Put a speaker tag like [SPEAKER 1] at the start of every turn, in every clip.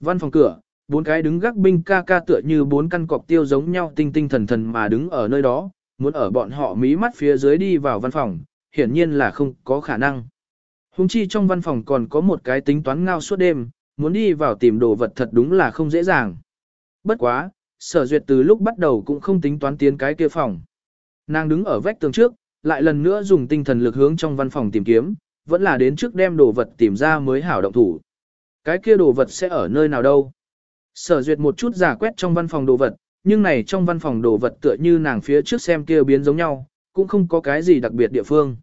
[SPEAKER 1] Văn phòng cửa, bốn cái đứng gác binh ca ca tựa như bốn căn cọc tiêu giống nhau tinh tinh thần thần mà đứng ở nơi đó, muốn ở bọn họ mí mắt phía dưới đi vào văn phòng, hiển nhiên là không có khả năng. Hùng chi trong văn phòng còn có một cái tính toán ngao suốt đêm, muốn đi vào tìm đồ vật thật đúng là không dễ dàng. Bất quá, sở duyệt từ lúc bắt đầu cũng không tính toán tiến cái kia phòng. Nàng đứng ở vách tường trước, lại lần nữa dùng tinh thần lực hướng trong văn phòng tìm kiếm, vẫn là đến trước đem đồ vật tìm ra mới hảo động thủ. Cái kia đồ vật sẽ ở nơi nào đâu? Sở duyệt một chút giả quét trong văn phòng đồ vật, nhưng này trong văn phòng đồ vật tựa như nàng phía trước xem kia biến giống nhau, cũng không có cái gì đặc biệt địa phương.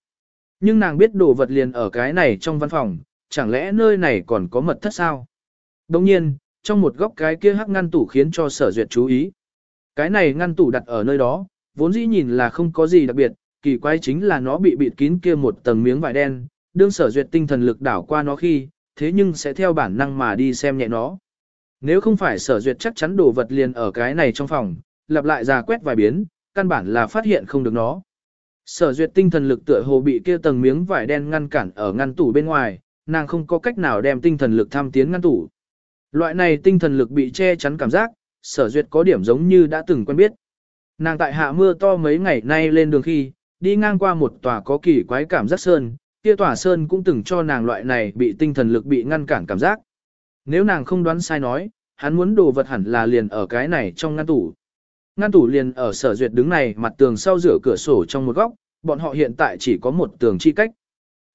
[SPEAKER 1] Nhưng nàng biết đồ vật liền ở cái này trong văn phòng, chẳng lẽ nơi này còn có mật thất sao? Đồng nhiên, trong một góc cái kia hắc ngăn tủ khiến cho sở duyệt chú ý. Cái này ngăn tủ đặt ở nơi đó, vốn dĩ nhìn là không có gì đặc biệt, kỳ quái chính là nó bị bịt kín kia một tầng miếng vải đen, đương sở duyệt tinh thần lực đảo qua nó khi, thế nhưng sẽ theo bản năng mà đi xem nhẹ nó. Nếu không phải sở duyệt chắc chắn đồ vật liền ở cái này trong phòng, lặp lại ra quét vài biến, căn bản là phát hiện không được nó. Sở duyệt tinh thần lực tựa hồ bị kia tầng miếng vải đen ngăn cản ở ngăn tủ bên ngoài, nàng không có cách nào đem tinh thần lực tham tiến ngăn tủ. Loại này tinh thần lực bị che chắn cảm giác, sở duyệt có điểm giống như đã từng quen biết. Nàng tại hạ mưa to mấy ngày nay lên đường khi, đi ngang qua một tòa có kỳ quái cảm giác sơn, kia tòa sơn cũng từng cho nàng loại này bị tinh thần lực bị ngăn cản cảm giác. Nếu nàng không đoán sai nói, hắn muốn đồ vật hẳn là liền ở cái này trong ngăn tủ. Ngăn tủ liền ở sở duyệt đứng này mặt tường sau rửa cửa sổ trong một góc, bọn họ hiện tại chỉ có một tường chi cách.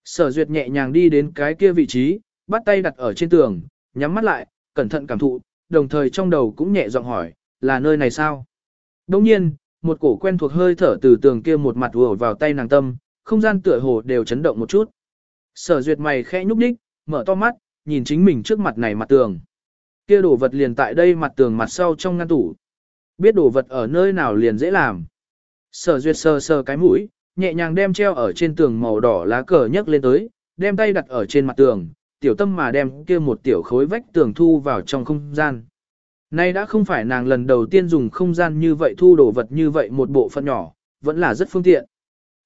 [SPEAKER 1] Sở duyệt nhẹ nhàng đi đến cái kia vị trí, bắt tay đặt ở trên tường, nhắm mắt lại, cẩn thận cảm thụ, đồng thời trong đầu cũng nhẹ giọng hỏi, là nơi này sao? Đồng nhiên, một cổ quen thuộc hơi thở từ tường kia một mặt vừa vào tay nàng tâm, không gian tựa hồ đều chấn động một chút. Sở duyệt mày khẽ nhúc đích, mở to mắt, nhìn chính mình trước mặt này mặt tường. Kia đồ vật liền tại đây mặt tường mặt sau trong ngăn tủ. Biết đồ vật ở nơi nào liền dễ làm. Sở duyệt sờ sờ cái mũi, nhẹ nhàng đem treo ở trên tường màu đỏ lá cờ nhấc lên tới, đem tay đặt ở trên mặt tường, tiểu tâm mà đem kia một tiểu khối vách tường thu vào trong không gian. Nay đã không phải nàng lần đầu tiên dùng không gian như vậy thu đồ vật như vậy một bộ phận nhỏ, vẫn là rất phương tiện.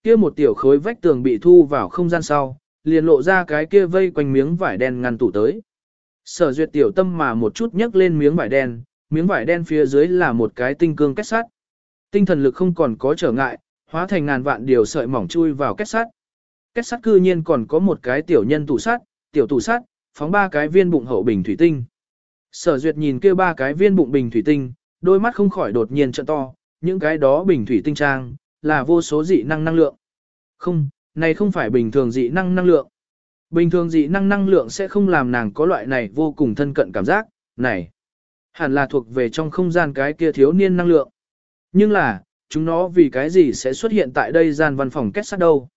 [SPEAKER 1] Kia một tiểu khối vách tường bị thu vào không gian sau, liền lộ ra cái kia vây quanh miếng vải đen ngăn tủ tới. Sở duyệt tiểu tâm mà một chút nhấc lên miếng vải đen, miếng vải đen phía dưới là một cái tinh cương kết sắt. Tinh thần lực không còn có trở ngại, hóa thành ngàn vạn điều sợi mỏng chui vào kết sắt. Kết sắt cư nhiên còn có một cái tiểu nhân tủ sắt, tiểu tủ sắt, phóng ba cái viên bụng hậu bình thủy tinh. Sở duyệt nhìn kia ba cái viên bụng bình thủy tinh, đôi mắt không khỏi đột nhiên trợn to, những cái đó bình thủy tinh trang, là vô số dị năng năng lượng. Không, này không phải bình thường dị năng năng lượng. Bình thường dị năng năng lượng sẽ không làm nàng có loại này vô cùng thân cận cảm giác, này. Hẳn là thuộc về trong không gian cái kia thiếu niên năng lượng. Nhưng là, chúng nó vì cái gì sẽ xuất hiện tại đây gian văn phòng kết sắt đâu.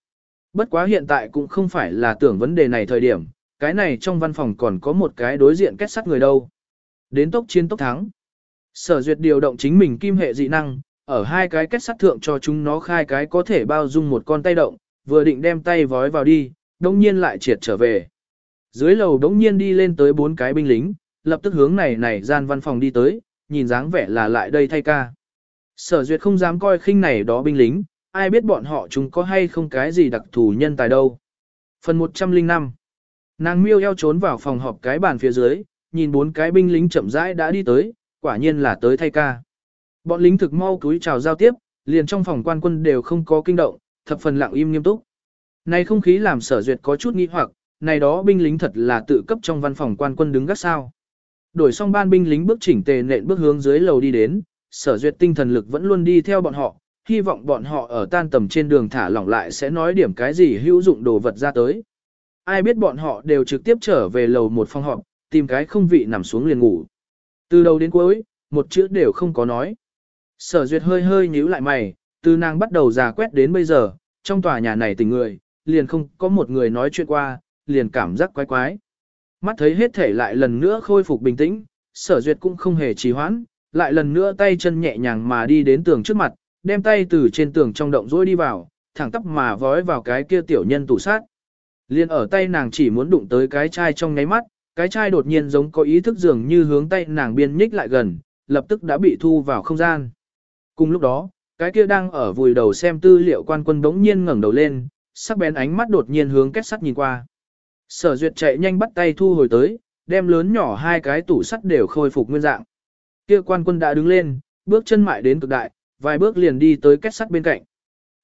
[SPEAKER 1] Bất quá hiện tại cũng không phải là tưởng vấn đề này thời điểm, cái này trong văn phòng còn có một cái đối diện kết sắt người đâu. Đến tốc chiến tốc thắng. Sở duyệt điều động chính mình kim hệ dị năng, ở hai cái kết sắt thượng cho chúng nó khai cái có thể bao dung một con tay động, vừa định đem tay vói vào đi, đống nhiên lại triệt trở về. Dưới lầu đống nhiên đi lên tới bốn cái binh lính, lập tức hướng này này gian văn phòng đi tới, nhìn dáng vẻ là lại đây thay ca. Sở duyệt không dám coi khinh này đó binh lính, ai biết bọn họ chúng có hay không cái gì đặc thù nhân tài đâu. Phần 105 Nàng miêu eo trốn vào phòng họp cái bàn phía dưới, nhìn bốn cái binh lính chậm rãi đã đi tới, quả nhiên là tới thay ca. Bọn lính thực mau túi chào giao tiếp, liền trong phòng quan quân đều không có kinh động, thập phần lặng im nghiêm túc. Này không khí làm sở duyệt có chút nghi hoặc, này đó binh lính thật là tự cấp trong văn phòng quan quân đứng gác sao. Đổi xong ban binh lính bước chỉnh tề nện bước hướng dưới lầu đi đến, sở duyệt tinh thần lực vẫn luôn đi theo bọn họ, hy vọng bọn họ ở tan tầm trên đường thả lỏng lại sẽ nói điểm cái gì hữu dụng đồ vật ra tới. Ai biết bọn họ đều trực tiếp trở về lầu một phòng họp, tìm cái không vị nằm xuống liền ngủ. Từ đầu đến cuối, một chữ đều không có nói. Sở duyệt hơi hơi nhíu lại mày, từ nàng bắt đầu già quét đến bây giờ, trong tòa nhà này tình người, liền không có một người nói chuyện qua, liền cảm giác quái quái. Mắt thấy hết thể lại lần nữa khôi phục bình tĩnh, sở duyệt cũng không hề trì hoãn, lại lần nữa tay chân nhẹ nhàng mà đi đến tường trước mặt, đem tay từ trên tường trong động rối đi vào, thẳng tắp mà vói vào cái kia tiểu nhân tủ sát. Liên ở tay nàng chỉ muốn đụng tới cái chai trong nháy mắt, cái chai đột nhiên giống có ý thức dường như hướng tay nàng biên nhích lại gần, lập tức đã bị thu vào không gian. Cùng lúc đó, cái kia đang ở vùi đầu xem tư liệu quan quân đống nhiên ngẩng đầu lên, sắc bén ánh mắt đột nhiên hướng kết sắt nhìn qua. Sở duyệt chạy nhanh bắt tay thu hồi tới, đem lớn nhỏ hai cái tủ sắt đều khôi phục nguyên dạng. Kia quan quân đã đứng lên, bước chân mại đến cực đại, vài bước liền đi tới kết sắt bên cạnh.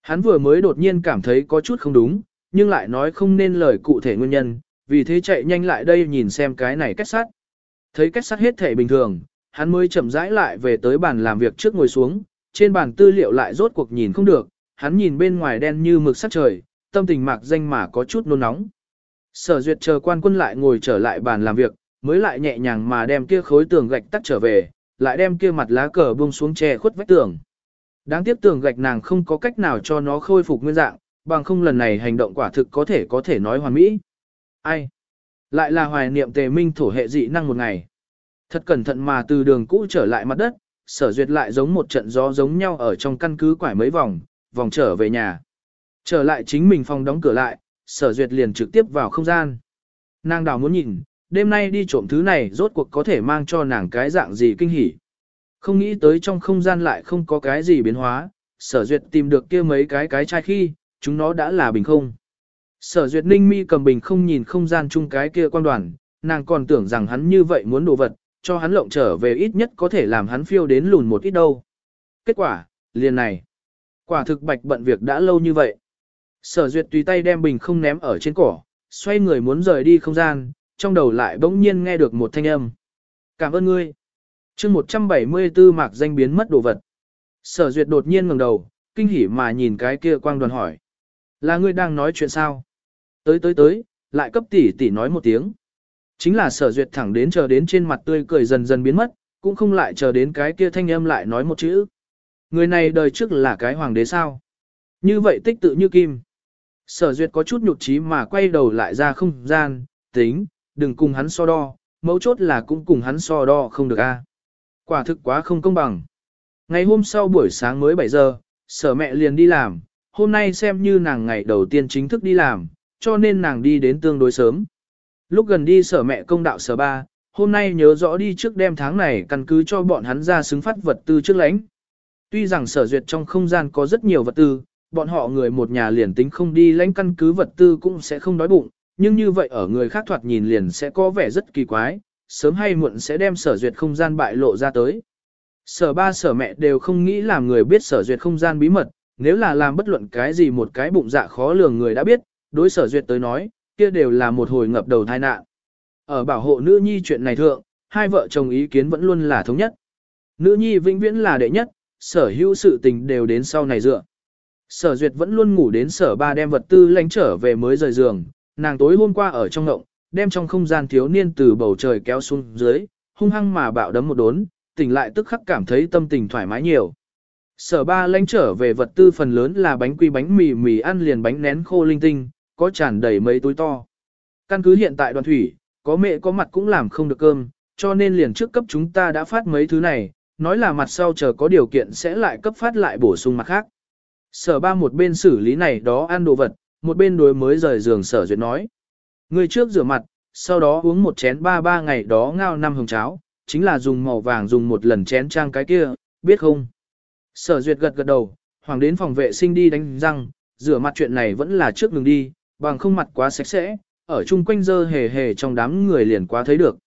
[SPEAKER 1] Hắn vừa mới đột nhiên cảm thấy có chút không đúng, nhưng lại nói không nên lời cụ thể nguyên nhân, vì thế chạy nhanh lại đây nhìn xem cái này kết sắt. Thấy kết sắt hết thể bình thường, hắn mới chậm rãi lại về tới bàn làm việc trước ngồi xuống, trên bàn tư liệu lại rốt cuộc nhìn không được, hắn nhìn bên ngoài đen như mực sắc trời, tâm tình mạc danh mà có chút nôn nóng. Sở duyệt chờ quan quân lại ngồi trở lại bàn làm việc, mới lại nhẹ nhàng mà đem kia khối tường gạch tắt trở về, lại đem kia mặt lá cờ buông xuống che khuất vách tường. Đáng tiếc tường gạch nàng không có cách nào cho nó khôi phục nguyên dạng, bằng không lần này hành động quả thực có thể có thể nói hoàn mỹ. Ai? Lại là hoài niệm tề minh thổ hệ dị năng một ngày. Thật cẩn thận mà từ đường cũ trở lại mặt đất, sở duyệt lại giống một trận gió giống nhau ở trong căn cứ quải mấy vòng, vòng trở về nhà. Trở lại chính mình phòng đóng cửa lại, sở duyệt liền trực tiếp vào không gian. Nàng đảo muốn nhìn, đêm nay đi trộm thứ này rốt cuộc có thể mang cho nàng cái dạng gì kinh hỉ. Không nghĩ tới trong không gian lại không có cái gì biến hóa, sở duyệt tìm được kia mấy cái cái chai khi, chúng nó đã là bình không. Sở duyệt ninh mi cầm bình không nhìn không gian chung cái kia quan đoàn, nàng còn tưởng rằng hắn như vậy muốn đồ vật, cho hắn lộng trở về ít nhất có thể làm hắn phiêu đến lùn một ít đâu. Kết quả, liền này. Quả thực bạch bận việc đã lâu như vậy. Sở duyệt tùy tay đem bình không ném ở trên cỏ, xoay người muốn rời đi không gian, trong đầu lại bỗng nhiên nghe được một thanh âm. Cảm ơn ngươi. chương 174 mạc danh biến mất đồ vật. Sở duyệt đột nhiên ngẩng đầu, kinh hỉ mà nhìn cái kia quang đoàn hỏi. Là ngươi đang nói chuyện sao? Tới tới tới, lại cấp tỷ tỷ nói một tiếng. Chính là sở duyệt thẳng đến chờ đến trên mặt tươi cười dần dần biến mất, cũng không lại chờ đến cái kia thanh âm lại nói một chữ. Người này đời trước là cái hoàng đế sao? Như vậy tích tự như kim. Sở duyệt có chút nhục trí mà quay đầu lại ra không gian, tính, đừng cùng hắn so đo, mấu chốt là cũng cùng hắn so đo không được a. Quả thực quá không công bằng. Ngày hôm sau buổi sáng mới 7 giờ, sở mẹ liền đi làm, hôm nay xem như nàng ngày đầu tiên chính thức đi làm, cho nên nàng đi đến tương đối sớm. Lúc gần đi sở mẹ công đạo sở ba, hôm nay nhớ rõ đi trước đêm tháng này căn cứ cho bọn hắn ra xứng phát vật tư trước lãnh. Tuy rằng sở duyệt trong không gian có rất nhiều vật tư, bọn họ người một nhà liền tính không đi lãnh căn cứ vật tư cũng sẽ không đói bụng, nhưng như vậy ở người khác thoạt nhìn liền sẽ có vẻ rất kỳ quái, sớm hay muộn sẽ đem sở duyệt không gian bại lộ ra tới. Sở ba sở mẹ đều không nghĩ làm người biết sở duyệt không gian bí mật, nếu là làm bất luận cái gì một cái bụng dạ khó lường người đã biết, đối sở duyệt tới nói, kia đều là một hồi ngập đầu tai nạn. Ở bảo hộ nữ nhi chuyện này thượng, hai vợ chồng ý kiến vẫn luôn là thống nhất. Nữ nhi vĩnh viễn là đệ nhất, sở hữu sự tình đều đến sau này dựa. Sở duyệt vẫn luôn ngủ đến sở ba đem vật tư lánh trở về mới rời giường, nàng tối hôm qua ở trong ngộng, đem trong không gian thiếu niên từ bầu trời kéo xuống dưới, hung hăng mà bạo đấm một đốn, tỉnh lại tức khắc cảm thấy tâm tình thoải mái nhiều. Sở ba lánh trở về vật tư phần lớn là bánh quy bánh mì mì ăn liền bánh nén khô linh tinh, có tràn đầy mấy túi to. Căn cứ hiện tại đoàn thủy, có mẹ có mặt cũng làm không được cơm, cho nên liền trước cấp chúng ta đã phát mấy thứ này, nói là mặt sau chờ có điều kiện sẽ lại cấp phát lại bổ sung mặt khác. Sở ba một bên xử lý này đó ăn đồ vật, một bên đối mới rời giường sở duyệt nói. Người trước rửa mặt, sau đó uống một chén ba ba ngày đó ngao năm hồng cháo, chính là dùng màu vàng dùng một lần chén trang cái kia, biết không? Sở duyệt gật gật đầu, hoàng đến phòng vệ sinh đi đánh răng, rửa mặt chuyện này vẫn là trước đường đi, bằng không mặt quá sạch sẽ, ở chung quanh dơ hề hề trong đám người liền quá thấy được.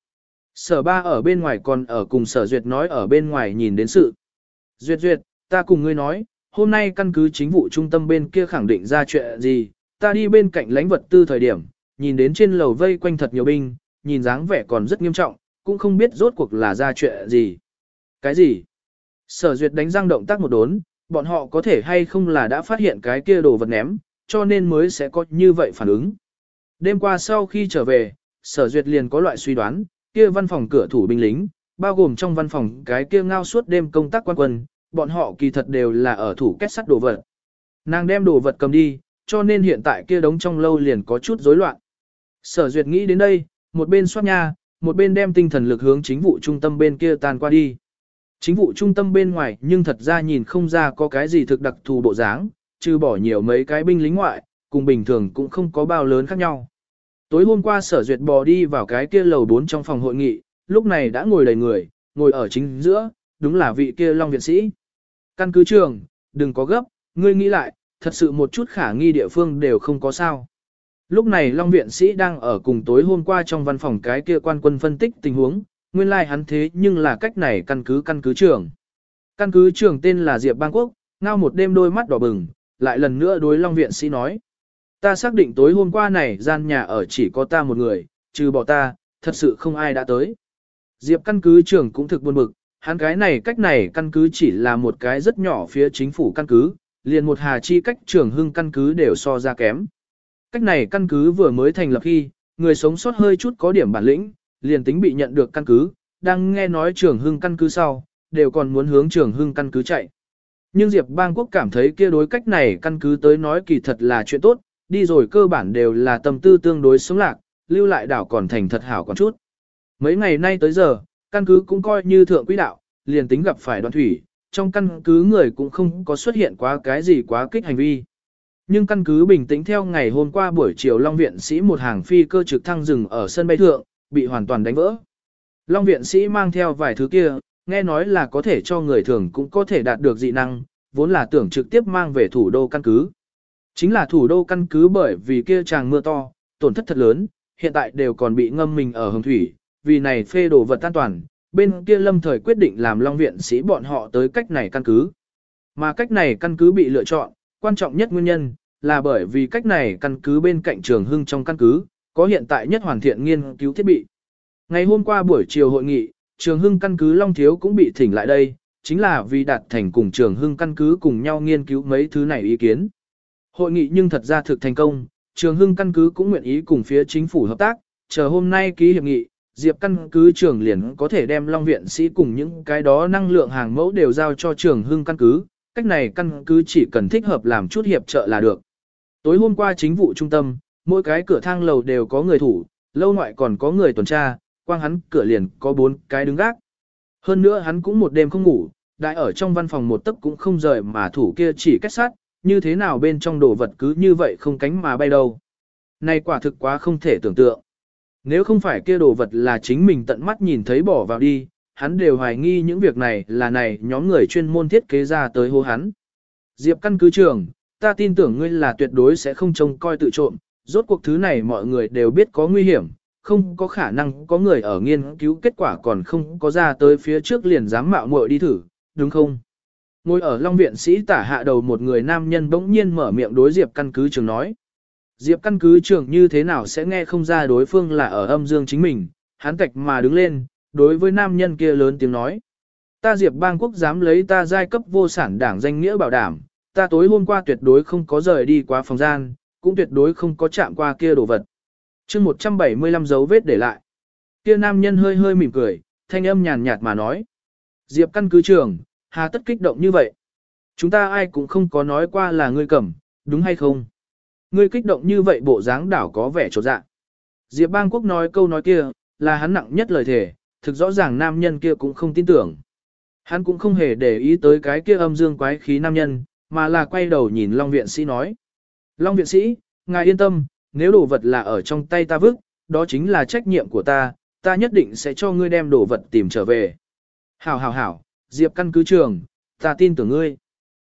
[SPEAKER 1] Sở ba ở bên ngoài còn ở cùng sở duyệt nói ở bên ngoài nhìn đến sự. Duyệt duyệt, ta cùng ngươi nói, hôm nay căn cứ chính vụ trung tâm bên kia khẳng định ra chuyện gì, ta đi bên cạnh lãnh vật tư thời điểm, nhìn đến trên lầu vây quanh thật nhiều binh, nhìn dáng vẻ còn rất nghiêm trọng, cũng không biết rốt cuộc là ra chuyện gì. Cái gì? Sở duyệt đánh răng động tác một đốn, bọn họ có thể hay không là đã phát hiện cái kia đồ vật ném, cho nên mới sẽ có như vậy phản ứng. Đêm qua sau khi trở về, sở duyệt liền có loại suy đoán, kia văn phòng cửa thủ binh lính, bao gồm trong văn phòng cái kia ngao suốt đêm công tác quan quân, bọn họ kỳ thật đều là ở thủ kết sắt đồ vật. Nàng đem đồ vật cầm đi, cho nên hiện tại kia đống trong lâu liền có chút rối loạn. Sở duyệt nghĩ đến đây, một bên soát nha, một bên đem tinh thần lực hướng chính vụ trung tâm bên kia tan qua đi. Chính vụ trung tâm bên ngoài nhưng thật ra nhìn không ra có cái gì thực đặc thù bộ dáng, trừ bỏ nhiều mấy cái binh lính ngoại, cùng bình thường cũng không có bao lớn khác nhau. Tối hôm qua sở duyệt bò đi vào cái kia lầu 4 trong phòng hội nghị, lúc này đã ngồi đầy người, ngồi ở chính giữa, đúng là vị kia Long Viện Sĩ. Căn cứ trường, đừng có gấp, ngươi nghĩ lại, thật sự một chút khả nghi địa phương đều không có sao. Lúc này Long Viện Sĩ đang ở cùng tối hôm qua trong văn phòng cái kia quan quân phân tích tình huống, nguyên lai like hắn thế nhưng là cách này căn cứ căn cứ trưởng. Căn cứ trưởng tên là Diệp Bang Quốc, ngao một đêm đôi mắt đỏ bừng, lại lần nữa đối Long Viện Sĩ nói. Ta xác định tối hôm qua này gian nhà ở chỉ có ta một người, trừ bỏ ta, thật sự không ai đã tới. Diệp căn cứ trưởng cũng thực buồn bực, hắn cái này cách này căn cứ chỉ là một cái rất nhỏ phía chính phủ căn cứ, liền một hà chi cách trưởng hưng căn cứ đều so ra kém. Cách này căn cứ vừa mới thành lập khi, người sống sót hơi chút có điểm bản lĩnh, liền tính bị nhận được căn cứ, đang nghe nói trưởng hưng căn cứ sau, đều còn muốn hướng trưởng hưng căn cứ chạy. Nhưng Diệp Bang Quốc cảm thấy kia đối cách này căn cứ tới nói kỳ thật là chuyện tốt, đi rồi cơ bản đều là tâm tư tương đối sống lạc, lưu lại đảo còn thành thật hảo còn chút. Mấy ngày nay tới giờ, căn cứ cũng coi như thượng quý đạo, liền tính gặp phải đoàn thủy, trong căn cứ người cũng không có xuất hiện quá cái gì quá kích hành vi. Nhưng căn cứ bình tĩnh theo ngày hôm qua buổi chiều Long Viện Sĩ một hàng phi cơ trực thăng dừng ở sân bay thượng, bị hoàn toàn đánh vỡ. Long Viện Sĩ mang theo vài thứ kia, nghe nói là có thể cho người thường cũng có thể đạt được dị năng, vốn là tưởng trực tiếp mang về thủ đô căn cứ. Chính là thủ đô căn cứ bởi vì kia tràng mưa to, tổn thất thật lớn, hiện tại đều còn bị ngâm mình ở hồng thủy, vì này phê đồ vật an toàn, bên kia lâm thời quyết định làm Long Viện Sĩ bọn họ tới cách này căn cứ. Mà cách này căn cứ bị lựa chọn, quan trọng nhất nguyên nhân, là bởi vì cách này căn cứ bên cạnh trường hưng trong căn cứ, có hiện tại nhất hoàn thiện nghiên cứu thiết bị. Ngày hôm qua buổi chiều hội nghị, trường hưng căn cứ Long Thiếu cũng bị thỉnh lại đây, chính là vì đạt thành cùng trường hưng căn cứ cùng nhau nghiên cứu mấy thứ này ý kiến. Hội nghị nhưng thật ra thực thành công, trường hưng căn cứ cũng nguyện ý cùng phía chính phủ hợp tác, chờ hôm nay ký hiệp nghị, Diệp căn cứ trường liền có thể đem Long Viện sĩ cùng những cái đó năng lượng hàng mẫu đều giao cho trường hưng căn cứ, cách này căn cứ chỉ cần thích hợp làm chút hiệp trợ là được. Tối hôm qua chính vụ trung tâm, mỗi cái cửa thang lầu đều có người thủ, lâu ngoại còn có người tuần tra, quang hắn cửa liền có bốn cái đứng gác. Hơn nữa hắn cũng một đêm không ngủ, đại ở trong văn phòng một tấc cũng không rời mà thủ kia chỉ kết sát, như thế nào bên trong đồ vật cứ như vậy không cánh mà bay đâu. Này quả thực quá không thể tưởng tượng. Nếu không phải kia đồ vật là chính mình tận mắt nhìn thấy bỏ vào đi, hắn đều hoài nghi những việc này là này nhóm người chuyên môn thiết kế ra tới hô hắn. Diệp căn cứ trường, ta tin tưởng ngươi là tuyệt đối sẽ không trông coi tự trộm, rốt cuộc thứ này mọi người đều biết có nguy hiểm, không có khả năng có người ở nghiên cứu kết quả còn không có ra tới phía trước liền dám mạo muội đi thử, đúng không? Ngồi ở Long Viện sĩ tả hạ đầu một người nam nhân bỗng nhiên mở miệng đối Diệp căn cứ trường nói. Diệp căn cứ trường như thế nào sẽ nghe không ra đối phương là ở âm dương chính mình, hắn tạch mà đứng lên, đối với nam nhân kia lớn tiếng nói. Ta Diệp bang quốc dám lấy ta giai cấp vô sản đảng danh nghĩa bảo đảm, ta tối hôm qua tuyệt đối không có rời đi qua phòng gian, cũng tuyệt đối không có chạm qua kia đồ vật chương 175 dấu vết để lại. Kia nam nhân hơi hơi mỉm cười, thanh âm nhàn nhạt mà nói. Diệp căn cứ trường, hà tất kích động như vậy. Chúng ta ai cũng không có nói qua là ngươi cầm, đúng hay không? Ngươi kích động như vậy bộ dáng đảo có vẻ trột dạ. Diệp bang quốc nói câu nói kia, là hắn nặng nhất lời thề, thực rõ ràng nam nhân kia cũng không tin tưởng. Hắn cũng không hề để ý tới cái kia âm dương quái khí nam nhân, mà là quay đầu nhìn Long viện sĩ nói. Long viện sĩ, ngài yên tâm, nếu đồ vật là ở trong tay ta vứt, đó chính là trách nhiệm của ta, ta nhất định sẽ cho ngươi đem đồ vật tìm trở về. Hảo hảo hảo, Diệp căn cứ trường, ta tin tưởng ngươi.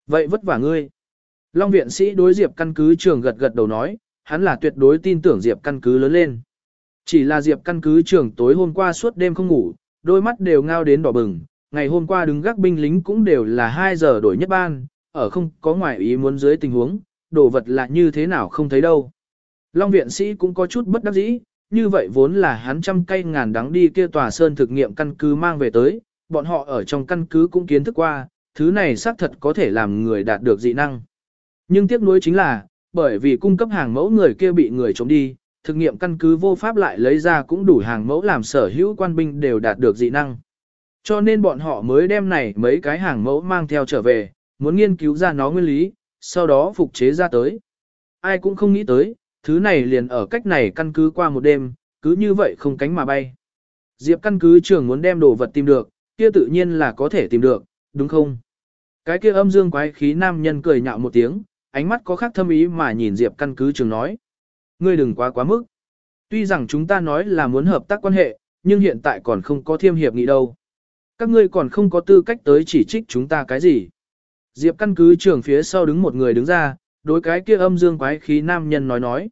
[SPEAKER 1] Vậy vất vả ngươi. Long viện sĩ đối Diệp căn cứ trường gật gật đầu nói, hắn là tuyệt đối tin tưởng Diệp căn cứ lớn lên. Chỉ là Diệp căn cứ trường tối hôm qua suốt đêm không ngủ, đôi mắt đều ngao đến đỏ bừng, ngày hôm qua đứng gác binh lính cũng đều là 2 giờ đổi nhất ban, ở không có ngoại ý muốn dưới tình huống, đồ vật là như thế nào không thấy đâu. Long viện sĩ cũng có chút bất đắc dĩ, như vậy vốn là hắn trăm cây ngàn đắng đi kia tòa sơn thực nghiệm căn cứ mang về tới, bọn họ ở trong căn cứ cũng kiến thức qua, thứ này xác thật có thể làm người đạt được dị năng. Nhưng tiếc nuối chính là, bởi vì cung cấp hàng mẫu người kia bị người trộm đi, thực nghiệm căn cứ vô pháp lại lấy ra cũng đủ hàng mẫu làm sở hữu quan binh đều đạt được dị năng. Cho nên bọn họ mới đem này mấy cái hàng mẫu mang theo trở về, muốn nghiên cứu ra nó nguyên lý, sau đó phục chế ra tới. Ai cũng không nghĩ tới, thứ này liền ở cách này căn cứ qua một đêm, cứ như vậy không cánh mà bay. Diệp căn cứ trưởng muốn đem đồ vật tìm được, kia tự nhiên là có thể tìm được, đúng không? Cái kia âm dương quái khí nam nhân cười nhạo một tiếng, ánh mắt có khác thâm ý mà nhìn Diệp căn cứ trường nói. Ngươi đừng quá quá mức. Tuy rằng chúng ta nói là muốn hợp tác quan hệ, nhưng hiện tại còn không có thiêm hiệp nghị đâu. Các ngươi còn không có tư cách tới chỉ trích chúng ta cái gì. Diệp căn cứ trường phía sau đứng một người đứng ra, đối cái kia âm dương quái khí nam nhân nói nói.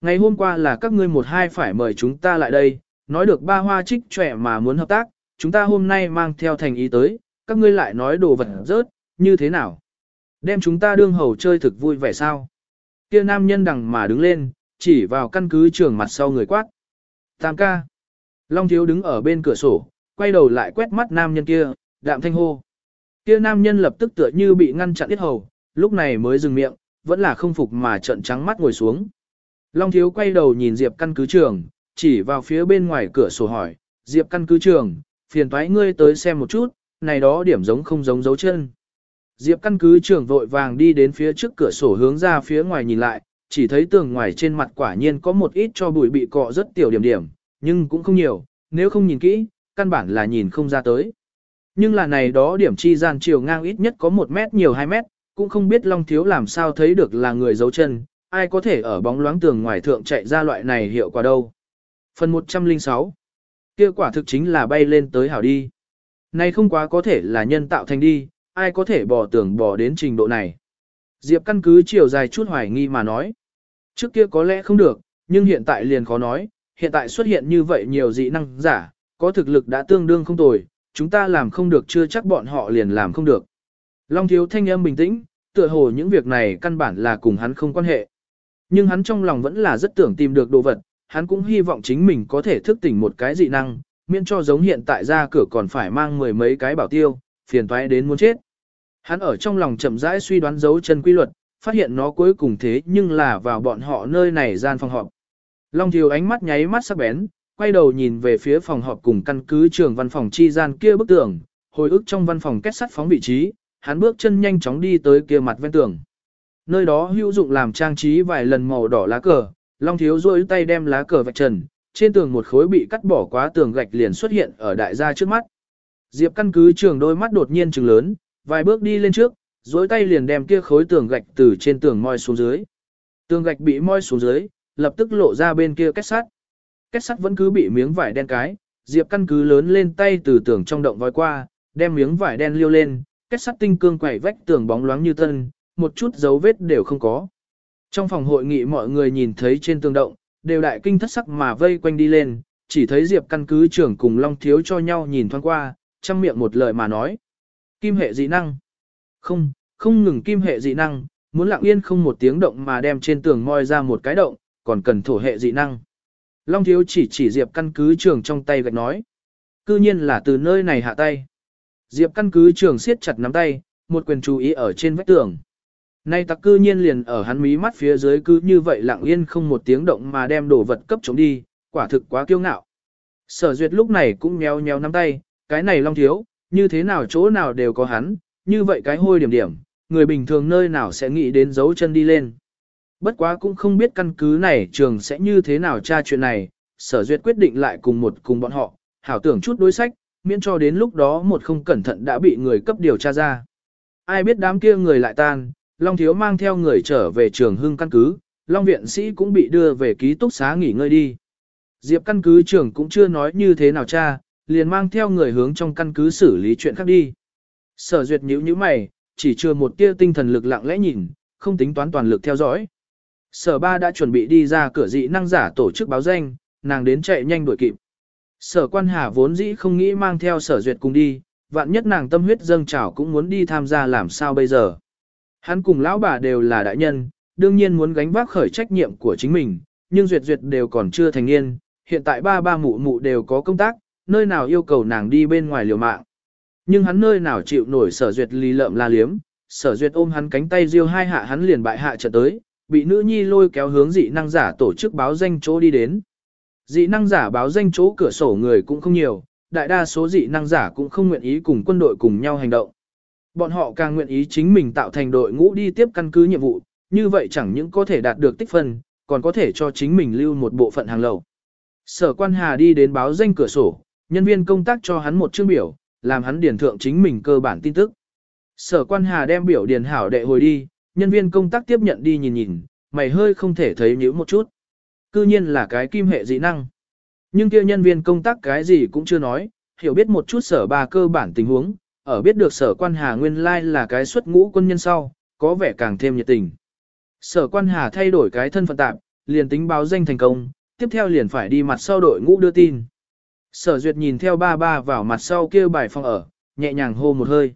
[SPEAKER 1] Ngày hôm qua là các ngươi một hai phải mời chúng ta lại đây, nói được ba hoa trích trẻ mà muốn hợp tác, chúng ta hôm nay mang theo thành ý tới, các ngươi lại nói đồ vật rớt, như thế nào? Đem chúng ta đương hầu chơi thực vui vẻ sao? Kia nam nhân đằng mà đứng lên, chỉ vào căn cứ trường mặt sau người quát. Tam ca. Long thiếu đứng ở bên cửa sổ, quay đầu lại quét mắt nam nhân kia, đạm thanh hô. Kia nam nhân lập tức tựa như bị ngăn chặn ít hầu, lúc này mới dừng miệng, vẫn là không phục mà trợn trắng mắt ngồi xuống. Long thiếu quay đầu nhìn Diệp căn cứ trường, chỉ vào phía bên ngoài cửa sổ hỏi, Diệp căn cứ trường, phiền toái ngươi tới xem một chút, này đó điểm giống không giống dấu chân. Diệp căn cứ trường vội vàng đi đến phía trước cửa sổ hướng ra phía ngoài nhìn lại, chỉ thấy tường ngoài trên mặt quả nhiên có một ít cho bụi bị cọ rất tiểu điểm điểm, nhưng cũng không nhiều, nếu không nhìn kỹ, căn bản là nhìn không ra tới. Nhưng là này đó điểm chi gian chiều ngang ít nhất có 1 mét nhiều 2 mét, cũng không biết Long Thiếu làm sao thấy được là người giấu chân, ai có thể ở bóng loáng tường ngoài thượng chạy ra loại này hiệu quả đâu. Phần 106 kia quả thực chính là bay lên tới hảo đi. Này không quá có thể là nhân tạo thành đi, ai có thể bỏ tưởng bỏ đến trình độ này. Diệp căn cứ chiều dài chút hoài nghi mà nói. Trước kia có lẽ không được, nhưng hiện tại liền khó nói, hiện tại xuất hiện như vậy nhiều dị năng giả, có thực lực đã tương đương không tồi, chúng ta làm không được chưa chắc bọn họ liền làm không được. Long thiếu thanh âm bình tĩnh, tựa hồ những việc này căn bản là cùng hắn không quan hệ. Nhưng hắn trong lòng vẫn là rất tưởng tìm được đồ vật, hắn cũng hy vọng chính mình có thể thức tỉnh một cái dị năng, miễn cho giống hiện tại ra cửa còn phải mang mười mấy cái bảo tiêu, phiền toái đến muốn chết. Hắn ở trong lòng chậm rãi suy đoán dấu chân quy luật, phát hiện nó cuối cùng thế nhưng là vào bọn họ nơi này gian phòng họp. Long Thiều ánh mắt nháy mắt sắc bén, quay đầu nhìn về phía phòng họp cùng căn cứ trường văn phòng chi gian kia bức tường, hồi ức trong văn phòng kết sắt phóng vị trí, hắn bước chân nhanh chóng đi tới kia mặt ven tường. Nơi đó hữu dụng làm trang trí vài lần màu đỏ lá cờ, Long Thiếu rôi tay đem lá cờ vạch trần, trên tường một khối bị cắt bỏ quá tường gạch liền xuất hiện ở đại gia trước mắt. Diệp căn cứ trường đôi mắt đột nhiên trừng lớn, vài bước đi lên trước, dối tay liền đem kia khối tường gạch từ trên tường moi xuống dưới. Tường gạch bị moi xuống dưới, lập tức lộ ra bên kia kết sắt. Kết sắt vẫn cứ bị miếng vải đen cái, Diệp căn cứ lớn lên tay từ tường trong động voi qua, đem miếng vải đen liêu lên, kết sắt tinh cương quẩy vách tường bóng loáng như tân, một chút dấu vết đều không có. Trong phòng hội nghị mọi người nhìn thấy trên tường động, đều đại kinh thất sắc mà vây quanh đi lên, chỉ thấy Diệp căn cứ trưởng cùng Long Thiếu cho nhau nhìn thoáng qua, chăm miệng một lời mà nói. Kim hệ dị năng. Không, không ngừng kim hệ dị năng, muốn lặng yên không một tiếng động mà đem trên tường moi ra một cái động, còn cần thổ hệ dị năng. Long Thiếu chỉ chỉ Diệp căn cứ trưởng trong tay gạch nói. Cư nhiên là từ nơi này hạ tay. Diệp căn cứ trường siết chặt nắm tay, một quyền chú ý ở trên vách tường. Nay tặc cư nhiên liền ở hắn mí mắt phía dưới cứ như vậy lặng yên không một tiếng động mà đem đồ vật cấp chống đi, quả thực quá kiêu ngạo. Sở duyệt lúc này cũng nheo nheo nắm tay, cái này long thiếu, như thế nào chỗ nào đều có hắn, như vậy cái hôi điểm điểm, người bình thường nơi nào sẽ nghĩ đến dấu chân đi lên. Bất quá cũng không biết căn cứ này trường sẽ như thế nào tra chuyện này, sở duyệt quyết định lại cùng một cùng bọn họ, hảo tưởng chút đối sách, miễn cho đến lúc đó một không cẩn thận đã bị người cấp điều tra ra. Ai biết đám kia người lại tan, Long Thiếu mang theo người trở về trường hưng căn cứ, Long Viện Sĩ cũng bị đưa về ký túc xá nghỉ ngơi đi. Diệp căn cứ trưởng cũng chưa nói như thế nào cha, liền mang theo người hướng trong căn cứ xử lý chuyện khác đi. Sở duyệt nhíu như mày, chỉ chưa một tia tinh thần lực lặng lẽ nhìn, không tính toán toàn lực theo dõi. Sở ba đã chuẩn bị đi ra cửa dị năng giả tổ chức báo danh, nàng đến chạy nhanh đuổi kịp. Sở quan hà vốn dĩ không nghĩ mang theo sở duyệt cùng đi, vạn nhất nàng tâm huyết dâng trào cũng muốn đi tham gia làm sao bây giờ. Hắn cùng lão bà đều là đại nhân, đương nhiên muốn gánh vác khởi trách nhiệm của chính mình, nhưng duyệt duyệt đều còn chưa thành niên, hiện tại ba ba mụ mụ đều có công tác, nơi nào yêu cầu nàng đi bên ngoài liều mạng. Nhưng hắn nơi nào chịu nổi sở duyệt lì lợm la liếm, sở duyệt ôm hắn cánh tay riêu hai hạ hắn liền bại hạ trở tới, bị nữ nhi lôi kéo hướng dị năng giả tổ chức báo danh chỗ đi đến. Dị năng giả báo danh chỗ cửa sổ người cũng không nhiều, đại đa số dị năng giả cũng không nguyện ý cùng quân đội cùng nhau hành động. Bọn họ càng nguyện ý chính mình tạo thành đội ngũ đi tiếp căn cứ nhiệm vụ, như vậy chẳng những có thể đạt được tích phân, còn có thể cho chính mình lưu một bộ phận hàng lầu. Sở quan hà đi đến báo danh cửa sổ, nhân viên công tác cho hắn một chương biểu, làm hắn điền thượng chính mình cơ bản tin tức. Sở quan hà đem biểu điền hảo đệ hồi đi, nhân viên công tác tiếp nhận đi nhìn nhìn, mày hơi không thể thấy nhữ một chút. Cư nhiên là cái kim hệ dị năng. Nhưng kia nhân viên công tác cái gì cũng chưa nói, hiểu biết một chút sở ba cơ bản tình huống, ở biết được sở quan hà nguyên lai là cái xuất ngũ quân nhân sau, có vẻ càng thêm nhiệt tình. Sở quan hà thay đổi cái thân phận tạm, liền tính báo danh thành công, tiếp theo liền phải đi mặt sau đội ngũ đưa tin. Sở duyệt nhìn theo ba ba vào mặt sau kia bài phòng ở, nhẹ nhàng hô một hơi.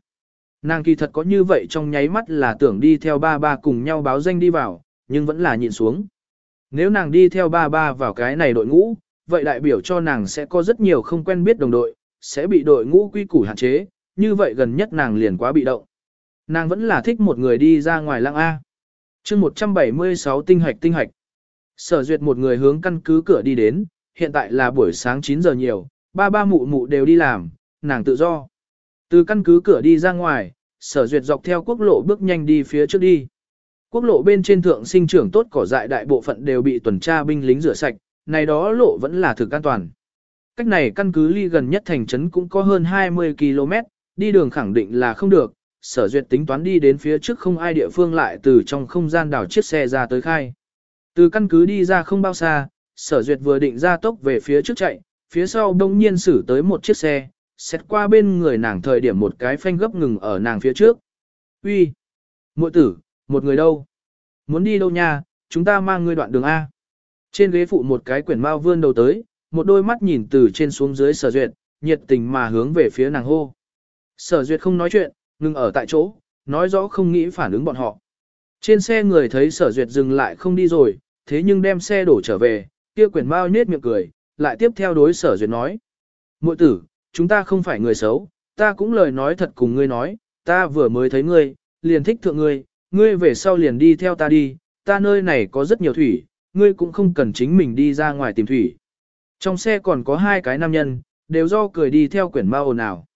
[SPEAKER 1] Nàng kỳ thật có như vậy trong nháy mắt là tưởng đi theo ba ba cùng nhau báo danh đi vào, nhưng vẫn là nhịn xuống. Nếu nàng đi theo ba ba vào cái này đội ngũ, vậy đại biểu cho nàng sẽ có rất nhiều không quen biết đồng đội, sẽ bị đội ngũ quy củ hạn chế, như vậy gần nhất nàng liền quá bị động. Nàng vẫn là thích một người đi ra ngoài lăng A. chương 176 tinh hoạch tinh hoạch. Sở duyệt một người hướng căn cứ cửa đi đến, hiện tại là buổi sáng 9 giờ nhiều, ba ba mụ mụ đều đi làm, nàng tự do. Từ căn cứ cửa đi ra ngoài, sở duyệt dọc theo quốc lộ bước nhanh đi phía trước đi. Quốc lộ bên trên thượng sinh trưởng tốt cỏ dại đại bộ phận đều bị tuần tra binh lính rửa sạch, này đó lộ vẫn là thực an toàn. Cách này căn cứ ly gần nhất thành trấn cũng có hơn 20 km, đi đường khẳng định là không được, sở duyệt tính toán đi đến phía trước không ai địa phương lại từ trong không gian đảo chiếc xe ra tới khai. Từ căn cứ đi ra không bao xa, sở duyệt vừa định ra tốc về phía trước chạy, phía sau đông nhiên xử tới một chiếc xe, xét qua bên người nàng thời điểm một cái phanh gấp ngừng ở nàng phía trước. Uy, muội tử, một người đâu? Muốn đi đâu nha, chúng ta mang ngươi đoạn đường A. Trên ghế phụ một cái quyển mao vươn đầu tới, một đôi mắt nhìn từ trên xuống dưới sở duyệt, nhiệt tình mà hướng về phía nàng hô. Sở duyệt không nói chuyện, ngừng ở tại chỗ, nói rõ không nghĩ phản ứng bọn họ. Trên xe người thấy sở duyệt dừng lại không đi rồi, thế nhưng đem xe đổ trở về, kia quyển mao nết miệng cười, lại tiếp theo đối sở duyệt nói. Muội tử, chúng ta không phải người xấu, ta cũng lời nói thật cùng ngươi nói, ta vừa mới thấy ngươi, liền thích thượng ngươi, ngươi về sau liền đi theo ta đi, ta nơi này có rất nhiều thủy, ngươi cũng không cần chính mình đi ra ngoài tìm thủy. Trong xe còn có hai cái nam nhân, đều do cười đi theo quyển ma ồn ào.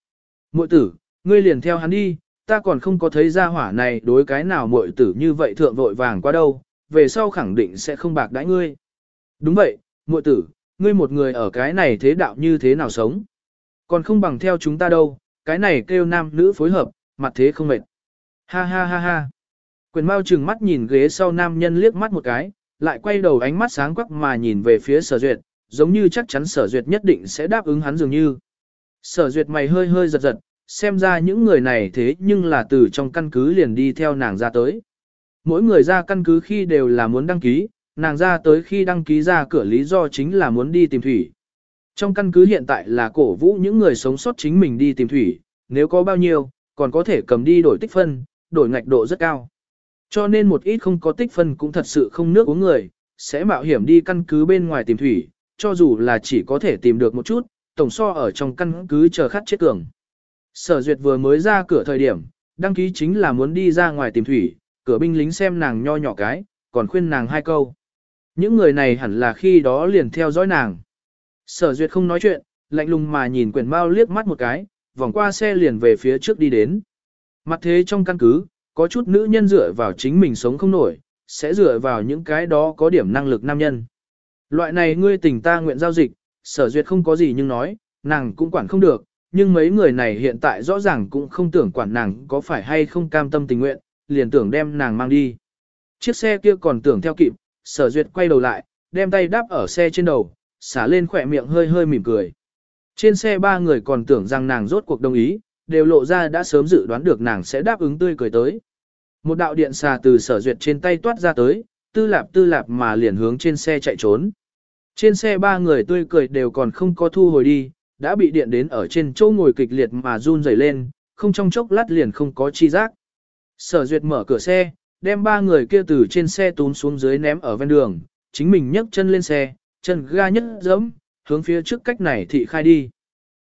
[SPEAKER 1] Mội tử, ngươi liền theo hắn đi, ta còn không có thấy ra hỏa này đối cái nào mội tử như vậy thượng vội vàng qua đâu, về sau khẳng định sẽ không bạc đãi ngươi. Đúng vậy, mội tử, ngươi một người ở cái này thế đạo như thế nào sống? Còn không bằng theo chúng ta đâu, cái này kêu nam nữ phối hợp, mặt thế không mệt. Ha ha ha ha. Quyền Mao trừng mắt nhìn ghế sau nam nhân liếc mắt một cái, lại quay đầu ánh mắt sáng quắc mà nhìn về phía sở duyệt, giống như chắc chắn sở duyệt nhất định sẽ đáp ứng hắn dường như. Sở duyệt mày hơi hơi giật giật, xem ra những người này thế nhưng là từ trong căn cứ liền đi theo nàng ra tới. Mỗi người ra căn cứ khi đều là muốn đăng ký, nàng ra tới khi đăng ký ra cửa lý do chính là muốn đi tìm thủy. Trong căn cứ hiện tại là cổ vũ những người sống sót chính mình đi tìm thủy, nếu có bao nhiêu, còn có thể cầm đi đổi tích phân, đổi ngạch độ rất cao. Cho nên một ít không có tích phân cũng thật sự không nước uống người, sẽ mạo hiểm đi căn cứ bên ngoài tìm thủy, cho dù là chỉ có thể tìm được một chút, tổng so ở trong căn cứ chờ khát chết cường. Sở duyệt vừa mới ra cửa thời điểm, đăng ký chính là muốn đi ra ngoài tìm thủy, cửa binh lính xem nàng nho nhỏ cái, còn khuyên nàng hai câu. Những người này hẳn là khi đó liền theo dõi nàng. Sở duyệt không nói chuyện, lạnh lùng mà nhìn quyển bao liếc mắt một cái, vòng qua xe liền về phía trước đi đến. Mặt thế trong căn cứ, có chút nữ nhân dựa vào chính mình sống không nổi, sẽ dựa vào những cái đó có điểm năng lực nam nhân. Loại này ngươi tình ta nguyện giao dịch, sở duyệt không có gì nhưng nói, nàng cũng quản không được, nhưng mấy người này hiện tại rõ ràng cũng không tưởng quản nàng có phải hay không cam tâm tình nguyện, liền tưởng đem nàng mang đi. Chiếc xe kia còn tưởng theo kịp, sở duyệt quay đầu lại, đem tay đáp ở xe trên đầu, xả lên khỏe miệng hơi hơi mỉm cười. Trên xe ba người còn tưởng rằng nàng rốt cuộc đồng ý, đều lộ ra đã sớm dự đoán được nàng sẽ đáp ứng tươi cười tới. Một đạo điện xà từ sở duyệt trên tay toát ra tới, tư lạp tư lạp mà liền hướng trên xe chạy trốn. Trên xe ba người tươi cười đều còn không có thu hồi đi, đã bị điện đến ở trên chỗ ngồi kịch liệt mà run rẩy lên, không trong chốc lát liền không có chi giác. Sở duyệt mở cửa xe, đem ba người kia từ trên xe tún xuống dưới ném ở ven đường, chính mình nhấc chân lên xe, chân ga nhất dẫm, hướng phía trước cách này thị khai đi.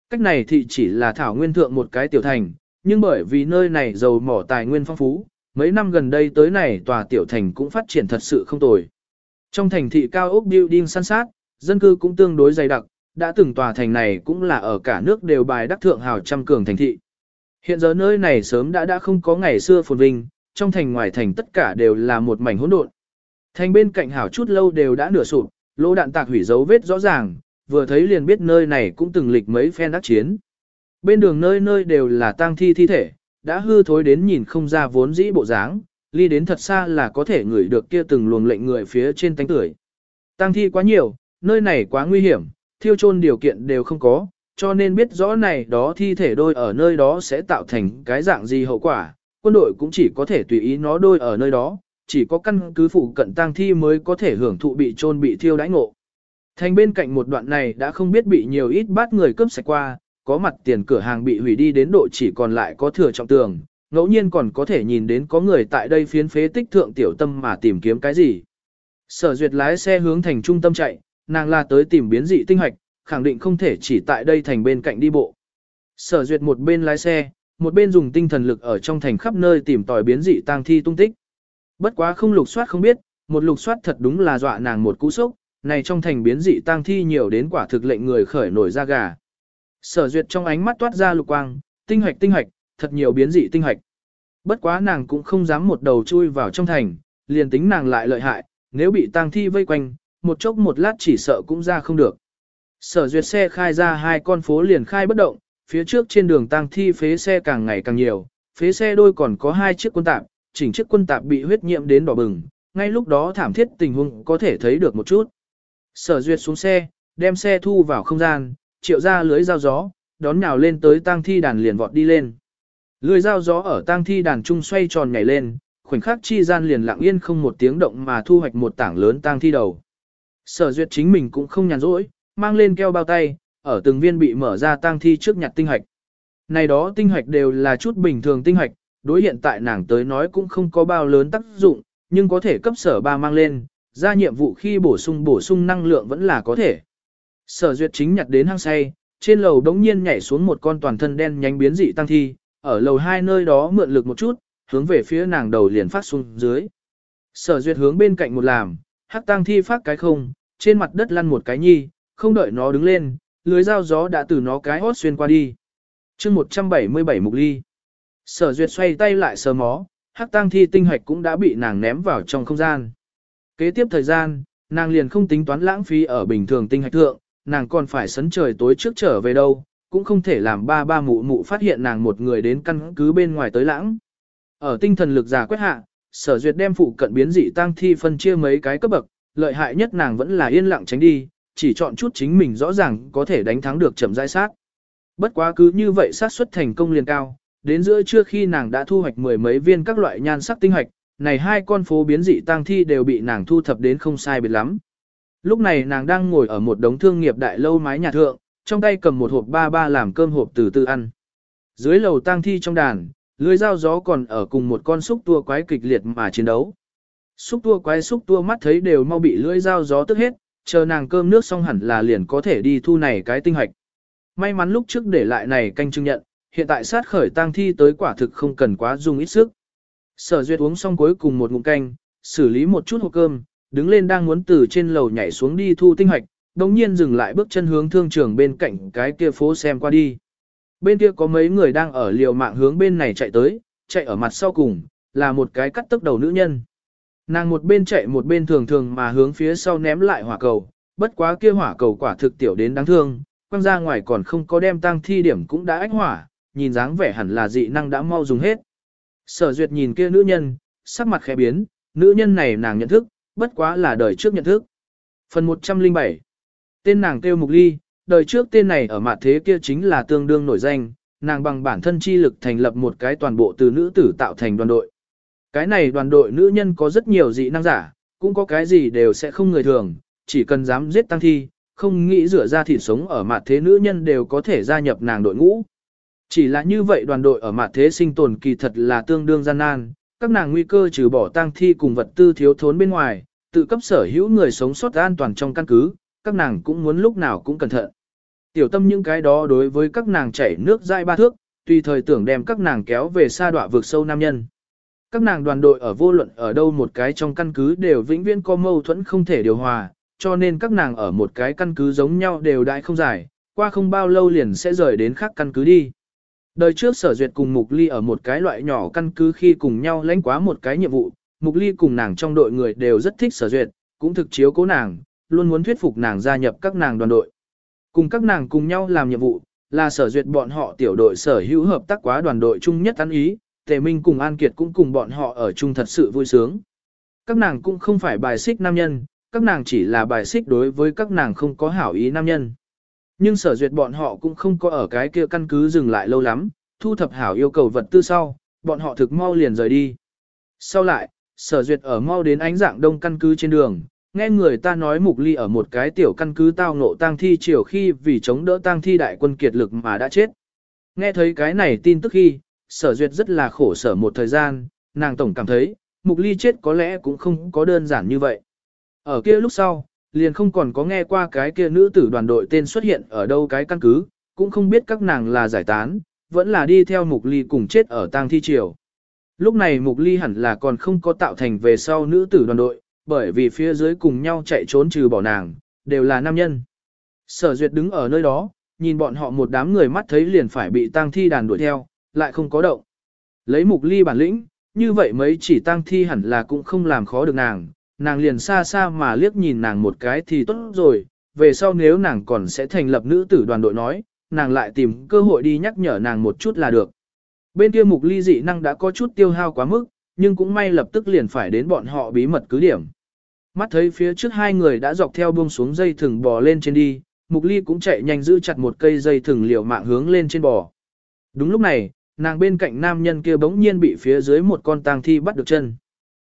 [SPEAKER 1] Cách này thị chỉ là thảo nguyên thượng một cái tiểu thành, nhưng bởi vì nơi này giàu mỏ tài nguyên phong phú, mấy năm gần đây tới này tòa tiểu thành cũng phát triển thật sự không tồi. Trong thành thị cao ốc building săn sát, dân cư cũng tương đối dày đặc, đã từng tòa thành này cũng là ở cả nước đều bài đắc thượng hào trăm cường thành thị. Hiện giờ nơi này sớm đã đã không có ngày xưa phồn vinh, trong thành ngoài thành tất cả đều là một mảnh hỗn độn. Thành bên cạnh hảo chút lâu đều đã nửa sụp, lỗ đạn tạc hủy dấu vết rõ ràng, vừa thấy liền biết nơi này cũng từng lịch mấy phen đắc chiến. Bên đường nơi nơi đều là tang thi thi thể, đã hư thối đến nhìn không ra vốn dĩ bộ dáng, ly đến thật xa là có thể ngửi được kia từng luồng lệnh người phía trên tánh tưởi. Tang thi quá nhiều, nơi này quá nguy hiểm, thiêu chôn điều kiện đều không có, cho nên biết rõ này đó thi thể đôi ở nơi đó sẽ tạo thành cái dạng gì hậu quả, quân đội cũng chỉ có thể tùy ý nó đôi ở nơi đó, chỉ có căn cứ phụ cận tang thi mới có thể hưởng thụ bị chôn bị thiêu đãi ngộ. Thành bên cạnh một đoạn này đã không biết bị nhiều ít bát người cướp sạch qua, có mặt tiền cửa hàng bị hủy đi đến độ chỉ còn lại có thừa trọng tường, ngẫu nhiên còn có thể nhìn đến có người tại đây phiến phế tích thượng tiểu tâm mà tìm kiếm cái gì. Sở duyệt lái xe hướng thành trung tâm chạy, nàng là tới tìm biến dị tinh hoạch, khẳng định không thể chỉ tại đây thành bên cạnh đi bộ. Sở duyệt một bên lái xe, một bên dùng tinh thần lực ở trong thành khắp nơi tìm tòi biến dị tang thi tung tích. Bất quá không lục soát không biết, một lục soát thật đúng là dọa nàng một cú sốc, này trong thành biến dị tang thi nhiều đến quả thực lệnh người khởi nổi da gà. Sở duyệt trong ánh mắt toát ra lục quang, tinh hoạch tinh hoạch, thật nhiều biến dị tinh hoạch. Bất quá nàng cũng không dám một đầu chui vào trong thành, liền tính nàng lại lợi hại, nếu bị tang thi vây quanh, một chốc một lát chỉ sợ cũng ra không được. Sở duyệt xe khai ra hai con phố liền khai bất động, phía trước trên đường tang thi phế xe càng ngày càng nhiều, phế xe đôi còn có hai chiếc quân tạp, chỉnh chiếc quân tạp bị huyết nhiễm đến đỏ bừng, ngay lúc đó thảm thiết tình huống có thể thấy được một chút. Sở duyệt xuống xe, đem xe thu vào không gian, triệu ra lưới dao gió, đón nhào lên tới tang thi đàn liền vọt đi lên. Lưới dao gió ở tang thi đàn trung xoay tròn nhảy lên, khoảnh khắc chi gian liền lặng yên không một tiếng động mà thu hoạch một tảng lớn tang thi đầu. Sở duyệt chính mình cũng không nhàn rỗi, mang lên keo bao tay, ở từng viên bị mở ra tang thi trước nhặt tinh hoạch. Này đó tinh hoạch đều là chút bình thường tinh hoạch, đối hiện tại nàng tới nói cũng không có bao lớn tác dụng, nhưng có thể cấp sở ba mang lên, ra nhiệm vụ khi bổ sung bổ sung năng lượng vẫn là có thể. Sở duyệt chính nhặt đến hang say, trên lầu đống nhiên nhảy xuống một con toàn thân đen nhánh biến dị tăng thi, ở lầu hai nơi đó mượn lực một chút, hướng về phía nàng đầu liền phát xuống dưới. Sở duyệt hướng bên cạnh một làm, hắc tăng thi phát cái không, trên mặt đất lăn một cái nhi, không đợi nó đứng lên, lưới dao gió đã từ nó cái hót xuyên qua đi. chương 177 mục ly. Sở duyệt xoay tay lại sờ mó, hắc tăng thi tinh hoạch cũng đã bị nàng ném vào trong không gian. Kế tiếp thời gian, nàng liền không tính toán lãng phí ở bình thường tinh hạch thượng, nàng còn phải sấn trời tối trước trở về đâu, cũng không thể làm ba ba mụ mụ phát hiện nàng một người đến căn cứ bên ngoài tới lãng. Ở tinh thần lực giả quét hạ, sở duyệt đem phụ cận biến dị tăng thi phân chia mấy cái cấp bậc, lợi hại nhất nàng vẫn là yên lặng tránh đi, chỉ chọn chút chính mình rõ ràng có thể đánh thắng được chậm rãi sát. Bất quá cứ như vậy sát suất thành công liền cao, đến giữa trưa khi nàng đã thu hoạch mười mấy viên các loại nhan sắc tinh hoạch, này hai con phố biến dị tang thi đều bị nàng thu thập đến không sai biệt lắm. Lúc này nàng đang ngồi ở một đống thương nghiệp đại lâu mái nhà thượng, trong tay cầm một hộp ba ba làm cơm hộp từ từ ăn. Dưới lầu tang thi trong đàn, lưới dao gió còn ở cùng một con xúc tua quái kịch liệt mà chiến đấu. Xúc tua quái xúc tua mắt thấy đều mau bị lưỡi dao gió tức hết, chờ nàng cơm nước xong hẳn là liền có thể đi thu này cái tinh hạch. May mắn lúc trước để lại này canh chứng nhận, hiện tại sát khởi tang thi tới quả thực không cần quá dùng ít sức. Sở duyệt uống xong cuối cùng một ngụm canh, xử lý một chút hộp cơm, đứng lên đang muốn từ trên lầu nhảy xuống đi thu tinh hoạch, đồng nhiên dừng lại bước chân hướng thương trường bên cạnh cái kia phố xem qua đi. Bên kia có mấy người đang ở liều mạng hướng bên này chạy tới, chạy ở mặt sau cùng, là một cái cắt tốc đầu nữ nhân. Nàng một bên chạy một bên thường thường mà hướng phía sau ném lại hỏa cầu, bất quá kia hỏa cầu quả thực tiểu đến đáng thương, quăng ra ngoài còn không có đem tăng thi điểm cũng đã ách hỏa, nhìn dáng vẻ hẳn là dị năng đã mau dùng hết. Sở duyệt nhìn kia nữ nhân, sắc mặt khẽ biến, nữ nhân này nàng nhận thức, bất quá là đời trước nhận thức. Phần 107 Tên nàng kêu Mục Ly, đời trước tên này ở mặt thế kia chính là tương đương nổi danh, nàng bằng bản thân chi lực thành lập một cái toàn bộ từ nữ tử tạo thành đoàn đội. Cái này đoàn đội nữ nhân có rất nhiều dị năng giả, cũng có cái gì đều sẽ không người thường, chỉ cần dám giết tăng thi, không nghĩ rửa ra thịt sống ở mặt thế nữ nhân đều có thể gia nhập nàng đội ngũ. Chỉ là như vậy đoàn đội ở mặt thế sinh tồn kỳ thật là tương đương gian nan, các nàng nguy cơ trừ bỏ tang thi cùng vật tư thiếu thốn bên ngoài, tự cấp sở hữu người sống sót an toàn trong căn cứ, các nàng cũng muốn lúc nào cũng cẩn thận. Tiểu tâm những cái đó đối với các nàng chảy nước dai ba thước, tùy thời tưởng đem các nàng kéo về xa đọa vực sâu nam nhân. Các nàng đoàn đội ở vô luận ở đâu một cái trong căn cứ đều vĩnh viễn có mâu thuẫn không thể điều hòa, cho nên các nàng ở một cái căn cứ giống nhau đều đại không giải qua không bao lâu liền sẽ rời đến khác căn cứ đi. Đời trước sở duyệt cùng Mục Ly ở một cái loại nhỏ căn cứ khi cùng nhau lãnh quá một cái nhiệm vụ, Mục Ly cùng nàng trong đội người đều rất thích sở duyệt, cũng thực chiếu cố nàng, luôn muốn thuyết phục nàng gia nhập các nàng đoàn đội. Cùng các nàng cùng nhau làm nhiệm vụ, là sở duyệt bọn họ tiểu đội sở hữu hợp tác quá đoàn đội chung nhất ăn ý, Tề Minh cùng An Kiệt cũng cùng bọn họ ở chung thật sự vui sướng. Các nàng cũng không phải bài xích nam nhân, các nàng chỉ là bài xích đối với các nàng không có hảo ý nam nhân. Nhưng sở duyệt bọn họ cũng không có ở cái kia căn cứ dừng lại lâu lắm, thu thập hảo yêu cầu vật tư sau, bọn họ thực mau liền rời đi. Sau lại, sở duyệt ở mau đến ánh dạng đông căn cứ trên đường, nghe người ta nói mục ly ở một cái tiểu căn cứ tao ngộ tang thi chiều khi vì chống đỡ tang thi đại quân kiệt lực mà đã chết. Nghe thấy cái này tin tức khi, sở duyệt rất là khổ sở một thời gian, nàng tổng cảm thấy, mục ly chết có lẽ cũng không có đơn giản như vậy. Ở kia lúc sau, liền không còn có nghe qua cái kia nữ tử đoàn đội tên xuất hiện ở đâu cái căn cứ, cũng không biết các nàng là giải tán, vẫn là đi theo mục ly cùng chết ở tang thi triều. Lúc này mục ly hẳn là còn không có tạo thành về sau nữ tử đoàn đội, bởi vì phía dưới cùng nhau chạy trốn trừ bỏ nàng, đều là nam nhân. Sở duyệt đứng ở nơi đó, nhìn bọn họ một đám người mắt thấy liền phải bị tang thi đàn đuổi theo, lại không có động. Lấy mục ly bản lĩnh, như vậy mấy chỉ tang thi hẳn là cũng không làm khó được nàng, nàng liền xa xa mà liếc nhìn nàng một cái thì tốt rồi, về sau nếu nàng còn sẽ thành lập nữ tử đoàn đội nói, nàng lại tìm cơ hội đi nhắc nhở nàng một chút là được. Bên kia mục ly dị năng đã có chút tiêu hao quá mức, nhưng cũng may lập tức liền phải đến bọn họ bí mật cứ điểm. Mắt thấy phía trước hai người đã dọc theo buông xuống dây thừng bò lên trên đi, mục ly cũng chạy nhanh giữ chặt một cây dây thừng liều mạng hướng lên trên bò. Đúng lúc này, nàng bên cạnh nam nhân kia bỗng nhiên bị phía dưới một con tang thi bắt được chân.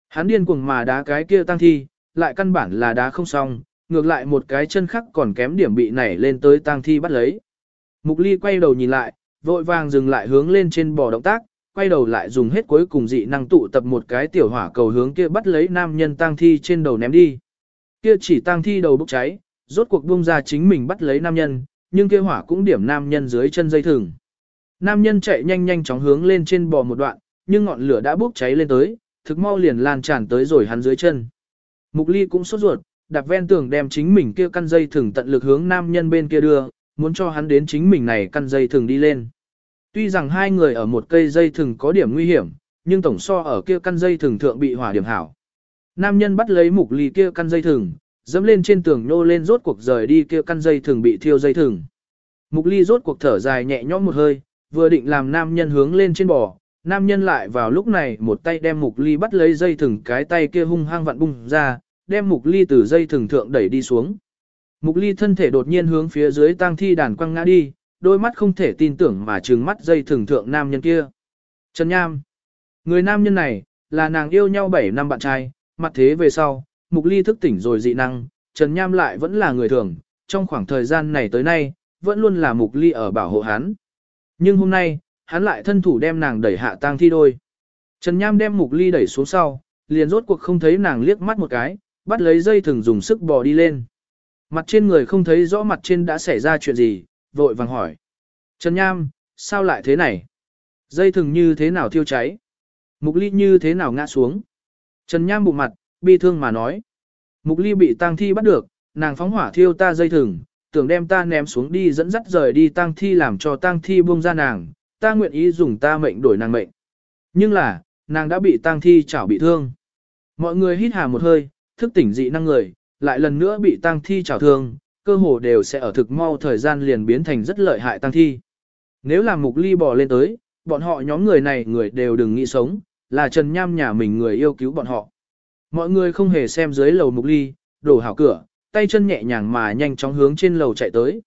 [SPEAKER 1] Hắn điên cuồng mà đá cái kia tang thi, lại căn bản là đá không xong, ngược lại một cái chân khắc còn kém điểm bị nảy lên tới tang thi bắt lấy. Mục ly quay đầu nhìn lại, vội vàng dừng lại hướng lên trên bò động tác, quay đầu lại dùng hết cuối cùng dị năng tụ tập một cái tiểu hỏa cầu hướng kia bắt lấy nam nhân tang thi trên đầu ném đi. Kia chỉ tang thi đầu bốc cháy, rốt cuộc buông ra chính mình bắt lấy nam nhân, nhưng kia hỏa cũng điểm nam nhân dưới chân dây thừng. Nam nhân chạy nhanh nhanh chóng hướng lên trên bò một đoạn, nhưng ngọn lửa đã bốc cháy lên tới, thực mau liền lan tràn tới rồi hắn dưới chân. Mục ly cũng sốt ruột, đạp ven tường đem chính mình kia căn dây thừng tận lực hướng nam nhân bên kia đưa, muốn cho hắn đến chính mình này căn dây thừng đi lên. Tuy rằng hai người ở một cây dây thừng có điểm nguy hiểm, nhưng tổng so ở kia căn dây thừng thượng bị hỏa điểm hảo. Nam nhân bắt lấy mục ly kia căn dây thừng, dẫm lên trên tường nô lên rốt cuộc rời đi kia căn dây thừng bị thiêu dây thừng. Mục ly rốt cuộc thở dài nhẹ nhõm một hơi, vừa định làm nam nhân hướng lên trên bò, nam nhân lại vào lúc này một tay đem mục ly bắt lấy dây thừng cái tay kia hung hăng vặn bung ra, đem mục ly từ dây thừng thượng đẩy đi xuống. Mục ly thân thể đột nhiên hướng phía dưới tang thi đàn quăng ngã đi, đôi mắt không thể tin tưởng mà trừng mắt dây thừng thượng nam nhân kia. Trần Nham. Người nam nhân này, là nàng yêu nhau 7 năm bạn trai, mặt thế về sau, mục ly thức tỉnh rồi dị năng, Trần Nham lại vẫn là người thường, trong khoảng thời gian này tới nay, vẫn luôn là mục ly ở bảo hộ hắn. Nhưng hôm nay, hắn lại thân thủ đem nàng đẩy hạ tang thi đôi. Trần Nham đem mục ly đẩy xuống sau, liền rốt cuộc không thấy nàng liếc mắt một cái, bắt lấy dây thừng dùng sức bò đi lên. Mặt trên người không thấy rõ mặt trên đã xảy ra chuyện gì, vội vàng hỏi. Trần Nham, sao lại thế này? Dây thừng như thế nào thiêu cháy? Mục ly như thế nào ngã xuống? Trần Nham bụng mặt, bi thương mà nói. Mục ly bị tang thi bắt được, nàng phóng hỏa thiêu ta dây thừng, tưởng đem ta ném xuống đi dẫn dắt rời đi tang thi làm cho tang thi buông ra nàng, ta nguyện ý dùng ta mệnh đổi nàng mệnh. Nhưng là, nàng đã bị tang thi chảo bị thương. Mọi người hít hà một hơi, thức tỉnh dị năng người, lại lần nữa bị tang thi chảo thương, cơ hồ đều sẽ ở thực mau thời gian liền biến thành rất lợi hại tang thi. Nếu là mục ly bò lên tới, bọn họ nhóm người này người đều đừng nghĩ sống, là Trần Nham nhà mình người yêu cứu bọn họ. Mọi người không hề xem dưới lầu mục ly, đổ hảo cửa, tay chân nhẹ nhàng mà nhanh chóng hướng trên lầu chạy tới.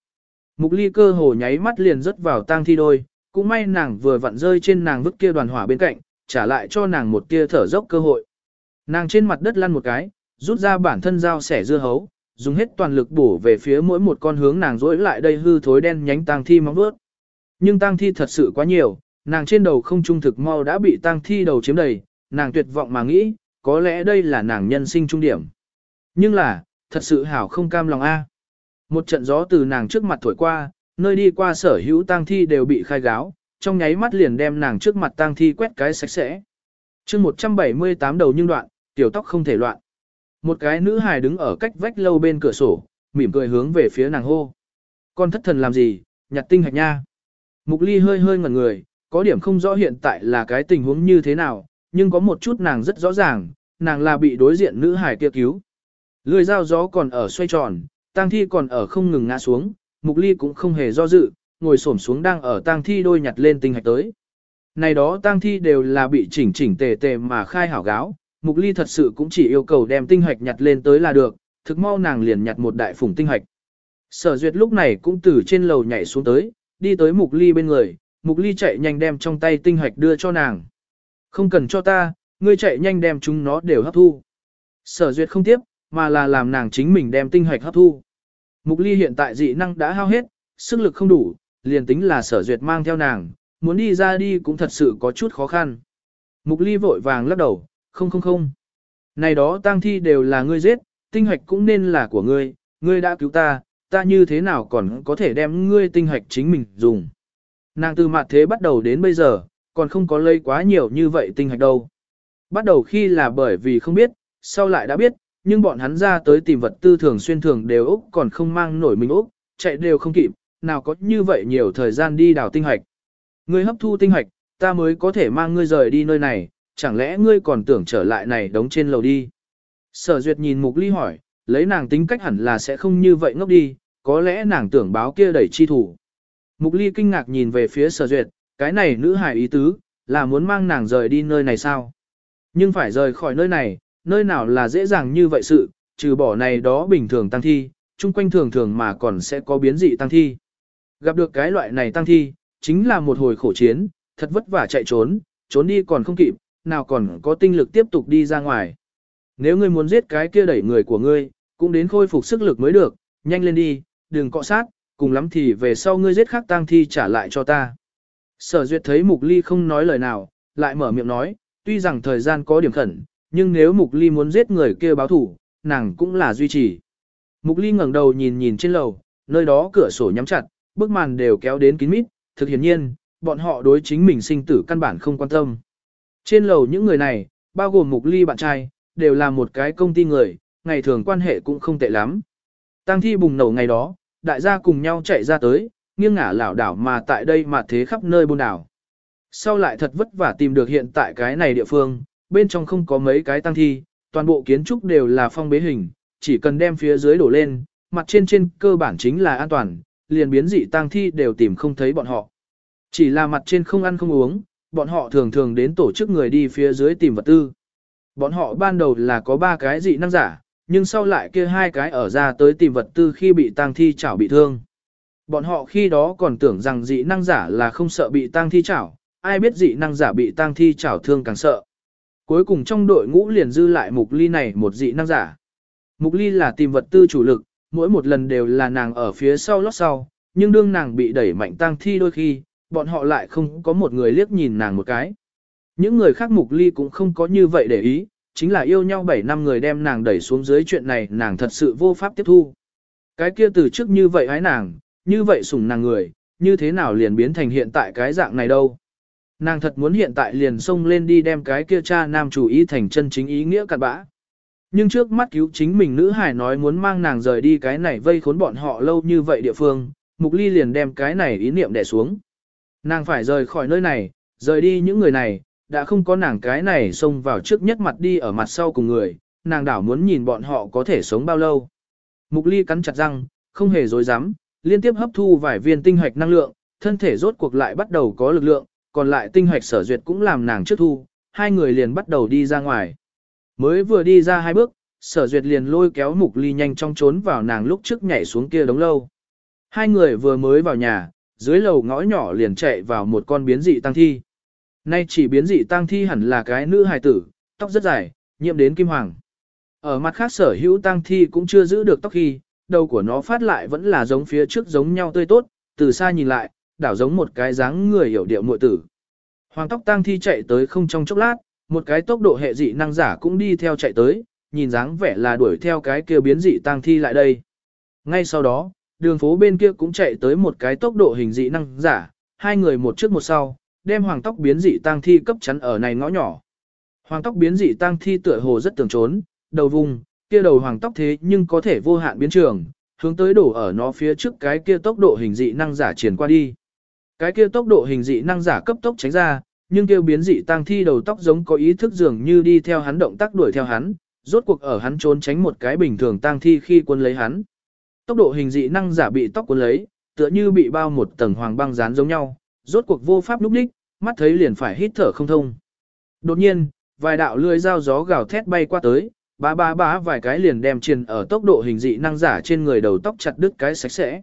[SPEAKER 1] Mục ly cơ hồ nháy mắt liền rớt vào tang thi đôi, cũng may nàng vừa vặn rơi trên nàng vứt kia đoàn hỏa bên cạnh, trả lại cho nàng một tia thở dốc cơ hội. Nàng trên mặt đất lăn một cái, rút ra bản thân dao sẻ dưa hấu, dùng hết toàn lực bổ về phía mỗi một con hướng nàng rỗi lại đây hư thối đen nhánh tang thi móng vuốt. Nhưng tang thi thật sự quá nhiều, nàng trên đầu không trung thực mau đã bị tang thi đầu chiếm đầy, nàng tuyệt vọng mà nghĩ, có lẽ đây là nàng nhân sinh trung điểm. Nhưng là, thật sự hảo không cam lòng a. Một trận gió từ nàng trước mặt thổi qua, nơi đi qua sở hữu tang thi đều bị khai gáo, trong nháy mắt liền đem nàng trước mặt tang thi quét cái sạch sẽ. chương 178 đầu nhưng đoạn, tiểu tóc không thể loạn. Một cái nữ hài đứng ở cách vách lâu bên cửa sổ, mỉm cười hướng về phía nàng hô. Con thất thần làm gì, nhặt tinh hạch nha. Mục ly hơi hơi ngẩn người, có điểm không rõ hiện tại là cái tình huống như thế nào, nhưng có một chút nàng rất rõ ràng, nàng là bị đối diện nữ hài kia cứu. Lưỡi dao gió còn ở xoay tròn, tang thi còn ở không ngừng ngã xuống, mục ly cũng không hề do dự, ngồi xổm xuống đang ở tang thi đôi nhặt lên tinh hạch tới. Này đó tang thi đều là bị chỉnh chỉnh tề tề mà khai hảo gáo, mục ly thật sự cũng chỉ yêu cầu đem tinh hạch nhặt lên tới là được, thực mau nàng liền nhặt một đại phủng tinh hạch. Sở duyệt lúc này cũng từ trên lầu nhảy xuống tới, đi tới mục ly bên người, mục ly chạy nhanh đem trong tay tinh hạch đưa cho nàng. Không cần cho ta, ngươi chạy nhanh đem chúng nó đều hấp thu. Sở duyệt không tiếp, mà là làm nàng chính mình đem tinh hạch hấp thu. Mục ly hiện tại dị năng đã hao hết, sức lực không đủ, liền tính là sở duyệt mang theo nàng, muốn đi ra đi cũng thật sự có chút khó khăn. Mục ly vội vàng lắc đầu, không không không. Này đó tang thi đều là ngươi giết, tinh hoạch cũng nên là của ngươi, ngươi đã cứu ta, ta như thế nào còn có thể đem ngươi tinh hoạch chính mình dùng. Nàng từ mặt thế bắt đầu đến bây giờ, còn không có lấy quá nhiều như vậy tinh hoạch đâu. Bắt đầu khi là bởi vì không biết, sau lại đã biết, nhưng bọn hắn ra tới tìm vật tư thường xuyên thường đều Úc còn không mang nổi mình Úc, chạy đều không kịp, nào có như vậy nhiều thời gian đi đào tinh hoạch. Ngươi hấp thu tinh hoạch, ta mới có thể mang ngươi rời đi nơi này, chẳng lẽ ngươi còn tưởng trở lại này đóng trên lầu đi. Sở duyệt nhìn mục ly hỏi, lấy nàng tính cách hẳn là sẽ không như vậy ngốc đi, có lẽ nàng tưởng báo kia đẩy chi thủ. Mục ly kinh ngạc nhìn về phía sở duyệt, cái này nữ hài ý tứ, là muốn mang nàng rời đi nơi này sao? Nhưng phải rời khỏi nơi này, nơi nào là dễ dàng như vậy sự, trừ bỏ này đó bình thường tăng thi, chung quanh thường thường mà còn sẽ có biến dị tăng thi. Gặp được cái loại này tăng thi, chính là một hồi khổ chiến, thật vất vả chạy trốn, trốn đi còn không kịp, nào còn có tinh lực tiếp tục đi ra ngoài. Nếu ngươi muốn giết cái kia đẩy người của ngươi, cũng đến khôi phục sức lực mới được, nhanh lên đi, đừng cọ sát, cùng lắm thì về sau ngươi giết khác tang thi trả lại cho ta. Sở duyệt thấy mục ly không nói lời nào, lại mở miệng nói, tuy rằng thời gian có điểm khẩn, nhưng nếu mục ly muốn giết người kia báo thủ, nàng cũng là duy trì. Mục ly ngẩng đầu nhìn nhìn trên lầu, nơi đó cửa sổ nhắm chặt, bức màn đều kéo đến kín mít, thực hiển nhiên, bọn họ đối chính mình sinh tử căn bản không quan tâm. Trên lầu những người này, bao gồm mục ly bạn trai, đều là một cái công ty người, ngày thường quan hệ cũng không tệ lắm. Tăng thi bùng nổ ngày đó, đại gia cùng nhau chạy ra tới, nghiêng ngả lảo đảo mà tại đây mà thế khắp nơi buôn đảo. Sau lại thật vất vả tìm được hiện tại cái này địa phương, bên trong không có mấy cái tăng thi, toàn bộ kiến trúc đều là phong bế hình, chỉ cần đem phía dưới đổ lên, mặt trên trên cơ bản chính là an toàn, liền biến dị tăng thi đều tìm không thấy bọn họ. Chỉ là mặt trên không ăn không uống, bọn họ thường thường đến tổ chức người đi phía dưới tìm vật tư. Bọn họ ban đầu là có ba cái dị năng giả, nhưng sau lại kia hai cái ở ra tới tìm vật tư khi bị tang thi chảo bị thương. Bọn họ khi đó còn tưởng rằng dị năng giả là không sợ bị tang thi chảo, ai biết dị năng giả bị tang thi chảo thương càng sợ. Cuối cùng trong đội ngũ liền dư lại mục ly này một dị năng giả. Mục ly là tìm vật tư chủ lực, mỗi một lần đều là nàng ở phía sau lót sau, nhưng đương nàng bị đẩy mạnh tang thi đôi khi, bọn họ lại không có một người liếc nhìn nàng một cái. Những người khác mục ly cũng không có như vậy để ý, chính là yêu nhau 7 năm người đem nàng đẩy xuống dưới chuyện này nàng thật sự vô pháp tiếp thu. Cái kia từ trước như vậy hái nàng, như vậy sủng nàng người, như thế nào liền biến thành hiện tại cái dạng này đâu. Nàng thật muốn hiện tại liền xông lên đi đem cái kia cha nam chủ ý thành chân chính ý nghĩa cặn bã. Nhưng trước mắt cứu chính mình nữ hải nói muốn mang nàng rời đi cái này vây khốn bọn họ lâu như vậy địa phương, mục ly liền đem cái này ý niệm đè xuống. Nàng phải rời khỏi nơi này, rời đi những người này, đã không có nàng cái này xông vào trước nhất mặt đi ở mặt sau cùng người, nàng đảo muốn nhìn bọn họ có thể sống bao lâu. Mục ly cắn chặt răng, không hề dối dám, liên tiếp hấp thu vài viên tinh hoạch năng lượng, thân thể rốt cuộc lại bắt đầu có lực lượng, còn lại tinh hoạch sở duyệt cũng làm nàng trước thu, hai người liền bắt đầu đi ra ngoài. Mới vừa đi ra hai bước, sở duyệt liền lôi kéo mục ly nhanh trong trốn vào nàng lúc trước nhảy xuống kia đống lâu. Hai người vừa mới vào nhà, dưới lầu ngõ nhỏ liền chạy vào một con biến dị tăng thi. Nay chỉ biến dị tăng thi hẳn là cái nữ hài tử, tóc rất dài, nhiễm đến kim hoàng. Ở mặt khác sở hữu tăng thi cũng chưa giữ được tóc khi, đầu của nó phát lại vẫn là giống phía trước giống nhau tươi tốt, từ xa nhìn lại, đảo giống một cái dáng người hiểu điệu muội tử. Hoàng tóc tang thi chạy tới không trong chốc lát, một cái tốc độ hệ dị năng giả cũng đi theo chạy tới, nhìn dáng vẻ là đuổi theo cái kia biến dị tang thi lại đây. Ngay sau đó, đường phố bên kia cũng chạy tới một cái tốc độ hình dị năng giả, hai người một trước một sau, đem hoàng tóc biến dị tang thi cấp chắn ở này ngõ nhỏ. Hoàng tóc biến dị tang thi tựa hồ rất tưởng trốn, đầu vùng, kia đầu hoàng tóc thế nhưng có thể vô hạn biến trường, hướng tới đổ ở nó phía trước cái kia tốc độ hình dị năng giả triển qua đi. Cái kia tốc độ hình dị năng giả cấp tốc tránh ra, nhưng kêu biến dị tang thi đầu tóc giống có ý thức dường như đi theo hắn động tác đuổi theo hắn, rốt cuộc ở hắn trốn tránh một cái bình thường tang thi khi quân lấy hắn. Tốc độ hình dị năng giả bị tóc quân lấy, tựa như bị bao một tầng hoàng băng dán giống nhau, rốt cuộc vô pháp lúc đích, mắt thấy liền phải hít thở không thông. Đột nhiên, vài đạo lưỡi dao gió gào thét bay qua tới, bá bá bá vài cái liền đem truyền ở tốc độ hình dị năng giả trên người đầu tóc chặt đứt cái sạch sẽ.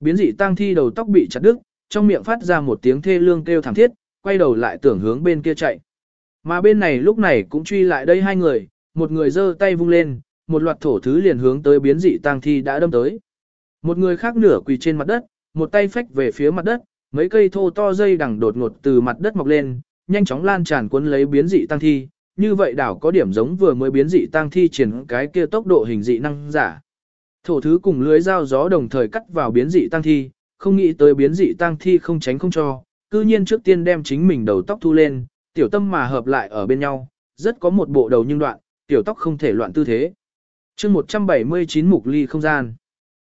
[SPEAKER 1] Biến dị tang thi đầu tóc bị chặt đứt, trong miệng phát ra một tiếng thê lương kêu thảm thiết, quay đầu lại tưởng hướng bên kia chạy. Mà bên này lúc này cũng truy lại đây hai người, một người giơ tay vung lên, một loạt thổ thứ liền hướng tới biến dị tang thi đã đâm tới. Một người khác nửa quỳ trên mặt đất, một tay phách về phía mặt đất, mấy cây thô to dây đằng đột ngột từ mặt đất mọc lên, nhanh chóng lan tràn cuốn lấy biến dị tang thi, như vậy đảo có điểm giống vừa mới biến dị tang thi triển cái kia tốc độ hình dị năng giả. Thổ thứ cùng lưới dao gió đồng thời cắt vào biến dị tang thi, không nghĩ tới biến dị tang thi không tránh không cho, cư nhiên trước tiên đem chính mình đầu tóc thu lên, tiểu tâm mà hợp lại ở bên nhau, rất có một bộ đầu nhưng đoạn, tiểu tóc không thể loạn tư thế. chương 179 mục ly không gian.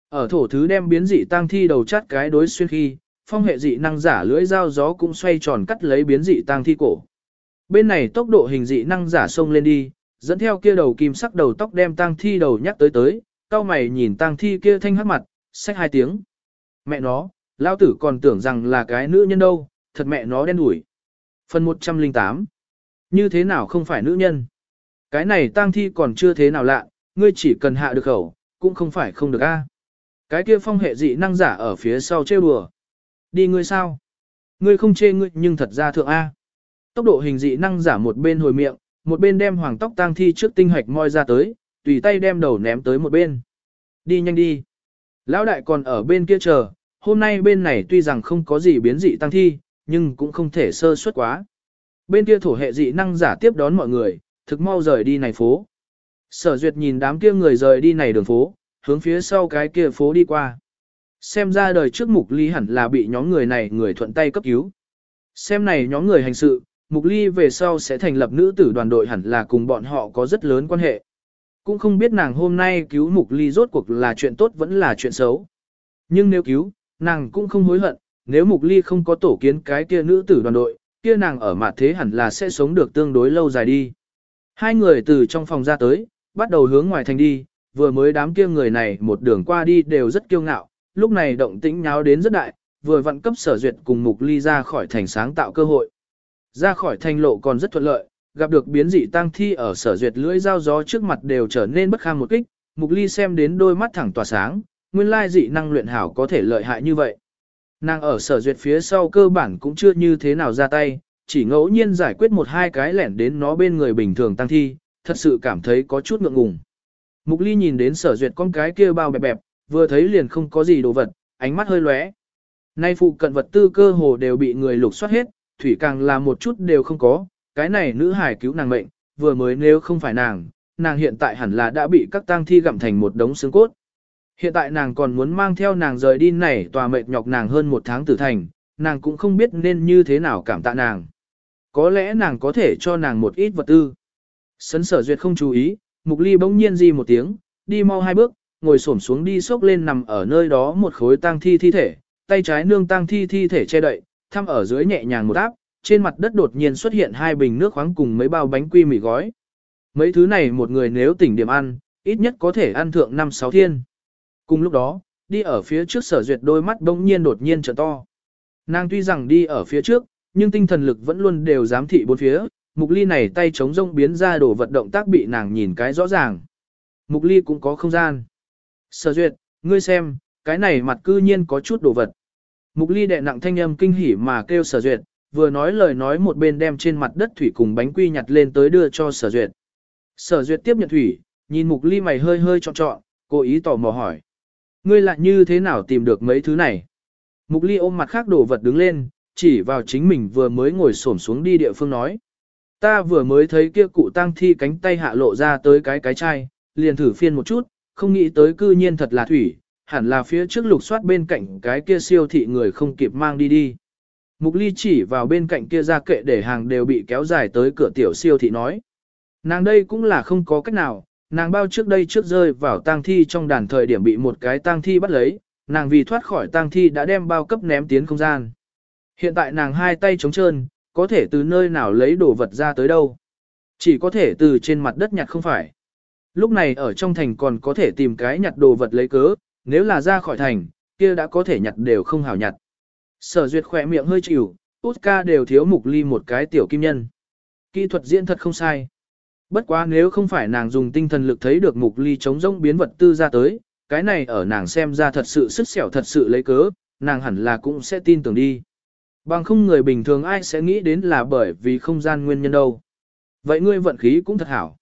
[SPEAKER 1] Ở thổ thứ đem biến dị tang thi đầu chát cái đối xuyên khi, phong hệ dị năng giả lưỡi dao gió cũng xoay tròn cắt lấy biến dị tang thi cổ. Bên này tốc độ hình dị năng giả xông lên đi, dẫn theo kia đầu kim sắc đầu tóc đem tang thi đầu nhắc tới tới, cao mày nhìn tang thi kia thanh hắc mặt, xách hai tiếng. Mẹ nó, lao tử còn tưởng rằng là cái nữ nhân đâu, thật mẹ nó đen đủi. Phần 108 Như thế nào không phải nữ nhân? Cái này tang thi còn chưa thế nào lạ, ngươi chỉ cần hạ được khẩu, cũng không phải không được a. Cái kia phong hệ dị năng giả ở phía sau trêu đùa. Đi ngươi sao? Ngươi không chê ngươi nhưng thật ra thượng A. Tốc độ hình dị năng giả một bên hồi miệng, một bên đem hoàng tóc tang thi trước tinh hạch moi ra tới, tùy tay đem đầu ném tới một bên. Đi nhanh đi. Lão đại còn ở bên kia chờ, hôm nay bên này tuy rằng không có gì biến dị tăng thi, nhưng cũng không thể sơ suất quá. Bên kia thổ hệ dị năng giả tiếp đón mọi người, thực mau rời đi này phố. Sở duyệt nhìn đám kia người rời đi này đường phố, hướng phía sau cái kia phố đi qua. Xem ra đời trước mục ly hẳn là bị nhóm người này người thuận tay cấp cứu. Xem này nhóm người hành sự, mục ly về sau sẽ thành lập nữ tử đoàn đội hẳn là cùng bọn họ có rất lớn quan hệ. Cũng không biết nàng hôm nay cứu mục ly rốt cuộc là chuyện tốt vẫn là chuyện xấu. Nhưng nếu cứu, nàng cũng không hối hận, nếu mục ly không có tổ kiến cái kia nữ tử đoàn đội, kia nàng ở mặt thế hẳn là sẽ sống được tương đối lâu dài đi. Hai người từ trong phòng ra tới, bắt đầu hướng ngoài thành đi, vừa mới đám kia người này một đường qua đi đều rất kiêu ngạo, lúc này động tĩnh nháo đến rất đại, vừa vận cấp sở duyệt cùng mục ly ra khỏi thành sáng tạo cơ hội. Ra khỏi thành lộ còn rất thuận lợi, gặp được biến dị tăng thi ở sở duyệt lưỡi dao gió trước mặt đều trở nên bất kham một kích, mục ly xem đến đôi mắt thẳng tỏa sáng, nguyên lai dị năng luyện hảo có thể lợi hại như vậy. Nàng ở sở duyệt phía sau cơ bản cũng chưa như thế nào ra tay, chỉ ngẫu nhiên giải quyết một hai cái lẻn đến nó bên người bình thường tăng thi, thật sự cảm thấy có chút ngượng ngùng. Mục ly nhìn đến sở duyệt con cái kia bao bẹp bẹp, vừa thấy liền không có gì đồ vật, ánh mắt hơi lóe. Nay phụ cận vật tư cơ hồ đều bị người lục soát hết, thủy càng là một chút đều không có, cái này nữ hải cứu nàng mệnh, vừa mới nếu không phải nàng, nàng hiện tại hẳn là đã bị các tang thi gặm thành một đống xương cốt. Hiện tại nàng còn muốn mang theo nàng rời đi này tòa mệt nhọc nàng hơn một tháng tử thành, nàng cũng không biết nên như thế nào cảm tạ nàng. Có lẽ nàng có thể cho nàng một ít vật tư. Sấn sở duyệt không chú ý, mục ly bỗng nhiên di một tiếng, đi mau hai bước, ngồi xổm xuống đi xốc lên nằm ở nơi đó một khối tang thi thi thể, tay trái nương tang thi thi thể che đậy, thăm ở dưới nhẹ nhàng một áp, trên mặt đất đột nhiên xuất hiện hai bình nước khoáng cùng mấy bao bánh quy mì gói. Mấy thứ này một người nếu tỉnh điểm ăn, ít nhất có thể ăn thượng năm sáu thiên. Cùng lúc đó, đi ở phía trước sở duyệt đôi mắt bỗng nhiên đột nhiên trở to. Nàng tuy rằng đi ở phía trước, nhưng tinh thần lực vẫn luôn đều giám thị bốn phía, mục ly này tay chống rông biến ra đổ vật động tác bị nàng nhìn cái rõ ràng. Mục ly cũng có không gian. Sở duyệt, ngươi xem, cái này mặt cư nhiên có chút đồ vật. Mục ly đệ nặng thanh âm kinh hỉ mà kêu sở duyệt, vừa nói lời nói một bên đem trên mặt đất thủy cùng bánh quy nhặt lên tới đưa cho sở duyệt. Sở duyệt tiếp nhận thủy, nhìn mục ly mày hơi hơi trọn trọn, cố ý tò mò hỏi. Ngươi lại như thế nào tìm được mấy thứ này? Mục ly ôm mặt khác đồ vật đứng lên, chỉ vào chính mình vừa mới ngồi xổm xuống đi địa phương nói. Ta vừa mới thấy kia cụ tăng thi cánh tay hạ lộ ra tới cái cái chai, liền thử phiên một chút, không nghĩ tới cư nhiên thật là thủy, hẳn là phía trước lục soát bên cạnh cái kia siêu thị người không kịp mang đi đi. Mục ly chỉ vào bên cạnh kia ra kệ để hàng đều bị kéo dài tới cửa tiểu siêu thị nói. Nàng đây cũng là không có cách nào, nàng bao trước đây trước rơi vào tang thi trong đàn thời điểm bị một cái tang thi bắt lấy, nàng vì thoát khỏi tang thi đã đem bao cấp ném tiến không gian. Hiện tại nàng hai tay trống trơn, có thể từ nơi nào lấy đồ vật ra tới đâu. Chỉ có thể từ trên mặt đất nhặt không phải. Lúc này ở trong thành còn có thể tìm cái nhặt đồ vật lấy cớ, nếu là ra khỏi thành, kia đã có thể nhặt đều không hảo nhặt. Sở duyệt khỏe miệng hơi chịu, út ca đều thiếu mục ly một cái tiểu kim nhân. Kỹ thuật diễn thật không sai. Bất quá nếu không phải nàng dùng tinh thần lực thấy được mục ly chống rông biến vật tư ra tới, cái này ở nàng xem ra thật sự sức xẻo thật sự lấy cớ, nàng hẳn là cũng sẽ tin tưởng đi. Bằng không người bình thường ai sẽ nghĩ đến là bởi vì không gian nguyên nhân đâu. Vậy ngươi vận khí cũng thật hảo.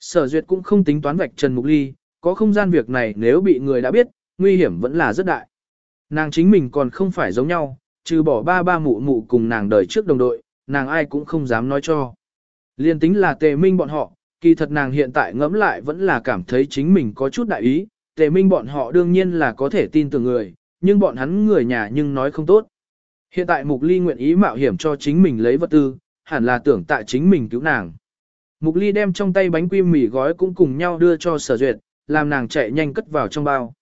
[SPEAKER 1] Sở duyệt cũng không tính toán vạch Trần Mục Ly, có không gian việc này nếu bị người đã biết, nguy hiểm vẫn là rất đại. Nàng chính mình còn không phải giống nhau, trừ bỏ ba ba mụ mụ cùng nàng đời trước đồng đội, nàng ai cũng không dám nói cho. Liên tính là tề minh bọn họ, kỳ thật nàng hiện tại ngẫm lại vẫn là cảm thấy chính mình có chút đại ý, tề minh bọn họ đương nhiên là có thể tin tưởng người, nhưng bọn hắn người nhà nhưng nói không tốt. Hiện tại Mục Ly nguyện ý mạo hiểm cho chính mình lấy vật tư, hẳn là tưởng tại chính mình cứu nàng. Mục Ly đem trong tay bánh quy mì gói cũng cùng nhau đưa cho Sở Duyệt, làm nàng chạy nhanh cất vào trong bao.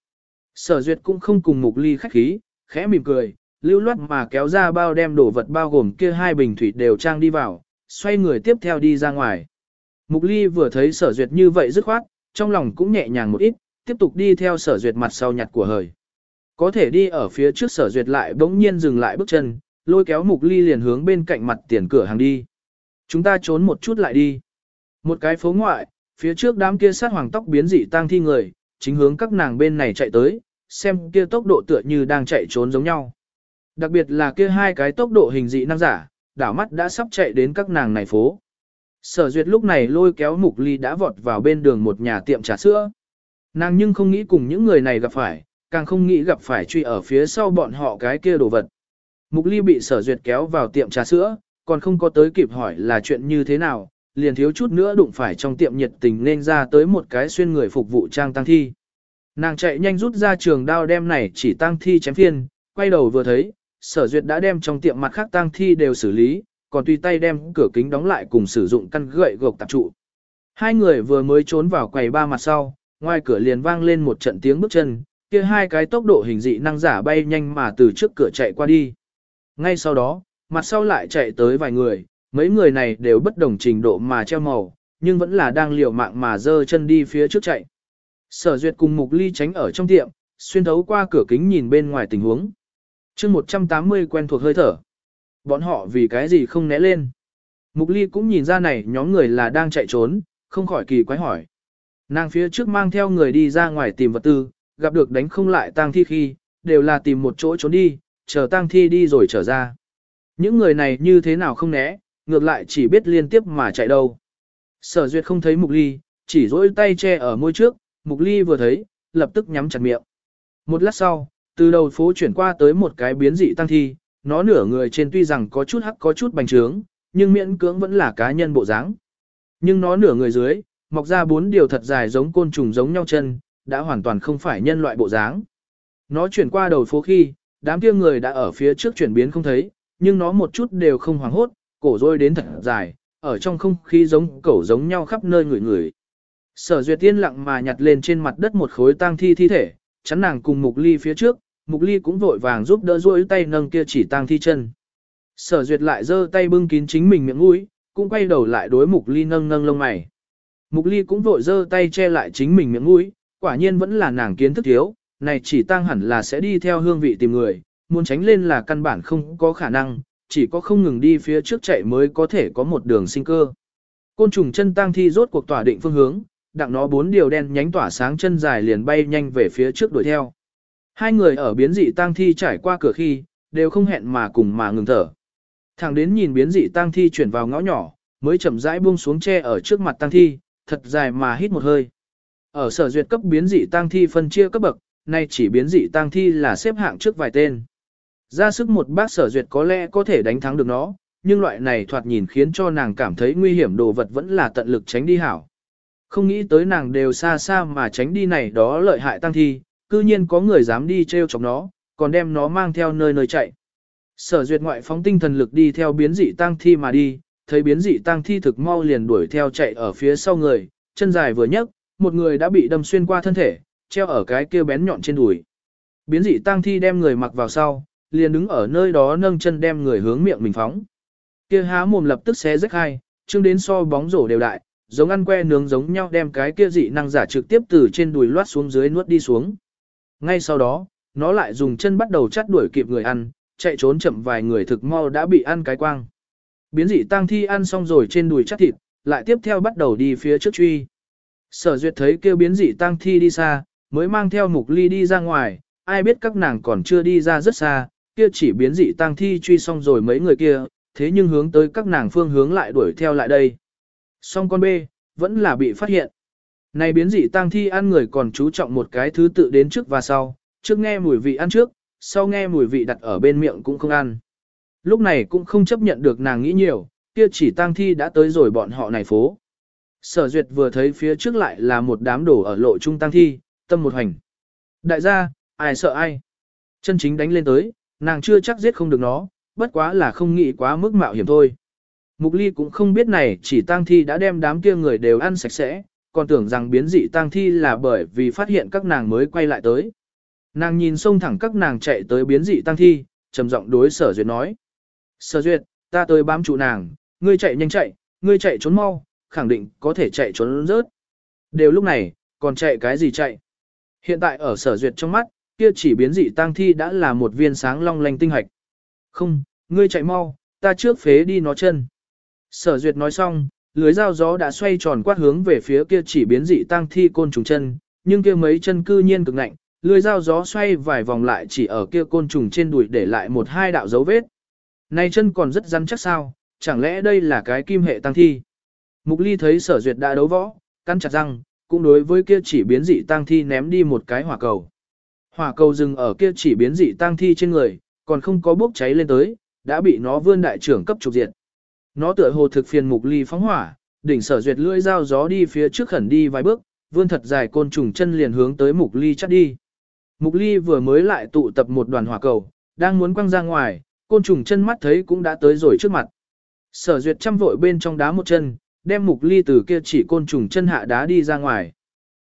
[SPEAKER 1] Sở Duyệt cũng không cùng Mục Ly khách khí, khẽ mỉm cười, lưu loát mà kéo ra bao đem đồ vật bao gồm kia hai bình thủy đều trang đi vào, xoay người tiếp theo đi ra ngoài. Mục Ly vừa thấy Sở Duyệt như vậy dứt khoát, trong lòng cũng nhẹ nhàng một ít, tiếp tục đi theo Sở Duyệt mặt sau nhặt của hời. Có thể đi ở phía trước Sở Duyệt lại bỗng nhiên dừng lại bước chân, lôi kéo Mục Ly liền hướng bên cạnh mặt tiền cửa hàng đi. Chúng ta trốn một chút lại đi. Một cái phố ngoại, phía trước đám kia sát hoàng tóc biến dị tang thi người, chính hướng các nàng bên này chạy tới, xem kia tốc độ tựa như đang chạy trốn giống nhau. Đặc biệt là kia hai cái tốc độ hình dị năng giả, đảo mắt đã sắp chạy đến các nàng này phố. Sở duyệt lúc này lôi kéo mục ly đã vọt vào bên đường một nhà tiệm trà sữa. Nàng nhưng không nghĩ cùng những người này gặp phải, càng không nghĩ gặp phải truy ở phía sau bọn họ cái kia đồ vật. Mục ly bị sở duyệt kéo vào tiệm trà sữa, còn không có tới kịp hỏi là chuyện như thế nào, liền thiếu chút nữa đụng phải trong tiệm nhiệt tình nên ra tới một cái xuyên người phục vụ trang tăng thi. Nàng chạy nhanh rút ra trường đao đem này chỉ tăng thi chém phiên, quay đầu vừa thấy, sở duyệt đã đem trong tiệm mặt khác tăng thi đều xử lý, còn tùy tay đem cửa kính đóng lại cùng sử dụng căn gậy gộc tạp trụ. Hai người vừa mới trốn vào quầy ba mặt sau, ngoài cửa liền vang lên một trận tiếng bước chân, kia hai cái tốc độ hình dị năng giả bay nhanh mà từ trước cửa chạy qua đi. Ngay sau đó, mặt sau lại chạy tới vài người, mấy người này đều bất đồng trình độ mà treo màu, nhưng vẫn là đang liều mạng mà dơ chân đi phía trước chạy. Sở duyệt cùng mục ly tránh ở trong tiệm, xuyên thấu qua cửa kính nhìn bên ngoài tình huống. chương 180 quen thuộc hơi thở. Bọn họ vì cái gì không né lên. Mục ly cũng nhìn ra này nhóm người là đang chạy trốn, không khỏi kỳ quái hỏi. Nàng phía trước mang theo người đi ra ngoài tìm vật tư, gặp được đánh không lại tang thi khi, đều là tìm một chỗ trốn đi, chờ tang thi đi rồi trở ra. Những người này như thế nào không né, ngược lại chỉ biết liên tiếp mà chạy đâu. Sở duyệt không thấy mục ly, chỉ dỗi tay che ở môi trước, mục ly vừa thấy, lập tức nhắm chặt miệng. Một lát sau, từ đầu phố chuyển qua tới một cái biến dị tăng thi, nó nửa người trên tuy rằng có chút hắc có chút bành trướng, nhưng miễn cưỡng vẫn là cá nhân bộ dáng. Nhưng nó nửa người dưới, mọc ra bốn điều thật dài giống côn trùng giống nhau chân, đã hoàn toàn không phải nhân loại bộ dáng. Nó chuyển qua đầu phố khi, đám kia người đã ở phía trước chuyển biến không thấy, nhưng nó một chút đều không hoảng hốt, cổ rôi đến thật dài, ở trong không khí giống cẩu giống nhau khắp nơi người người. Sở duyệt tiên lặng mà nhặt lên trên mặt đất một khối tang thi thi thể, chắn nàng cùng mục ly phía trước, mục ly cũng vội vàng giúp đỡ rôi tay nâng kia chỉ tang thi chân. Sở duyệt lại giơ tay bưng kín chính mình miệng mũi, cũng quay đầu lại đối mục ly nâng nâng lông mày. Mục ly cũng vội giơ tay che lại chính mình miệng mũi, quả nhiên vẫn là nàng kiến thức thiếu, này chỉ tăng hẳn là sẽ đi theo hương vị tìm người, muốn tránh lên là căn bản không có khả năng, chỉ có không ngừng đi phía trước chạy mới có thể có một đường sinh cơ. Côn trùng chân tăng thi rốt cuộc tỏa định phương hướng, đặng nó bốn điều đen nhánh tỏa sáng chân dài liền bay nhanh về phía trước đuổi theo. Hai người ở biến dị tăng thi trải qua cửa khi, đều không hẹn mà cùng mà ngừng thở. Thẳng đến nhìn biến dị tăng thi chuyển vào ngõ nhỏ, mới chậm rãi buông xuống che ở trước mặt tăng thi, thật dài mà hít một hơi. Ở sở duyệt cấp biến dị tăng thi phân chia cấp bậc, nay chỉ biến dị tăng thi là xếp hạng trước vài tên. Ra sức một bác sở duyệt có lẽ có thể đánh thắng được nó, nhưng loại này thoạt nhìn khiến cho nàng cảm thấy nguy hiểm đồ vật vẫn là tận lực tránh đi hảo. Không nghĩ tới nàng đều xa xa mà tránh đi này đó lợi hại tăng thi, cư nhiên có người dám đi treo chọc nó, còn đem nó mang theo nơi nơi chạy. Sở duyệt ngoại phóng tinh thần lực đi theo biến dị tăng thi mà đi, thấy biến dị tăng thi thực mau liền đuổi theo chạy ở phía sau người, chân dài vừa nhấc, một người đã bị đâm xuyên qua thân thể, treo ở cái kia bén nhọn trên đùi. Biến dị tăng thi đem người mặc vào sau, liền đứng ở nơi đó nâng chân đem người hướng miệng mình phóng. Kia há mồm lập tức xé rách hai, chương đến so bóng rổ đều đại, giống ăn que nướng giống nhau đem cái kia dị năng giả trực tiếp từ trên đùi loát xuống dưới nuốt đi xuống. Ngay sau đó, nó lại dùng chân bắt đầu chắt đuổi kịp người ăn, chạy trốn chậm vài người thực mau đã bị ăn cái quang. Biến dị tăng thi ăn xong rồi trên đùi chắt thịt, lại tiếp theo bắt đầu đi phía trước truy. Sở duyệt thấy kêu biến dị tăng thi đi xa, mới mang theo mục ly đi ra ngoài, ai biết các nàng còn chưa đi ra rất xa, kia chỉ biến dị tang thi truy xong rồi mấy người kia, thế nhưng hướng tới các nàng phương hướng lại đuổi theo lại đây. Song con B, vẫn là bị phát hiện. Này biến dị tang thi ăn người còn chú trọng một cái thứ tự đến trước và sau, trước nghe mùi vị ăn trước, sau nghe mùi vị đặt ở bên miệng cũng không ăn. Lúc này cũng không chấp nhận được nàng nghĩ nhiều, kia chỉ tang thi đã tới rồi bọn họ này phố. Sở duyệt vừa thấy phía trước lại là một đám đổ ở lộ trung tang thi, tâm một hành. Đại gia, ai sợ ai? Chân chính đánh lên tới, nàng chưa chắc giết không được nó, bất quá là không nghĩ quá mức mạo hiểm thôi. Mục ly cũng không biết này chỉ tang thi đã đem đám kia người đều ăn sạch sẽ, còn tưởng rằng biến dị tang thi là bởi vì phát hiện các nàng mới quay lại tới. Nàng nhìn xông thẳng các nàng chạy tới biến dị tang thi, trầm giọng đối sở duyệt nói. Sở duyệt, ta tới bám trụ nàng, ngươi chạy nhanh chạy, ngươi chạy trốn mau, khẳng định có thể chạy trốn rớt. Đều lúc này, còn chạy cái gì chạy? Hiện tại ở sở duyệt trong mắt, kia chỉ biến dị tang thi đã là một viên sáng long lanh tinh hạch. Không, ngươi chạy mau, ta trước phế đi nó chân. Sở duyệt nói xong, lưới dao gió đã xoay tròn quát hướng về phía kia chỉ biến dị tang thi côn trùng chân, nhưng kia mấy chân cư nhiên cực nạnh, lưới dao gió xoay vài vòng lại chỉ ở kia côn trùng trên đùi để lại một hai đạo dấu vết. Này chân còn rất rắn chắc sao, chẳng lẽ đây là cái kim hệ tăng thi? Mục ly thấy sở duyệt đã đấu võ, căn chặt răng, cũng đối với kia chỉ biến dị tăng thi ném đi một cái hỏa cầu. Hỏa cầu dừng ở kia chỉ biến dị tăng thi trên người, còn không có bốc cháy lên tới, đã bị nó vươn đại trưởng cấp trục diệt. Nó tựa hồ thực phiền mục ly phóng hỏa, đỉnh sở duyệt lưỡi dao gió đi phía trước khẩn đi vài bước, vươn thật dài côn trùng chân liền hướng tới mục ly chắt đi. Mục ly vừa mới lại tụ tập một đoàn hỏa cầu, đang muốn quăng ra ngoài, côn trùng chân mắt thấy cũng đã tới rồi trước mặt. Sở duyệt chăm vội bên trong đá một chân, đem mục ly từ kia chỉ côn trùng chân hạ đá đi ra ngoài.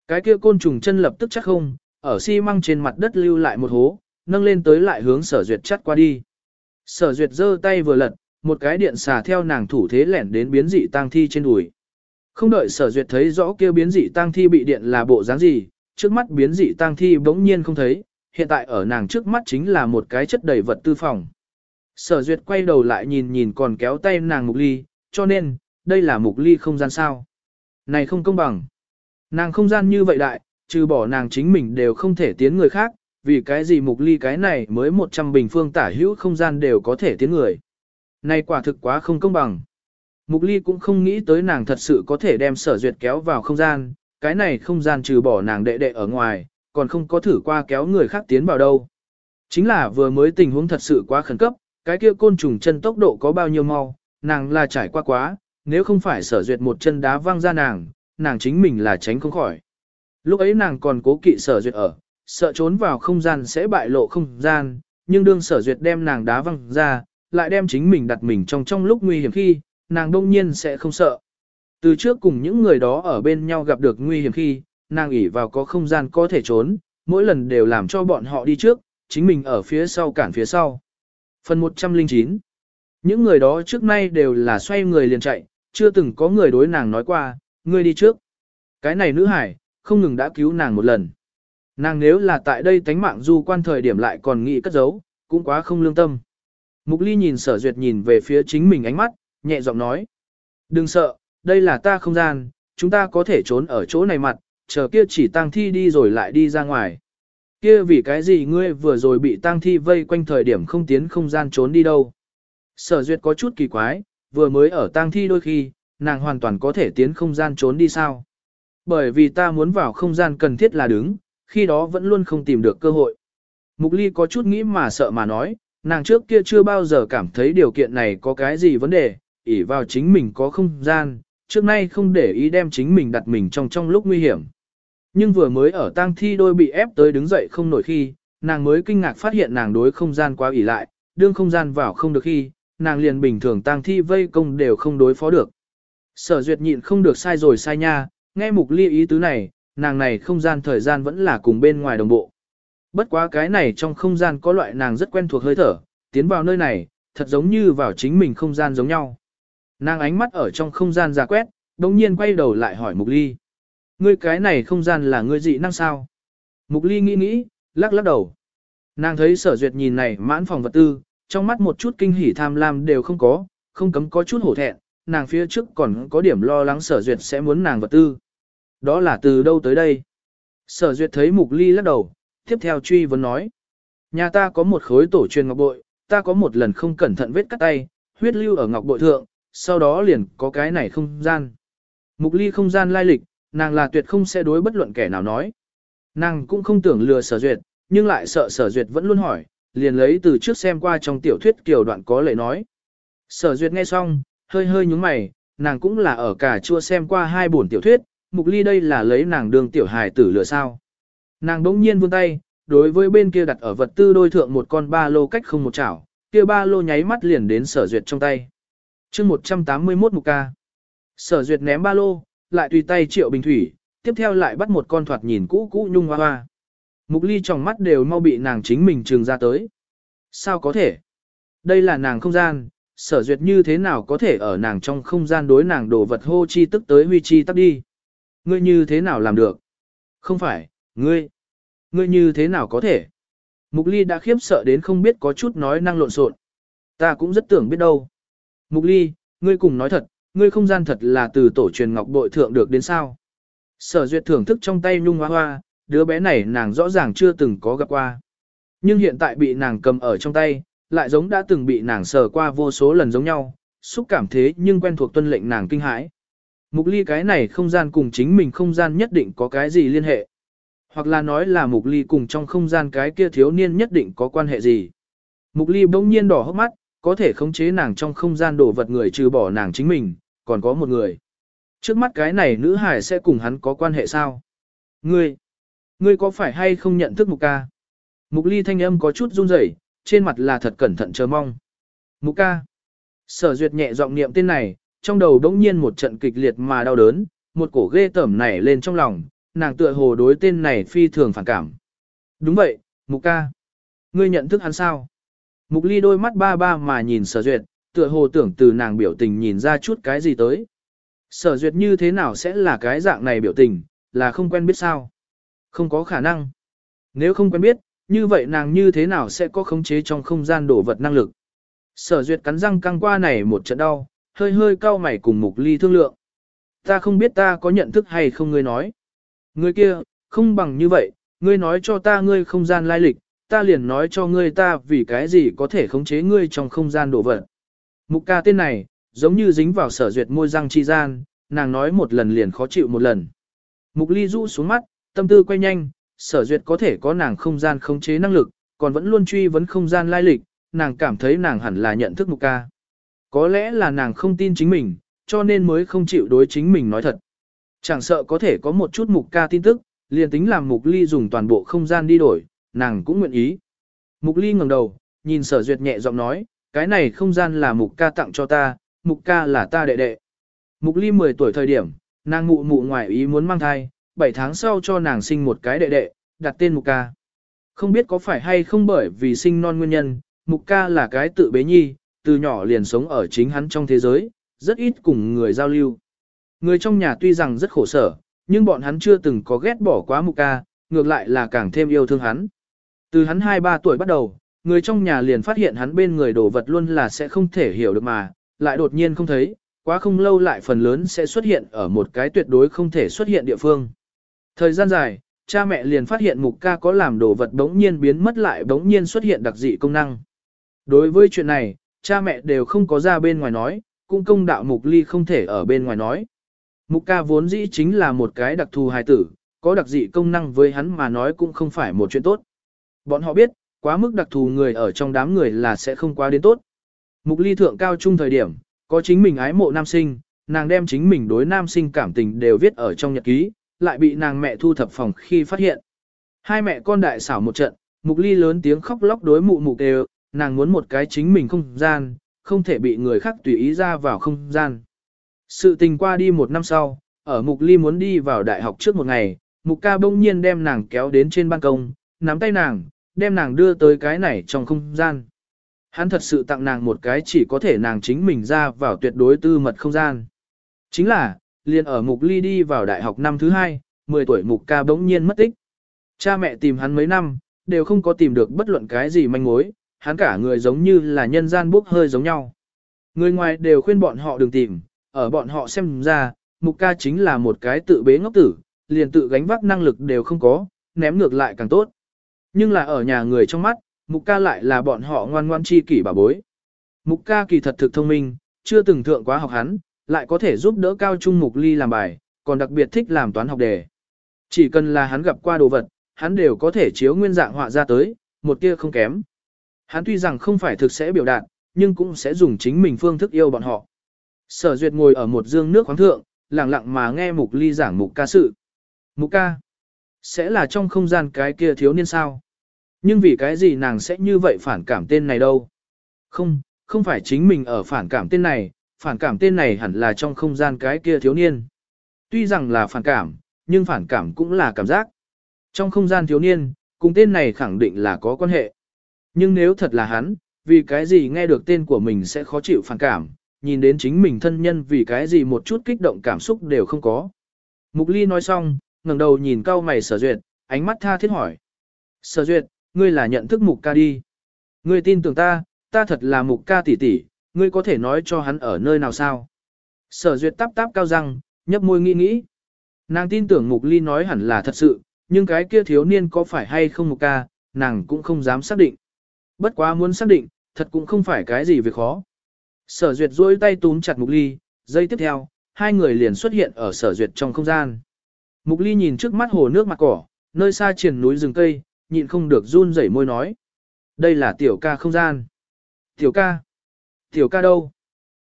[SPEAKER 1] Cái kia côn trùng chân lập tức chắc không, ở xi măng trên mặt đất lưu lại một hố, nâng lên tới lại hướng sở duyệt chắt qua đi. Sở duyệt giơ tay vừa lật, một cái điện xà theo nàng thủ thế lẻn đến biến dị tang thi trên đùi. Không đợi sở duyệt thấy rõ kia biến dị tang thi bị điện là bộ dáng gì, trước mắt biến dị tang thi bỗng nhiên không thấy, hiện tại ở nàng trước mắt chính là một cái chất đầy vật tư phòng. Sở duyệt quay đầu lại nhìn nhìn còn kéo tay nàng mục ly, cho nên, đây là mục ly không gian sao. Này không công bằng. Nàng không gian như vậy đại, trừ bỏ nàng chính mình đều không thể tiến người khác, vì cái gì mục ly cái này mới 100 bình phương tả hữu không gian đều có thể tiến người. Này quả thực quá không công bằng. Mục ly cũng không nghĩ tới nàng thật sự có thể đem sở duyệt kéo vào không gian, cái này không gian trừ bỏ nàng đệ đệ ở ngoài, còn không có thử qua kéo người khác tiến vào đâu. Chính là vừa mới tình huống thật sự quá khẩn cấp, cái kia côn trùng chân tốc độ có bao nhiêu mau, nàng là trải qua quá, nếu không phải sở duyệt một chân đá văng ra nàng, nàng chính mình là tránh không khỏi. Lúc ấy nàng còn cố kỵ sở duyệt ở, sợ trốn vào không gian sẽ bại lộ không gian, nhưng đương sở duyệt đem nàng đá văng ra, lại đem chính mình đặt mình trong trong lúc nguy hiểm khi, nàng đông nhiên sẽ không sợ. Từ trước cùng những người đó ở bên nhau gặp được nguy hiểm khi, nàng ỉ vào có không gian có thể trốn, mỗi lần đều làm cho bọn họ đi trước, chính mình ở phía sau cản phía sau. Phần 109 Những người đó trước nay đều là xoay người liền chạy, chưa từng có người đối nàng nói qua, ngươi đi trước. Cái này nữ hải, không ngừng đã cứu nàng một lần. Nàng nếu là tại đây tánh mạng du quan thời điểm lại còn nghĩ cất giấu, cũng quá không lương tâm. Mục ly nhìn sở duyệt nhìn về phía chính mình ánh mắt, nhẹ giọng nói. Đừng sợ, đây là ta không gian, chúng ta có thể trốn ở chỗ này mặt, chờ kia chỉ tang thi đi rồi lại đi ra ngoài. Kia vì cái gì ngươi vừa rồi bị tang thi vây quanh thời điểm không tiến không gian trốn đi đâu. Sở duyệt có chút kỳ quái, vừa mới ở tang thi đôi khi, nàng hoàn toàn có thể tiến không gian trốn đi sao. Bởi vì ta muốn vào không gian cần thiết là đứng, khi đó vẫn luôn không tìm được cơ hội. Mục ly có chút nghĩ mà sợ mà nói, nàng trước kia chưa bao giờ cảm thấy điều kiện này có cái gì vấn đề, ỷ vào chính mình có không gian, trước nay không để ý đem chính mình đặt mình trong trong lúc nguy hiểm. Nhưng vừa mới ở tang thi đôi bị ép tới đứng dậy không nổi khi, nàng mới kinh ngạc phát hiện nàng đối không gian quá ỷ lại, đương không gian vào không được khi, nàng liền bình thường tang thi vây công đều không đối phó được. Sở duyệt nhịn không được sai rồi sai nha, nghe mục ly ý tứ này, nàng này không gian thời gian vẫn là cùng bên ngoài đồng bộ. Bất quá cái này trong không gian có loại nàng rất quen thuộc hơi thở, tiến vào nơi này, thật giống như vào chính mình không gian giống nhau. Nàng ánh mắt ở trong không gian ra quét, đồng nhiên quay đầu lại hỏi Mục Ly. Ngươi cái này không gian là ngươi dị năng sao? Mục Ly nghĩ nghĩ, lắc lắc đầu. Nàng thấy sở duyệt nhìn này mãn phòng vật tư, trong mắt một chút kinh hỉ tham lam đều không có, không cấm có chút hổ thẹn, nàng phía trước còn có điểm lo lắng sở duyệt sẽ muốn nàng vật tư. Đó là từ đâu tới đây? Sở duyệt thấy mục ly lắc đầu, tiếp theo truy vấn nói. Nhà ta có một khối tổ truyền ngọc bội, ta có một lần không cẩn thận vết cắt tay, huyết lưu ở ngọc bội thượng, sau đó liền có cái này không gian. Mục ly không gian lai lịch, nàng là tuyệt không sẽ đối bất luận kẻ nào nói. Nàng cũng không tưởng lừa sở duyệt, nhưng lại sợ sở duyệt vẫn luôn hỏi, liền lấy từ trước xem qua trong tiểu thuyết kiểu đoạn có lệ nói. Sở duyệt nghe xong, hơi hơi nhúng mày, nàng cũng là ở cả chua xem qua hai buồn tiểu thuyết, mục ly đây là lấy nàng đường tiểu hài tử lửa sao. Nàng bỗng nhiên vươn tay, đối với bên kia đặt ở vật tư đôi thượng một con ba lô cách không một chảo, kia ba lô nháy mắt liền đến sở duyệt trong tay. chương 181 mục ca. Sở duyệt ném ba lô, lại tùy tay triệu bình thủy, tiếp theo lại bắt một con thoạt nhìn cũ cũ nhung hoa hoa. Mục ly trong mắt đều mau bị nàng chính mình trừng ra tới. Sao có thể? Đây là nàng không gian, sở duyệt như thế nào có thể ở nàng trong không gian đối nàng đồ vật hô chi tức tới huy chi tắc đi. Ngươi như thế nào làm được? Không phải, ngươi. Ngươi như thế nào có thể? Mục ly đã khiếp sợ đến không biết có chút nói năng lộn xộn. Ta cũng rất tưởng biết đâu. Mục ly, ngươi cùng nói thật, ngươi không gian thật là từ tổ truyền ngọc bội thượng được đến sao. Sở duyệt thưởng thức trong tay nhung hoa hoa, đứa bé này nàng rõ ràng chưa từng có gặp qua. Nhưng hiện tại bị nàng cầm ở trong tay, lại giống đã từng bị nàng sờ qua vô số lần giống nhau, xúc cảm thế nhưng quen thuộc tuân lệnh nàng kinh hãi. Mục ly cái này không gian cùng chính mình không gian nhất định có cái gì liên hệ. Hoặc là nói là mục ly cùng trong không gian cái kia thiếu niên nhất định có quan hệ gì. Mục ly bỗng nhiên đỏ hốc mắt, có thể khống chế nàng trong không gian đổ vật người trừ bỏ nàng chính mình, còn có một người. Trước mắt cái này nữ hải sẽ cùng hắn có quan hệ sao? Ngươi, ngươi có phải hay không nhận thức mục ca? Mục ly thanh âm có chút run rẩy, trên mặt là thật cẩn thận chờ mong. Mục ca. Sở duyệt nhẹ giọng niệm tên này, trong đầu đống nhiên một trận kịch liệt mà đau đớn, một cổ ghê tởm nảy lên trong lòng, nàng tựa hồ đối tên này phi thường phản cảm. Đúng vậy, Mục ca. Ngươi nhận thức hắn sao? Mục ly đôi mắt ba ba mà nhìn sở duyệt, tựa hồ tưởng từ nàng biểu tình nhìn ra chút cái gì tới. Sở duyệt như thế nào sẽ là cái dạng này biểu tình, là không quen biết sao? Không có khả năng. Nếu không quen biết, như vậy nàng như thế nào sẽ có khống chế trong không gian đổ vật năng lực? Sở duyệt cắn răng căng qua này một trận đau, hơi hơi cau mày cùng mục ly thương lượng. Ta không biết ta có nhận thức hay không ngươi nói. Ngươi kia, không bằng như vậy, ngươi nói cho ta ngươi không gian lai lịch, ta liền nói cho ngươi ta vì cái gì có thể khống chế ngươi trong không gian đổ vật. Mục ca tên này, giống như dính vào sở duyệt môi răng chi gian, nàng nói một lần liền khó chịu một lần. Mục ly rũ xuống mắt, tâm tư quay nhanh, sở duyệt có thể có nàng không gian khống chế năng lực, còn vẫn luôn truy vấn không gian lai lịch, nàng cảm thấy nàng hẳn là nhận thức mục ca. Có lẽ là nàng không tin chính mình, cho nên mới không chịu đối chính mình nói thật. Chẳng sợ có thể có một chút mục ca tin tức, liền tính làm mục ly dùng toàn bộ không gian đi đổi, nàng cũng nguyện ý. Mục ly ngẩng đầu, nhìn sở duyệt nhẹ giọng nói, cái này không gian là mục ca tặng cho ta, mục ca là ta đệ đệ. Mục ly 10 tuổi thời điểm, nàng mụ mụ ngoại ý muốn mang thai, 7 tháng sau cho nàng sinh một cái đệ đệ, đặt tên mục ca. Không biết có phải hay không bởi vì sinh non nguyên nhân, mục ca là cái tự bế nhi, từ nhỏ liền sống ở chính hắn trong thế giới, rất ít cùng người giao lưu. Người trong nhà tuy rằng rất khổ sở, nhưng bọn hắn chưa từng có ghét bỏ quá mục ca, ngược lại là càng thêm yêu thương hắn. Từ hắn 2-3 tuổi bắt đầu, người trong nhà liền phát hiện hắn bên người đồ vật luôn là sẽ không thể hiểu được mà, lại đột nhiên không thấy, quá không lâu lại phần lớn sẽ xuất hiện ở một cái tuyệt đối không thể xuất hiện địa phương. Thời gian dài, cha mẹ liền phát hiện mục ca có làm đồ vật bỗng nhiên biến mất lại bỗng nhiên xuất hiện đặc dị công năng. Đối với chuyện này, cha mẹ đều không có ra bên ngoài nói, cũng công đạo mục ly không thể ở bên ngoài nói. Mục ca vốn dĩ chính là một cái đặc thù hài tử, có đặc dị công năng với hắn mà nói cũng không phải một chuyện tốt. Bọn họ biết, quá mức đặc thù người ở trong đám người là sẽ không quá đến tốt. Mục ly thượng cao trung thời điểm, có chính mình ái mộ nam sinh, nàng đem chính mình đối nam sinh cảm tình đều viết ở trong nhật ký, lại bị nàng mẹ thu thập phòng khi phát hiện. Hai mẹ con đại xảo một trận, mục ly lớn tiếng khóc lóc đối mụ mụ đều, nàng muốn một cái chính mình không gian, không thể bị người khác tùy ý ra vào không gian. Sự tình qua đi một năm sau, ở mục ly muốn đi vào đại học trước một ngày, mục ca bỗng nhiên đem nàng kéo đến trên ban công, nắm tay nàng, đem nàng đưa tới cái này trong không gian. Hắn thật sự tặng nàng một cái chỉ có thể nàng chính mình ra vào tuyệt đối tư mật không gian. Chính là, liền ở mục ly đi vào đại học năm thứ hai, 10 tuổi mục ca bỗng nhiên mất tích. Cha mẹ tìm hắn mấy năm, đều không có tìm được bất luận cái gì manh mối, hắn cả người giống như là nhân gian bốc hơi giống nhau. Người ngoài đều khuyên bọn họ đừng tìm, ở bọn họ xem ra, mục ca chính là một cái tự bế ngốc tử, liền tự gánh vác năng lực đều không có, ném ngược lại càng tốt. Nhưng là ở nhà người trong mắt, mục ca lại là bọn họ ngoan ngoan chi kỷ bà bối. Mục ca kỳ thật thực thông minh, chưa từng thượng quá học hắn, lại có thể giúp đỡ cao trung mục ly làm bài, còn đặc biệt thích làm toán học đề. Chỉ cần là hắn gặp qua đồ vật, hắn đều có thể chiếu nguyên dạng họa ra tới, một tia không kém. Hắn tuy rằng không phải thực sẽ biểu đạt, nhưng cũng sẽ dùng chính mình phương thức yêu bọn họ. Sở duyệt ngồi ở một dương nước khoáng thượng, lặng lặng mà nghe mục ly giảng mục ca sự. Mục ca, sẽ là trong không gian cái kia thiếu niên sao? Nhưng vì cái gì nàng sẽ như vậy phản cảm tên này đâu? Không, không phải chính mình ở phản cảm tên này, phản cảm tên này hẳn là trong không gian cái kia thiếu niên. Tuy rằng là phản cảm, nhưng phản cảm cũng là cảm giác. Trong không gian thiếu niên, cùng tên này khẳng định là có quan hệ. Nhưng nếu thật là hắn, vì cái gì nghe được tên của mình sẽ khó chịu phản cảm, nhìn đến chính mình thân nhân vì cái gì một chút kích động cảm xúc đều không có. Mục Ly nói xong, ngẩng đầu nhìn cao mày sở duyệt, ánh mắt tha thiết hỏi. Sở duyệt, ngươi là nhận thức mục ca đi. Ngươi tin tưởng ta, ta thật là mục ca tỷ tỷ, ngươi có thể nói cho hắn ở nơi nào sao? Sở duyệt táp táp cao răng, nhấp môi nghĩ nghĩ. Nàng tin tưởng mục ly nói hẳn là thật sự, nhưng cái kia thiếu niên có phải hay không mục ca, nàng cũng không dám xác định. Bất quá muốn xác định, thật cũng không phải cái gì việc khó. Sở duyệt duỗi tay túm chặt mục ly, giây tiếp theo, hai người liền xuất hiện ở sở duyệt trong không gian. Mục ly nhìn trước mắt hồ nước mặt cỏ, nơi xa triển núi rừng cây, nhịn không được run rẩy môi nói. Đây là tiểu ca không gian. Tiểu ca. Tiểu ca đâu?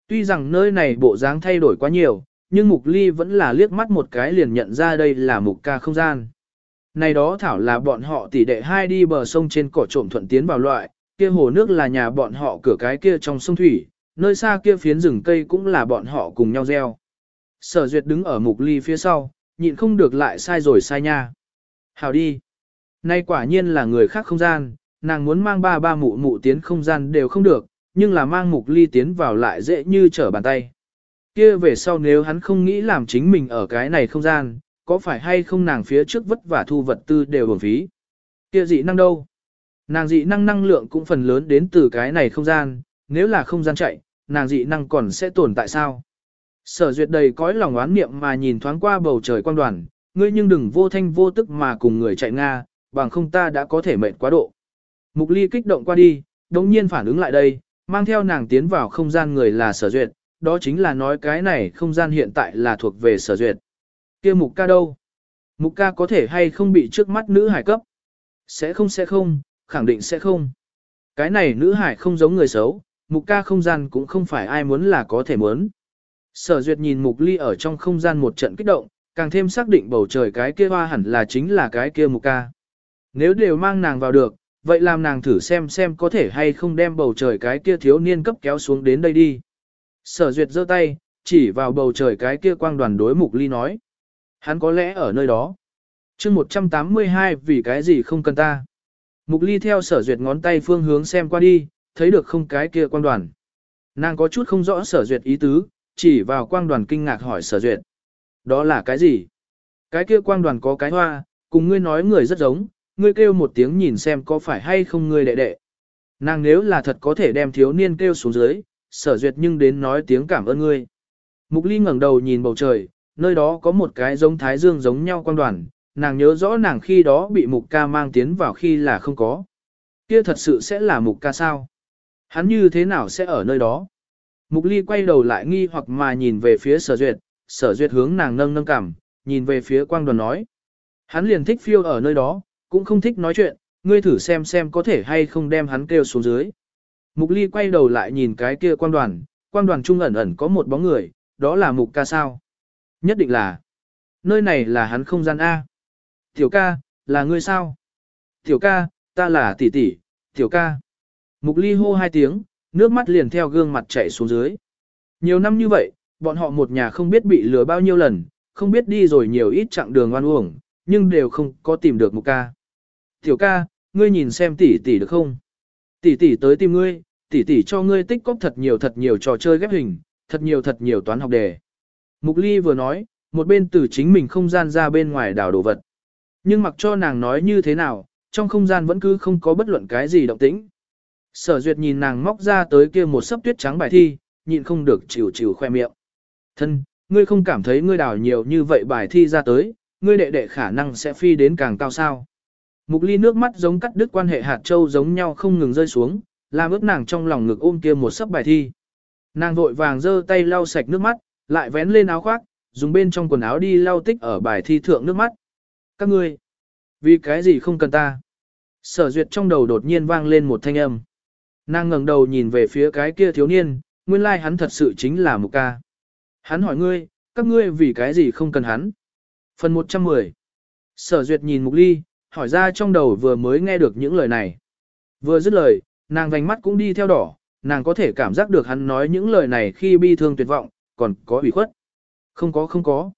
[SPEAKER 1] Tuy rằng nơi này bộ dáng thay đổi quá nhiều, nhưng mục ly vẫn là liếc mắt một cái liền nhận ra đây là mục ca không gian. Này đó thảo là bọn họ tỷ đệ hai đi bờ sông trên cỏ trộm thuận tiến vào loại, kia hồ nước là nhà bọn họ cửa cái kia trong sông thủy, nơi xa kia phiến rừng cây cũng là bọn họ cùng nhau gieo. Sở duyệt đứng ở mục ly phía sau, nhịn không được lại sai rồi sai nha. Hào đi. Nay quả nhiên là người khác không gian, nàng muốn mang ba ba mụ mụ tiến không gian đều không được, nhưng là mang mục ly tiến vào lại dễ như trở bàn tay. Kia về sau nếu hắn không nghĩ làm chính mình ở cái này không gian, có phải hay không nàng phía trước vất vả thu vật tư đều bổng phí. Kia dị năng đâu? Nàng dị năng năng lượng cũng phần lớn đến từ cái này không gian, nếu là không gian chạy, nàng dị năng còn sẽ tồn tại sao? Sở duyệt đầy cõi lòng oán niệm mà nhìn thoáng qua bầu trời quang đoàn, ngươi nhưng đừng vô thanh vô tức mà cùng người chạy Nga, bằng không ta đã có thể mệt quá độ. Mục ly kích động qua đi, đồng nhiên phản ứng lại đây, mang theo nàng tiến vào không gian người là sở duyệt, đó chính là nói cái này không gian hiện tại là thuộc về sở duyệt. kia mục ca đâu? Mục ca có thể hay không bị trước mắt nữ hải cấp? Sẽ không sẽ không, khẳng định sẽ không. Cái này nữ hải không giống người xấu, mục ca không gian cũng không phải ai muốn là có thể muốn. Sở duyệt nhìn mục ly ở trong không gian một trận kích động, càng thêm xác định bầu trời cái kia hoa hẳn là chính là cái kia mục ca. Nếu đều mang nàng vào được, vậy làm nàng thử xem xem có thể hay không đem bầu trời cái kia thiếu niên cấp kéo xuống đến đây đi. Sở duyệt giơ tay, chỉ vào bầu trời cái kia quang đoàn đối mục ly nói. Hắn có lẽ ở nơi đó. chương 182 vì cái gì không cần ta. Mục ly theo sở duyệt ngón tay phương hướng xem qua đi, thấy được không cái kia quang đoàn. Nàng có chút không rõ sở duyệt ý tứ, chỉ vào quang đoàn kinh ngạc hỏi sở duyệt. Đó là cái gì? Cái kia quang đoàn có cái hoa, cùng ngươi nói người rất giống, ngươi kêu một tiếng nhìn xem có phải hay không ngươi đệ đệ. Nàng nếu là thật có thể đem thiếu niên kêu xuống dưới, sở duyệt nhưng đến nói tiếng cảm ơn ngươi. Mục ly ngẩng đầu nhìn bầu trời, nơi đó có một cái giống thái dương giống nhau quang đoàn, nàng nhớ rõ nàng khi đó bị mục ca mang tiến vào khi là không có. Kia thật sự sẽ là mục ca sao? Hắn như thế nào sẽ ở nơi đó? Mục ly quay đầu lại nghi hoặc mà nhìn về phía sở duyệt, sở duyệt hướng nàng nâng nâng cảm, nhìn về phía quang đoàn nói. Hắn liền thích phiêu ở nơi đó, cũng không thích nói chuyện, ngươi thử xem xem có thể hay không đem hắn kêu xuống dưới. Mục ly quay đầu lại nhìn cái kia quang đoàn, quang đoàn trung ẩn ẩn có một bóng người, đó là mục ca sao. Nhất định là, nơi này là hắn không gian A. Tiểu ca, là ngươi sao? Tiểu ca, ta là tỷ tỷ, tiểu ca. Mục ly hô hai tiếng, nước mắt liền theo gương mặt chảy xuống dưới. Nhiều năm như vậy, bọn họ một nhà không biết bị lừa bao nhiêu lần, không biết đi rồi nhiều ít chặng đường oan uổng, nhưng đều không có tìm được mục ca. Tiểu ca, ngươi nhìn xem tỷ tỷ được không? Tỷ tỷ tới tìm ngươi, tỷ tỷ cho ngươi tích cóp thật nhiều thật nhiều trò chơi ghép hình, thật nhiều thật nhiều toán học đề. Mục Ly vừa nói, một bên từ chính mình không gian ra bên ngoài đảo đồ vật. Nhưng mặc cho nàng nói như thế nào, trong không gian vẫn cứ không có bất luận cái gì động tĩnh. Sở duyệt nhìn nàng móc ra tới kia một sấp tuyết trắng bài thi, nhịn không được chịu chịu khoe miệng. Thân, ngươi không cảm thấy ngươi đào nhiều như vậy bài thi ra tới, ngươi đệ đệ khả năng sẽ phi đến càng cao sao. Mục ly nước mắt giống cắt đứt quan hệ hạt châu giống nhau không ngừng rơi xuống, làm ướt nàng trong lòng ngực ôm kia một sấp bài thi. Nàng vội vàng giơ tay lau sạch nước mắt, Lại vén lên áo khoác, dùng bên trong quần áo đi lau tích ở bài thi thượng nước mắt. Các ngươi, vì cái gì không cần ta? Sở duyệt trong đầu đột nhiên vang lên một thanh âm. Nàng ngẩng đầu nhìn về phía cái kia thiếu niên, nguyên lai like hắn thật sự chính là một ca. Hắn hỏi ngươi, các ngươi vì cái gì không cần hắn? Phần 110 Sở duyệt nhìn mục ly, hỏi ra trong đầu vừa mới nghe được những lời này. Vừa dứt lời, nàng vành mắt cũng đi theo đỏ, nàng có thể cảm giác được hắn nói những lời này khi bi thương tuyệt vọng, còn có ủy khuất. Không có không có.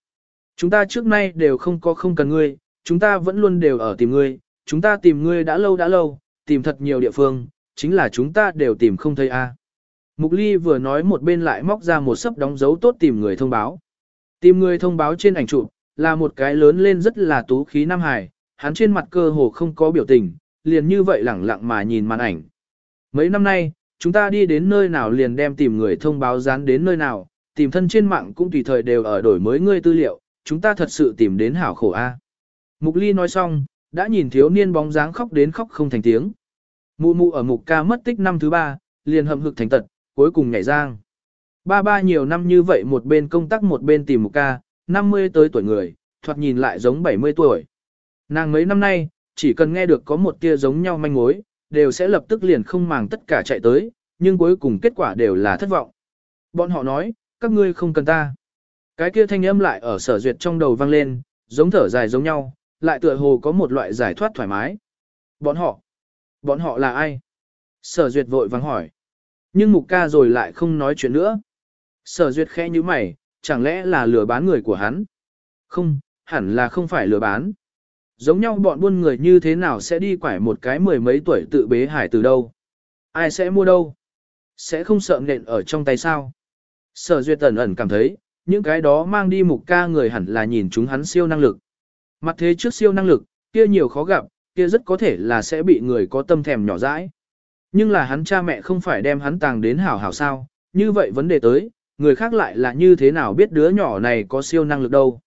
[SPEAKER 1] Chúng ta trước nay đều không có không cần ngươi, chúng ta vẫn luôn đều ở tìm ngươi, chúng ta tìm ngươi đã lâu đã lâu, tìm thật nhiều địa phương, chính là chúng ta đều tìm không thấy a. Mục Ly vừa nói một bên lại móc ra một sấp đóng dấu tốt tìm người thông báo. Tìm người thông báo trên ảnh chụp là một cái lớn lên rất là tú khí Nam Hải, hắn trên mặt cơ hồ không có biểu tình, liền như vậy lẳng lặng mà nhìn màn ảnh. Mấy năm nay, chúng ta đi đến nơi nào liền đem tìm người thông báo dán đến nơi nào, tìm thân trên mạng cũng tùy thời đều ở đổi mới ngươi tư liệu, chúng ta thật sự tìm đến hảo khổ a. Mục Ly nói xong, đã nhìn thiếu niên bóng dáng khóc đến khóc không thành tiếng. Mụ mụ ở mục ca mất tích năm thứ ba, liền hậm hực thành tật, cuối cùng nhảy giang. Ba ba nhiều năm như vậy một bên công tác một bên tìm mục ca, 50 tới tuổi người, thoạt nhìn lại giống 70 tuổi. Nàng mấy năm nay, chỉ cần nghe được có một tia giống nhau manh mối, đều sẽ lập tức liền không màng tất cả chạy tới, nhưng cuối cùng kết quả đều là thất vọng. Bọn họ nói, các ngươi không cần ta. Cái kia thanh âm lại ở sở duyệt trong đầu vang lên, giống thở dài giống nhau, lại tựa hồ có một loại giải thoát thoải mái. Bọn họ, bọn họ là ai? Sở duyệt vội vắng hỏi. Nhưng mục ca rồi lại không nói chuyện nữa. Sở duyệt khẽ như mày, chẳng lẽ là lừa bán người của hắn? Không, hẳn là không phải lừa bán. Giống nhau bọn buôn người như thế nào sẽ đi quải một cái mười mấy tuổi tự bế hải từ đâu? Ai sẽ mua đâu? Sẽ không sợ nện ở trong tay sao? Sở duyệt ẩn ẩn cảm thấy, những cái đó mang đi mục ca người hẳn là nhìn chúng hắn siêu năng lực. Mặt thế trước siêu năng lực, kia nhiều khó gặp, kia rất có thể là sẽ bị người có tâm thèm nhỏ dãi. Nhưng là hắn cha mẹ không phải đem hắn tàng đến hảo hảo sao, như vậy vấn đề tới, người khác lại là như thế nào biết đứa nhỏ này có siêu năng lực đâu.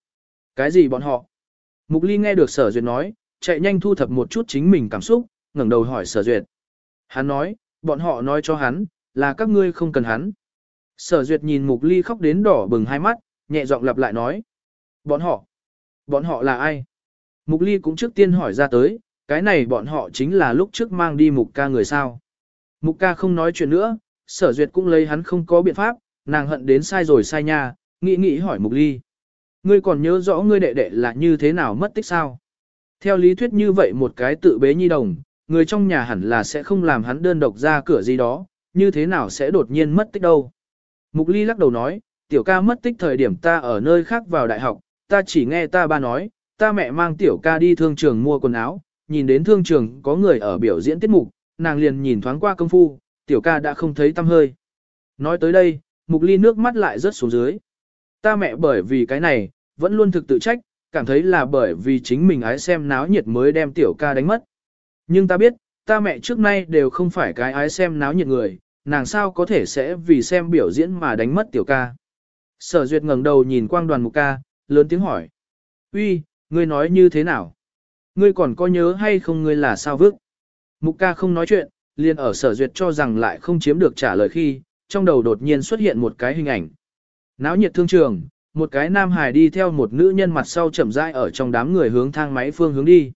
[SPEAKER 1] Cái gì bọn họ? Mục Ly nghe được sở duyệt nói, chạy nhanh thu thập một chút chính mình cảm xúc, ngẩng đầu hỏi sở duyệt. Hắn nói, bọn họ nói cho hắn, là các ngươi không cần hắn. Sở duyệt nhìn mục ly khóc đến đỏ bừng hai mắt, nhẹ giọng lặp lại nói. Bọn họ, bọn họ là ai? Mục ly cũng trước tiên hỏi ra tới, cái này bọn họ chính là lúc trước mang đi mục ca người sao. Mục ca không nói chuyện nữa, sở duyệt cũng lấy hắn không có biện pháp, nàng hận đến sai rồi sai nha, nghĩ nghĩ hỏi mục ly. Ngươi còn nhớ rõ ngươi đệ đệ là như thế nào mất tích sao? Theo lý thuyết như vậy một cái tự bế nhi đồng, người trong nhà hẳn là sẽ không làm hắn đơn độc ra cửa gì đó, như thế nào sẽ đột nhiên mất tích đâu. Mục Ly lắc đầu nói, tiểu ca mất tích thời điểm ta ở nơi khác vào đại học, ta chỉ nghe ta ba nói, ta mẹ mang tiểu ca đi thương trường mua quần áo, nhìn đến thương trường có người ở biểu diễn tiết mục, nàng liền nhìn thoáng qua công phu, tiểu ca đã không thấy tâm hơi. Nói tới đây, Mục Ly nước mắt lại rớt xuống dưới. Ta mẹ bởi vì cái này, vẫn luôn thực tự trách, cảm thấy là bởi vì chính mình ái xem náo nhiệt mới đem tiểu ca đánh mất. Nhưng ta biết, ta mẹ trước nay đều không phải cái ái xem náo nhiệt người, nàng sao có thể sẽ vì xem biểu diễn mà đánh mất tiểu ca. Sở duyệt ngẩng đầu nhìn quang đoàn mục ca, lớn tiếng hỏi. uy, ngươi nói như thế nào? Ngươi còn có nhớ hay không ngươi là sao vước? Mục ca không nói chuyện, liền ở sở duyệt cho rằng lại không chiếm được trả lời khi, trong đầu đột nhiên xuất hiện một cái hình ảnh. Náo nhiệt thương trường, một cái nam hài đi theo một nữ nhân mặt sau chậm rãi ở trong đám người hướng thang máy phương hướng đi.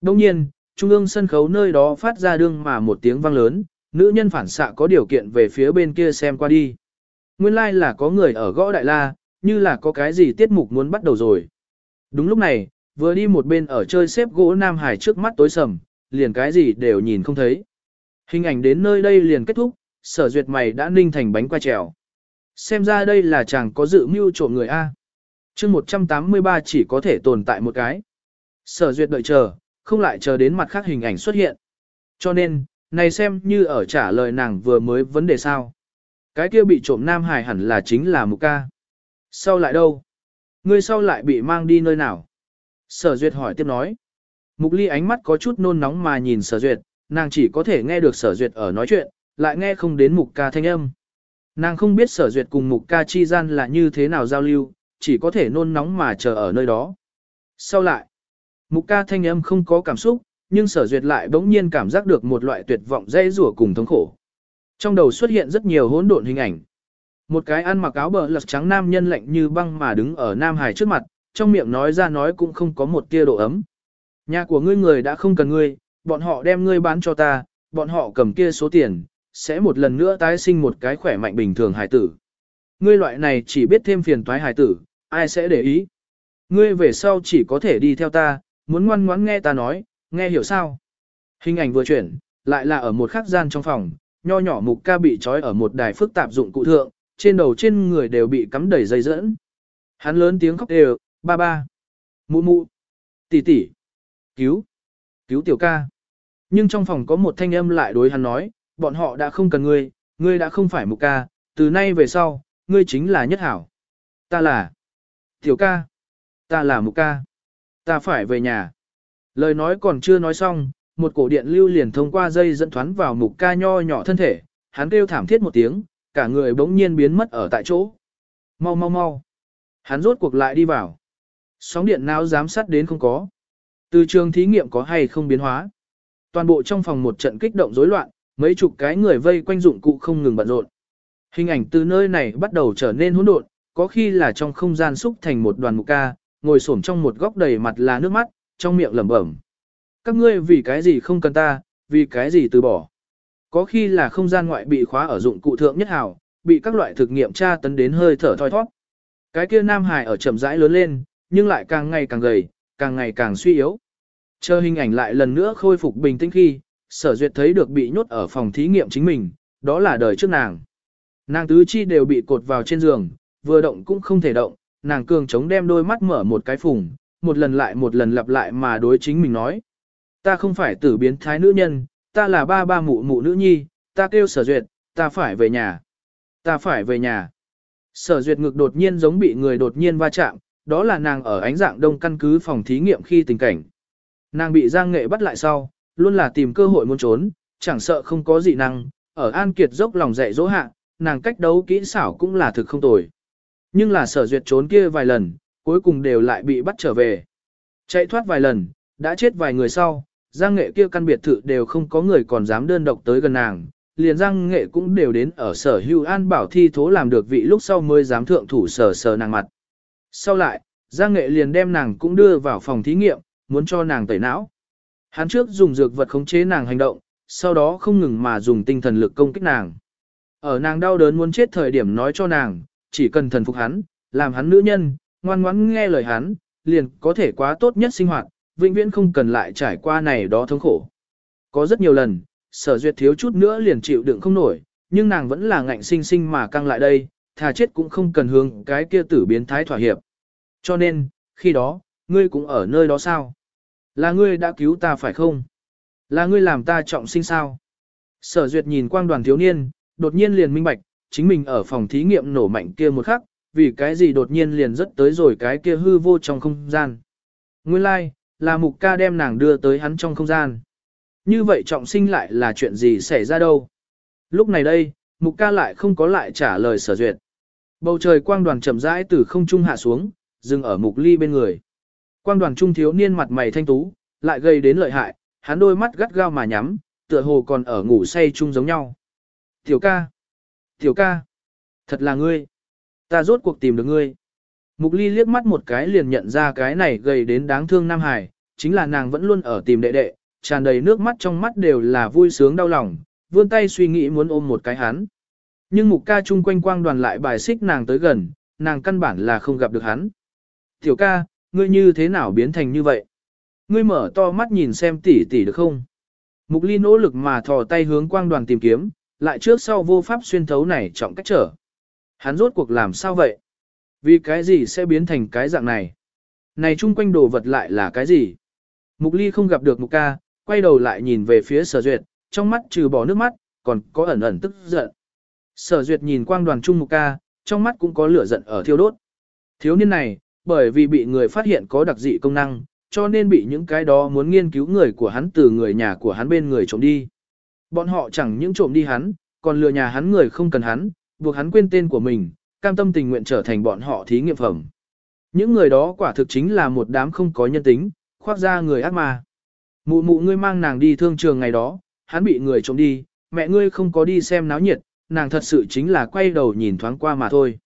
[SPEAKER 1] Đồng nhiên, trung ương sân khấu nơi đó phát ra đương mà một tiếng vang lớn, nữ nhân phản xạ có điều kiện về phía bên kia xem qua đi. Nguyên lai like là có người ở gõ đại la, như là có cái gì tiết mục muốn bắt đầu rồi. Đúng lúc này, vừa đi một bên ở chơi xếp gỗ Nam Hải trước mắt tối sầm, liền cái gì đều nhìn không thấy. Hình ảnh đến nơi đây liền kết thúc, sở duyệt mày đã ninh thành bánh qua trèo. Xem ra đây là chàng có dự mưu trộm người A. chương 183 chỉ có thể tồn tại một cái. Sở duyệt đợi chờ, không lại chờ đến mặt khác hình ảnh xuất hiện. Cho nên, này xem như ở trả lời nàng vừa mới vấn đề sao. Cái kia bị trộm Nam Hải hẳn là chính là Mục ca. Sau lại đâu? Ngươi sau lại bị mang đi nơi nào? Sở Duyệt hỏi tiếp nói. Mục Ly ánh mắt có chút nôn nóng mà nhìn Sở Duyệt, nàng chỉ có thể nghe được Sở Duyệt ở nói chuyện, lại nghe không đến Mục ca thanh âm. Nàng không biết Sở Duyệt cùng Mục ca chi gian là như thế nào giao lưu, chỉ có thể nôn nóng mà chờ ở nơi đó. Sau lại, Mục ca thanh âm không có cảm xúc, nhưng sở duyệt lại bỗng nhiên cảm giác được một loại tuyệt vọng dây rủa cùng thống khổ. Trong đầu xuất hiện rất nhiều hỗn độn hình ảnh. Một cái ăn mặc áo bờ lật trắng nam nhân lạnh như băng mà đứng ở Nam Hải trước mặt, trong miệng nói ra nói cũng không có một tia độ ấm. Nhà của ngươi người đã không cần ngươi, bọn họ đem ngươi bán cho ta, bọn họ cầm kia số tiền, sẽ một lần nữa tái sinh một cái khỏe mạnh bình thường hải tử. Ngươi loại này chỉ biết thêm phiền toái hải tử, ai sẽ để ý. Ngươi về sau chỉ có thể đi theo ta, muốn ngoan ngoãn nghe ta nói, nghe hiểu sao. Hình ảnh vừa chuyển, lại là ở một khắc gian trong phòng, nho nhỏ mục ca bị trói ở một đài phức tạp dụng cụ thượng, trên đầu trên người đều bị cắm đầy dây dẫn. Hắn lớn tiếng khóc đều, ba ba, mụ mụ, tỷ tỷ, cứu, cứu tiểu ca. Nhưng trong phòng có một thanh âm lại đối hắn nói, bọn họ đã không cần ngươi, ngươi đã không phải mục ca, từ nay về sau, ngươi chính là nhất hảo. Ta là tiểu ca, ta là mục ca, ta phải về nhà. Lời nói còn chưa nói xong, một cổ điện lưu liền thông qua dây dẫn thoán vào mục ca nho nhỏ thân thể, hắn kêu thảm thiết một tiếng, cả người bỗng nhiên biến mất ở tại chỗ. Mau mau mau. Hắn rốt cuộc lại đi vào. Sóng điện não giám sát đến không có. Từ trường thí nghiệm có hay không biến hóa. Toàn bộ trong phòng một trận kích động rối loạn, mấy chục cái người vây quanh dụng cụ không ngừng bận rộn. Hình ảnh từ nơi này bắt đầu trở nên hỗn độn, có khi là trong không gian xúc thành một đoàn mục ca, ngồi xổm trong một góc đầy mặt là nước mắt, trong miệng lẩm bẩm. Các ngươi vì cái gì không cần ta, vì cái gì từ bỏ. Có khi là không gian ngoại bị khóa ở dụng cụ thượng nhất hảo, bị các loại thực nghiệm tra tấn đến hơi thở thoi thoát. Cái kia Nam Hải ở chậm rãi lớn lên, nhưng lại càng ngày càng gầy, càng ngày càng suy yếu. Chờ hình ảnh lại lần nữa khôi phục bình tĩnh khi, sở duyệt thấy được bị nhốt ở phòng thí nghiệm chính mình, đó là đời trước nàng. Nàng tứ chi đều bị cột vào trên giường, vừa động cũng không thể động, nàng cường chống đem đôi mắt mở một cái phùng, một lần lại một lần lặp lại mà đối chính mình nói. Ta không phải tử biến thái nữ nhân, ta là ba ba mụ mụ nữ nhi, ta kêu sở duyệt, ta phải về nhà. Ta phải về nhà. Sở duyệt ngực đột nhiên giống bị người đột nhiên va chạm, đó là nàng ở ánh dạng đông căn cứ phòng thí nghiệm khi tình cảnh. Nàng bị Giang Nghệ bắt lại sau, luôn là tìm cơ hội muốn trốn, chẳng sợ không có gì năng, ở An Kiệt dốc lòng dạy dỗ hạ, nàng cách đấu kỹ xảo cũng là thực không tồi. Nhưng là sở duyệt trốn kia vài lần, cuối cùng đều lại bị bắt trở về. Chạy thoát vài lần, đã chết vài người sau, Giang Nghệ kia căn biệt thự đều không có người còn dám đơn độc tới gần nàng, liền Giang Nghệ cũng đều đến ở sở hưu an bảo thi thố làm được vị lúc sau mới dám thượng thủ sở sở nàng mặt. Sau lại, Giang Nghệ liền đem nàng cũng đưa vào phòng thí nghiệm, muốn cho nàng tẩy não. Hắn trước dùng dược vật khống chế nàng hành động, sau đó không ngừng mà dùng tinh thần lực công kích nàng. Ở nàng đau đớn muốn chết thời điểm nói cho nàng, chỉ cần thần phục hắn, làm hắn nữ nhân, ngoan ngoãn nghe lời hắn, liền có thể quá tốt nhất sinh hoạt, vĩnh viễn không cần lại trải qua này đó thống khổ. Có rất nhiều lần, sở duyệt thiếu chút nữa liền chịu đựng không nổi, nhưng nàng vẫn là ngạnh sinh sinh mà căng lại đây, thà chết cũng không cần hướng cái kia tử biến thái thỏa hiệp. Cho nên, khi đó, ngươi cũng ở nơi đó sao? Là ngươi đã cứu ta phải không? Là ngươi làm ta trọng sinh sao? Sở duyệt nhìn quang đoàn thiếu niên, đột nhiên liền minh bạch, chính mình ở phòng thí nghiệm nổ mạnh kia một khắc, vì cái gì đột nhiên liền rất tới rồi cái kia hư vô trong không gian. Nguyên lai, like, là mục ca đem nàng đưa tới hắn trong không gian. Như vậy trọng sinh lại là chuyện gì xảy ra đâu? Lúc này đây, mục ca lại không có lại trả lời sở duyệt. Bầu trời quang đoàn chậm rãi từ không trung hạ xuống, dừng ở mục ly bên người. Quang đoàn trung thiếu niên mặt mày thanh tú, lại gây đến lợi hại, hắn đôi mắt gắt gao mà nhắm, tựa hồ còn ở ngủ say chung giống nhau. Tiểu ca! Tiểu ca! Thật là ngươi! Ta rốt cuộc tìm được ngươi. Mục ly liếc mắt một cái liền nhận ra cái này gầy đến đáng thương Nam Hải, chính là nàng vẫn luôn ở tìm đệ đệ, tràn đầy nước mắt trong mắt đều là vui sướng đau lòng, vươn tay suy nghĩ muốn ôm một cái hắn. Nhưng mục ca chung quanh quang đoàn lại bài xích nàng tới gần, nàng căn bản là không gặp được hắn. Tiểu ca, ngươi như thế nào biến thành như vậy? Ngươi mở to mắt nhìn xem tỷ tỷ được không? Mục ly nỗ lực mà thò tay hướng quang đoàn tìm kiếm, lại trước sau vô pháp xuyên thấu này trọng cách trở. Hắn rốt cuộc làm sao vậy? Vì cái gì sẽ biến thành cái dạng này? Này chung quanh đồ vật lại là cái gì? Mục ly không gặp được mục ca, quay đầu lại nhìn về phía sở duyệt, trong mắt trừ bỏ nước mắt, còn có ẩn ẩn tức giận. Sở duyệt nhìn quang đoàn trung mục ca, trong mắt cũng có lửa giận ở thiêu đốt. Thiếu niên này, bởi vì bị người phát hiện có đặc dị công năng, cho nên bị những cái đó muốn nghiên cứu người của hắn từ người nhà của hắn bên người trộm đi. Bọn họ chẳng những trộm đi hắn, còn lừa nhà hắn người không cần hắn, buộc hắn quên tên của mình, cam tâm tình nguyện trở thành bọn họ thí nghiệm phẩm. Những người đó quả thực chính là một đám không có nhân tính, khoác ra người ác ma. Mụ mụ ngươi mang nàng đi thương trường ngày đó, hắn bị người trộm đi, mẹ ngươi không có đi xem náo nhiệt, nàng thật sự chính là quay đầu nhìn thoáng qua mà thôi.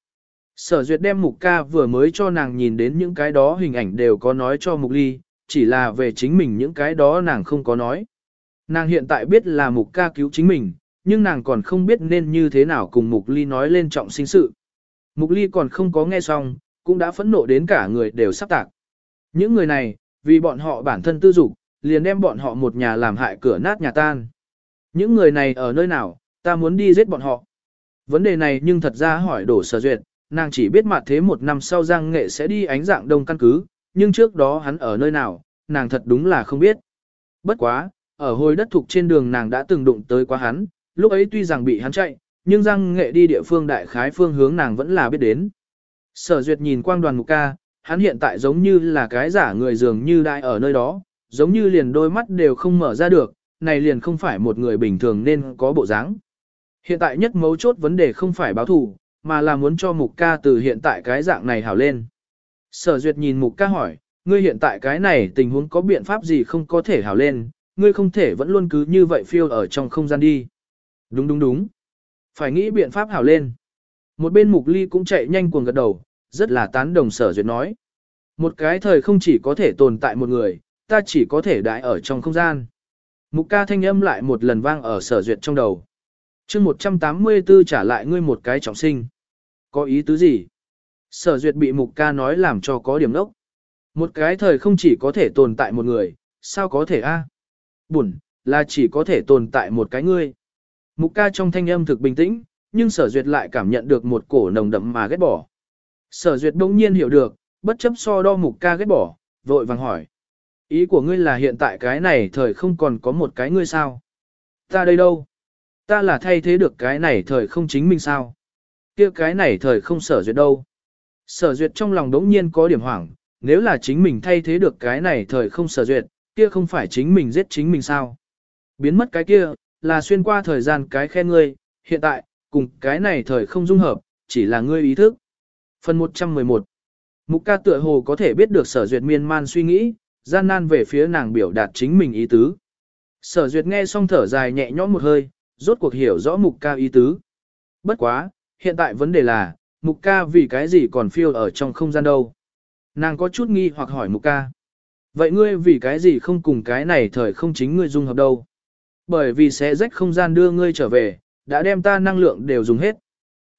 [SPEAKER 1] Sở duyệt đem mục ca vừa mới cho nàng nhìn đến những cái đó hình ảnh đều có nói cho mục ly, chỉ là về chính mình những cái đó nàng không có nói. Nàng hiện tại biết là mục ca cứu chính mình, nhưng nàng còn không biết nên như thế nào cùng mục ly nói lên trọng sinh sự. Mục ly còn không có nghe xong, cũng đã phẫn nộ đến cả người đều sắp tạc. Những người này, vì bọn họ bản thân tư dục, liền đem bọn họ một nhà làm hại cửa nát nhà tan. Những người này ở nơi nào, ta muốn đi giết bọn họ. Vấn đề này nhưng thật ra hỏi đổ sở duyệt, nàng chỉ biết mặt thế một năm sau Giang Nghệ sẽ đi ánh dạng đông căn cứ, nhưng trước đó hắn ở nơi nào, nàng thật đúng là không biết. Bất quá, ở hồi đất thuộc trên đường nàng đã từng đụng tới quá hắn, lúc ấy tuy rằng bị hắn chạy, nhưng Giang Nghệ đi địa phương đại khái phương hướng nàng vẫn là biết đến. Sở duyệt nhìn quang đoàn mục ca, hắn hiện tại giống như là cái giả người dường như đại ở nơi đó, giống như liền đôi mắt đều không mở ra được, này liền không phải một người bình thường nên có bộ dáng. Hiện tại nhất mấu chốt vấn đề không phải báo thù, mà là muốn cho mục ca từ hiện tại cái dạng này hảo lên. Sở duyệt nhìn mục ca hỏi, ngươi hiện tại cái này tình huống có biện pháp gì không có thể hảo lên, ngươi không thể vẫn luôn cứ như vậy phiêu ở trong không gian đi. Đúng đúng đúng. Phải nghĩ biện pháp hảo lên. Một bên mục ly cũng chạy nhanh cuồng gật đầu, rất là tán đồng sở duyệt nói. Một cái thời không chỉ có thể tồn tại một người, ta chỉ có thể đại ở trong không gian. Mục ca thanh âm lại một lần vang ở sở duyệt trong đầu. chương 184 trả lại ngươi một cái trọng sinh. Có ý tứ gì? Sở duyệt bị mục ca nói làm cho có điểm nốc. Một cái thời không chỉ có thể tồn tại một người, sao có thể a? À? Là chỉ có thể tồn tại một cái ngươi. Mục ca trong thanh âm thực bình tĩnh, nhưng sở duyệt lại cảm nhận được một cổ nồng đậm mà ghét bỏ. Sở duyệt đông nhiên hiểu được, bất chấp so đo mục ca ghét bỏ, vội vàng hỏi. Ý của ngươi là hiện tại cái này thời không còn có một cái ngươi sao? Ta đây đâu? Ta là thay thế được cái này thời không chính mình sao? kia cái này thời không sở duyệt đâu? Sở duyệt trong lòng đống nhiên có điểm hoảng, nếu là chính mình thay thế được cái này thời không sở duyệt, kia không phải chính mình giết chính mình sao? Biến mất cái kia, là xuyên qua thời gian cái khe ngươi, hiện tại, cùng cái này thời không dung hợp, chỉ là ngươi ý thức. Phần 111 Mục ca tựa hồ có thể biết được sở duyệt miên man suy nghĩ, gian nan về phía nàng biểu đạt chính mình ý tứ. Sở duyệt nghe xong thở dài nhẹ nhõm một hơi, rốt cuộc hiểu rõ mục ca ý tứ. Bất quá, hiện tại vấn đề là, mục ca vì cái gì còn phiêu ở trong không gian đâu. Nàng có chút nghi hoặc hỏi mục ca. Vậy ngươi vì cái gì không cùng cái này thời không chính ngươi dung hợp đâu? Bởi vì sẽ rách không gian đưa ngươi trở về, đã đem ta năng lượng đều dùng hết.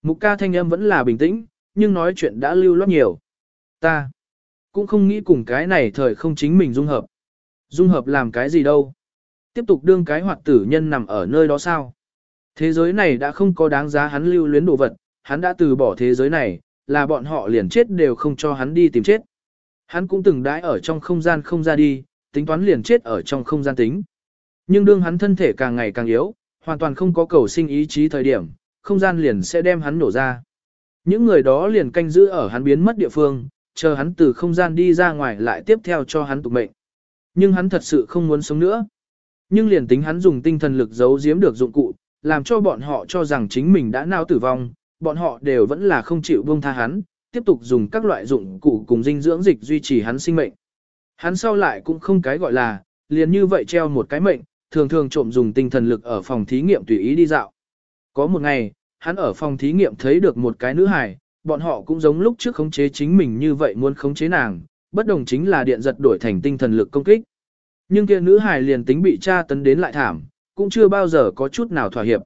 [SPEAKER 1] Mục ca thanh âm vẫn là bình tĩnh, nhưng nói chuyện đã lưu loát nhiều. Ta cũng không nghĩ cùng cái này thời không chính mình dung hợp. Dung hợp làm cái gì đâu? Tiếp tục đương cái hoạt tử nhân nằm ở nơi đó sao? Thế giới này đã không có đáng giá hắn lưu luyến đồ vật, hắn đã từ bỏ thế giới này, là bọn họ liền chết đều không cho hắn đi tìm chết. Hắn cũng từng đãi ở trong không gian không ra đi, tính toán liền chết ở trong không gian tính. Nhưng đương hắn thân thể càng ngày càng yếu, hoàn toàn không có cầu sinh ý chí thời điểm, không gian liền sẽ đem hắn nổ ra. Những người đó liền canh giữ ở hắn biến mất địa phương, chờ hắn từ không gian đi ra ngoài lại tiếp theo cho hắn tục mệnh. Nhưng hắn thật sự không muốn sống nữa. Nhưng liền tính hắn dùng tinh thần lực giấu giếm được dụng cụ, làm cho bọn họ cho rằng chính mình đã nao tử vong, bọn họ đều vẫn là không chịu buông tha hắn, tiếp tục dùng các loại dụng cụ cùng dinh dưỡng dịch duy trì hắn sinh mệnh. Hắn sau lại cũng không cái gọi là, liền như vậy treo một cái mệnh, thường thường trộm dùng tinh thần lực ở phòng thí nghiệm tùy ý đi dạo. Có một ngày, hắn ở phòng thí nghiệm thấy được một cái nữ hài, bọn họ cũng giống lúc trước khống chế chính mình như vậy muốn khống chế nàng, bất đồng chính là điện giật đổi thành tinh thần lực công kích. Nhưng kia nữ hài liền tính bị tra tấn đến lại thảm, cũng chưa bao giờ có chút nào thỏa hiệp.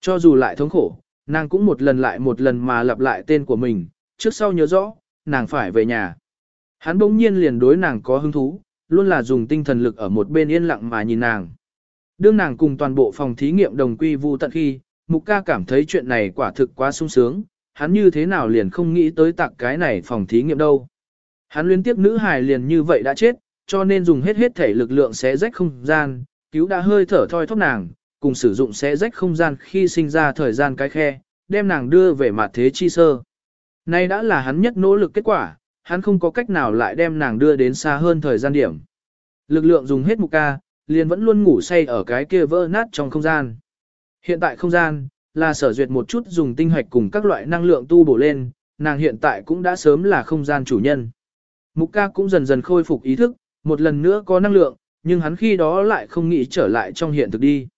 [SPEAKER 1] Cho dù lại thống khổ, nàng cũng một lần lại một lần mà lặp lại tên của mình, trước sau nhớ rõ, nàng phải về nhà. Hắn bỗng nhiên liền đối nàng có hứng thú, luôn là dùng tinh thần lực ở một bên yên lặng mà nhìn nàng. Đương nàng cùng toàn bộ phòng thí nghiệm đồng quy vu tận khi, Mục ca cảm thấy chuyện này quả thực quá sung sướng, hắn như thế nào liền không nghĩ tới tặng cái này phòng thí nghiệm đâu. Hắn liên tiếp nữ hài liền như vậy đã chết, cho nên dùng hết hết thể lực lượng xé rách không gian, cứu đã hơi thở thoi thóp nàng, cùng sử dụng xé rách không gian khi sinh ra thời gian cái khe, đem nàng đưa về mặt thế chi sơ. Nay đã là hắn nhất nỗ lực kết quả, hắn không có cách nào lại đem nàng đưa đến xa hơn thời gian điểm. Lực lượng dùng hết mục ca, liền vẫn luôn ngủ say ở cái kia vỡ nát trong không gian. Hiện tại không gian, là sở duyệt một chút dùng tinh hoạch cùng các loại năng lượng tu bổ lên, nàng hiện tại cũng đã sớm là không gian chủ nhân. Mục ca cũng dần dần khôi phục ý thức, một lần nữa có năng lượng, nhưng hắn khi đó lại không nghĩ trở lại trong hiện thực đi.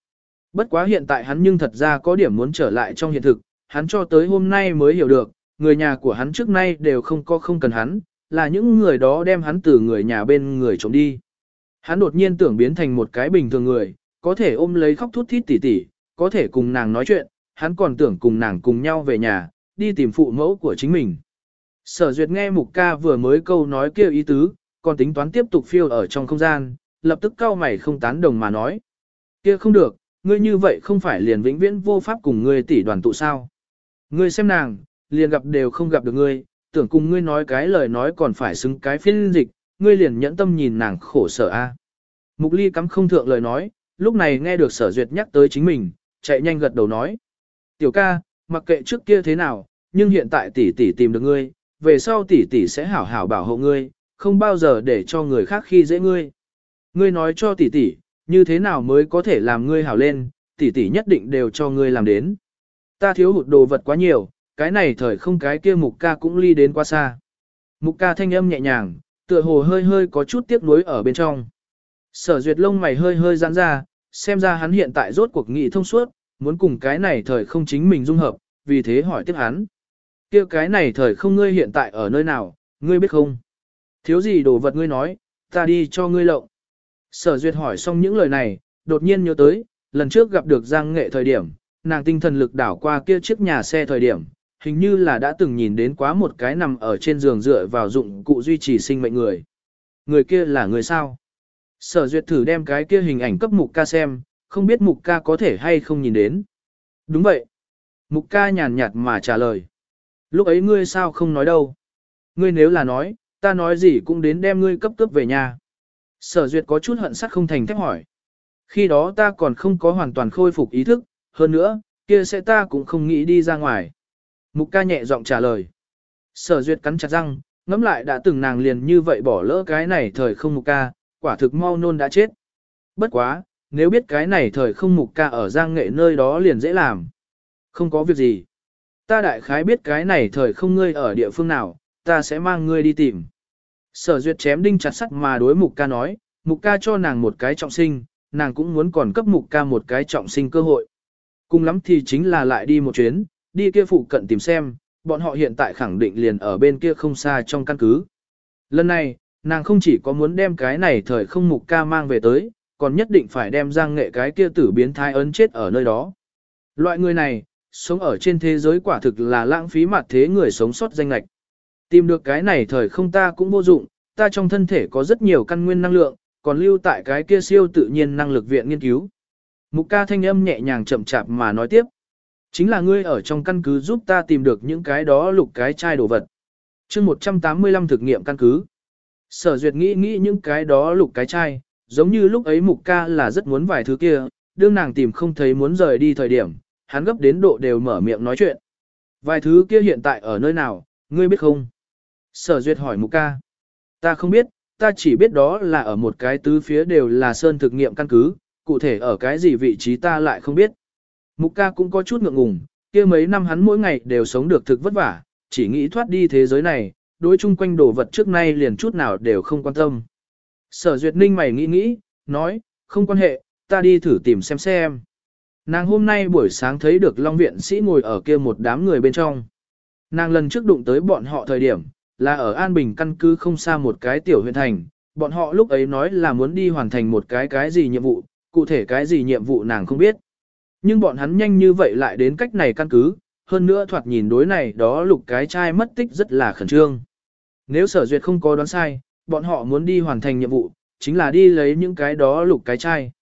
[SPEAKER 1] Bất quá hiện tại hắn nhưng thật ra có điểm muốn trở lại trong hiện thực, hắn cho tới hôm nay mới hiểu được, người nhà của hắn trước nay đều không có không cần hắn, là những người đó đem hắn từ người nhà bên người trộm đi. Hắn đột nhiên tưởng biến thành một cái bình thường người, có thể ôm lấy khóc thút thít tỉ tỉ, có thể cùng nàng nói chuyện, hắn còn tưởng cùng nàng cùng nhau về nhà, đi tìm phụ mẫu của chính mình. Sở duyệt nghe mục ca vừa mới câu nói kia ý tứ, còn tính toán tiếp tục phiêu ở trong không gian, lập tức cau mày không tán đồng mà nói. Kia không được, ngươi như vậy không phải liền vĩnh viễn vô pháp cùng ngươi tỷ đoàn tụ sao. Ngươi xem nàng, liền gặp đều không gặp được ngươi, tưởng cùng ngươi nói cái lời nói còn phải xứng cái phiên dịch, ngươi liền nhẫn tâm nhìn nàng khổ sở a. Mục ly cắm không thượng lời nói, lúc này nghe được sở duyệt nhắc tới chính mình, chạy nhanh gật đầu nói. Tiểu ca, mặc kệ trước kia thế nào, nhưng hiện tại tỷ tỷ tìm được ngươi, về sau tỷ tỷ sẽ hảo hảo bảo hộ ngươi, không bao giờ để cho người khác khi dễ ngươi. Ngươi nói cho tỷ tỷ, như thế nào mới có thể làm ngươi hảo lên, tỷ tỷ nhất định đều cho ngươi làm đến. Ta thiếu hụt đồ vật quá nhiều, cái này thời không cái kia mục ca cũng ly đến quá xa. Mục ca thanh âm nhẹ nhàng, tựa hồ hơi hơi có chút tiếc nuối ở bên trong. Sở duyệt lông mày hơi hơi giãn ra, xem ra hắn hiện tại rốt cuộc nghị thông suốt, muốn cùng cái này thời không chính mình dung hợp, vì thế hỏi tiếp hắn. kia cái này thời không ngươi hiện tại ở nơi nào, ngươi biết không? Thiếu gì đồ vật ngươi nói, ta đi cho ngươi lộng. Sở duyệt hỏi xong những lời này, đột nhiên nhớ tới, lần trước gặp được Giang Nghệ thời điểm, nàng tinh thần lực đảo qua kia chiếc nhà xe thời điểm, hình như là đã từng nhìn đến quá một cái nằm ở trên giường dựa vào dụng cụ duy trì sinh mệnh người. Người kia là người sao? Sở duyệt thử đem cái kia hình ảnh cấp mục ca xem, không biết mục ca có thể hay không nhìn đến. Đúng vậy. Mục ca nhàn nhạt mà trả lời. Lúc ấy ngươi sao không nói đâu. Ngươi nếu là nói, ta nói gì cũng đến đem ngươi cấp cướp về nhà. Sở duyệt có chút hận sắt không thành thép hỏi. Khi đó ta còn không có hoàn toàn khôi phục ý thức, hơn nữa, kia sẽ ta cũng không nghĩ đi ra ngoài. Mục ca nhẹ giọng trả lời. Sở duyệt cắn chặt răng, ngẫm lại đã từng nàng liền như vậy bỏ lỡ cái này thời không mục ca, quả thực mau nôn đã chết. Bất quá, nếu biết cái này thời không mục ca ở giang nghệ nơi đó liền dễ làm. Không có việc gì. Ta đại khái biết cái này thời không ngươi ở địa phương nào, ta sẽ mang ngươi đi tìm. Sở duyệt chém đinh chặt sắt mà đối mục ca nói, mục ca cho nàng một cái trọng sinh, nàng cũng muốn còn cấp mục ca một cái trọng sinh cơ hội. Cùng lắm thì chính là lại đi một chuyến, đi kia phụ cận tìm xem, bọn họ hiện tại khẳng định liền ở bên kia không xa trong căn cứ. Lần này, nàng không chỉ có muốn đem cái này thời không mục ca mang về tới, còn nhất định phải đem giang nghệ cái kia tử biến thái ấn chết ở nơi đó. Loại người này, sống ở trên thế giới quả thực là lãng phí mặt thế người sống sót danh lạch. Tìm được cái này thời không ta cũng vô dụng, ta trong thân thể có rất nhiều căn nguyên năng lượng, còn lưu tại cái kia siêu tự nhiên năng lực viện nghiên cứu. Mục ca thanh âm nhẹ nhàng chậm chạp mà nói tiếp. Chính là ngươi ở trong căn cứ giúp ta tìm được những cái đó lục cái chai đồ vật. chương 185 thực nghiệm căn cứ. Sở duyệt nghĩ nghĩ những cái đó lục cái chai, giống như lúc ấy mục ca là rất muốn vài thứ kia, đương nàng tìm không thấy muốn rời đi thời điểm, hắn gấp đến độ đều mở miệng nói chuyện. Vài thứ kia hiện tại ở nơi nào, ngươi biết không? Sở duyệt hỏi mục ca. Ta không biết, ta chỉ biết đó là ở một cái tứ phía đều là sơn thực nghiệm căn cứ, cụ thể ở cái gì vị trí ta lại không biết. Mục ca cũng có chút ngượng ngùng, kia mấy năm hắn mỗi ngày đều sống được thực vất vả, chỉ nghĩ thoát đi thế giới này, đối chung quanh đồ vật trước nay liền chút nào đều không quan tâm. Sở duyệt ninh mày nghĩ nghĩ, nói, không quan hệ, ta đi thử tìm xem xem. Nàng hôm nay buổi sáng thấy được Long Viện sĩ ngồi ở kia một đám người bên trong. Nàng lần trước đụng tới bọn họ thời điểm, là ở An Bình căn cứ không xa một cái tiểu huyện thành, bọn họ lúc ấy nói là muốn đi hoàn thành một cái cái gì nhiệm vụ, cụ thể cái gì nhiệm vụ nàng không biết. Nhưng bọn hắn nhanh như vậy lại đến cách này căn cứ, hơn nữa thoạt nhìn đối này đó lục cái trai mất tích rất là khẩn trương. Nếu sở duyệt không có đoán sai, bọn họ muốn đi hoàn thành nhiệm vụ, chính là đi lấy những cái đó lục cái trai.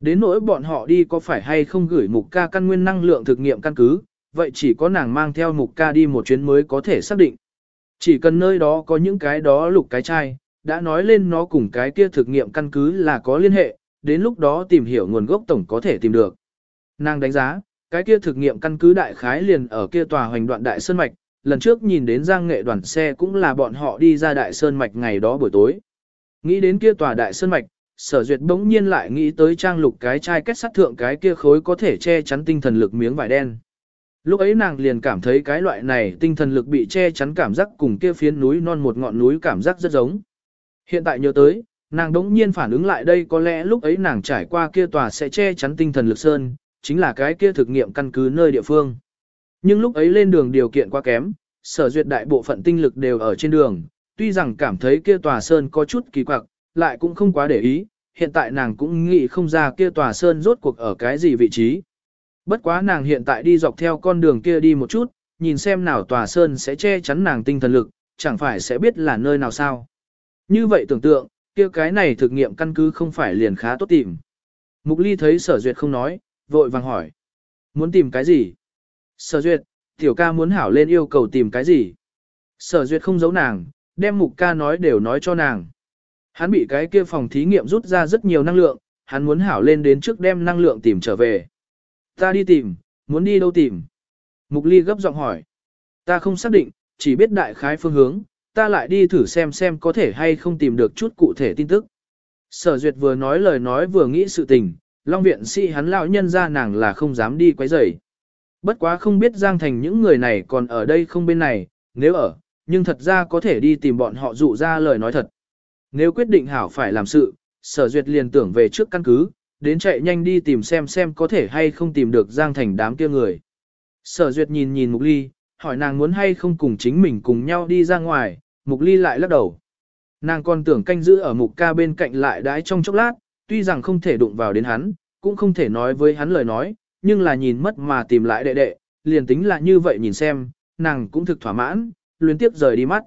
[SPEAKER 1] Đến nỗi bọn họ đi có phải hay không gửi mục ca căn nguyên năng lượng thực nghiệm căn cứ, vậy chỉ có nàng mang theo mục ca đi một chuyến mới có thể xác định. Chỉ cần nơi đó có những cái đó lục cái chai, đã nói lên nó cùng cái kia thực nghiệm căn cứ là có liên hệ, đến lúc đó tìm hiểu nguồn gốc tổng có thể tìm được. Nàng đánh giá, cái kia thực nghiệm căn cứ đại khái liền ở kia tòa hoành đoạn đại sơn mạch, lần trước nhìn đến giang nghệ đoàn xe cũng là bọn họ đi ra đại sơn mạch ngày đó buổi tối. Nghĩ đến kia tòa đại sơn mạch, sở duyệt bỗng nhiên lại nghĩ tới trang lục cái chai kết sắt thượng cái kia khối có thể che chắn tinh thần lực miếng vải đen. Lúc ấy nàng liền cảm thấy cái loại này tinh thần lực bị che chắn cảm giác cùng kia phiến núi non một ngọn núi cảm giác rất giống. Hiện tại nhớ tới, nàng đống nhiên phản ứng lại đây có lẽ lúc ấy nàng trải qua kia tòa sẽ che chắn tinh thần lực sơn, chính là cái kia thực nghiệm căn cứ nơi địa phương. Nhưng lúc ấy lên đường điều kiện quá kém, sở duyệt đại bộ phận tinh lực đều ở trên đường, tuy rằng cảm thấy kia tòa sơn có chút kỳ quặc, lại cũng không quá để ý, hiện tại nàng cũng nghĩ không ra kia tòa sơn rốt cuộc ở cái gì vị trí. Bất quá nàng hiện tại đi dọc theo con đường kia đi một chút, nhìn xem nào tòa sơn sẽ che chắn nàng tinh thần lực, chẳng phải sẽ biết là nơi nào sao. Như vậy tưởng tượng, kia cái này thực nghiệm căn cứ không phải liền khá tốt tìm. Mục ly thấy sở duyệt không nói, vội vàng hỏi. Muốn tìm cái gì? Sở duyệt, tiểu ca muốn hảo lên yêu cầu tìm cái gì? Sở duyệt không giấu nàng, đem mục ca nói đều nói cho nàng. Hắn bị cái kia phòng thí nghiệm rút ra rất nhiều năng lượng, hắn muốn hảo lên đến trước đem năng lượng tìm trở về. Ta đi tìm, muốn đi đâu tìm? Mục ly gấp giọng hỏi. Ta không xác định, chỉ biết đại khái phương hướng, ta lại đi thử xem xem có thể hay không tìm được chút cụ thể tin tức. Sở duyệt vừa nói lời nói vừa nghĩ sự tình, Long viện sĩ hắn lão nhân ra nàng là không dám đi quấy rầy. Bất quá không biết Giang Thành những người này còn ở đây không bên này, nếu ở, nhưng thật ra có thể đi tìm bọn họ dụ ra lời nói thật. Nếu quyết định hảo phải làm sự, sở duyệt liền tưởng về trước căn cứ, đến chạy nhanh đi tìm xem xem có thể hay không tìm được Giang Thành đám kia người. Sở duyệt nhìn nhìn Mục Ly, hỏi nàng muốn hay không cùng chính mình cùng nhau đi ra ngoài, Mục Ly lại lắc đầu. Nàng còn tưởng canh giữ ở Mục ca bên cạnh lại đái trong chốc lát, tuy rằng không thể đụng vào đến hắn, cũng không thể nói với hắn lời nói, nhưng là nhìn mất mà tìm lại đệ đệ, liền tính là như vậy nhìn xem, nàng cũng thực thỏa mãn, luyến tiếp rời đi mắt.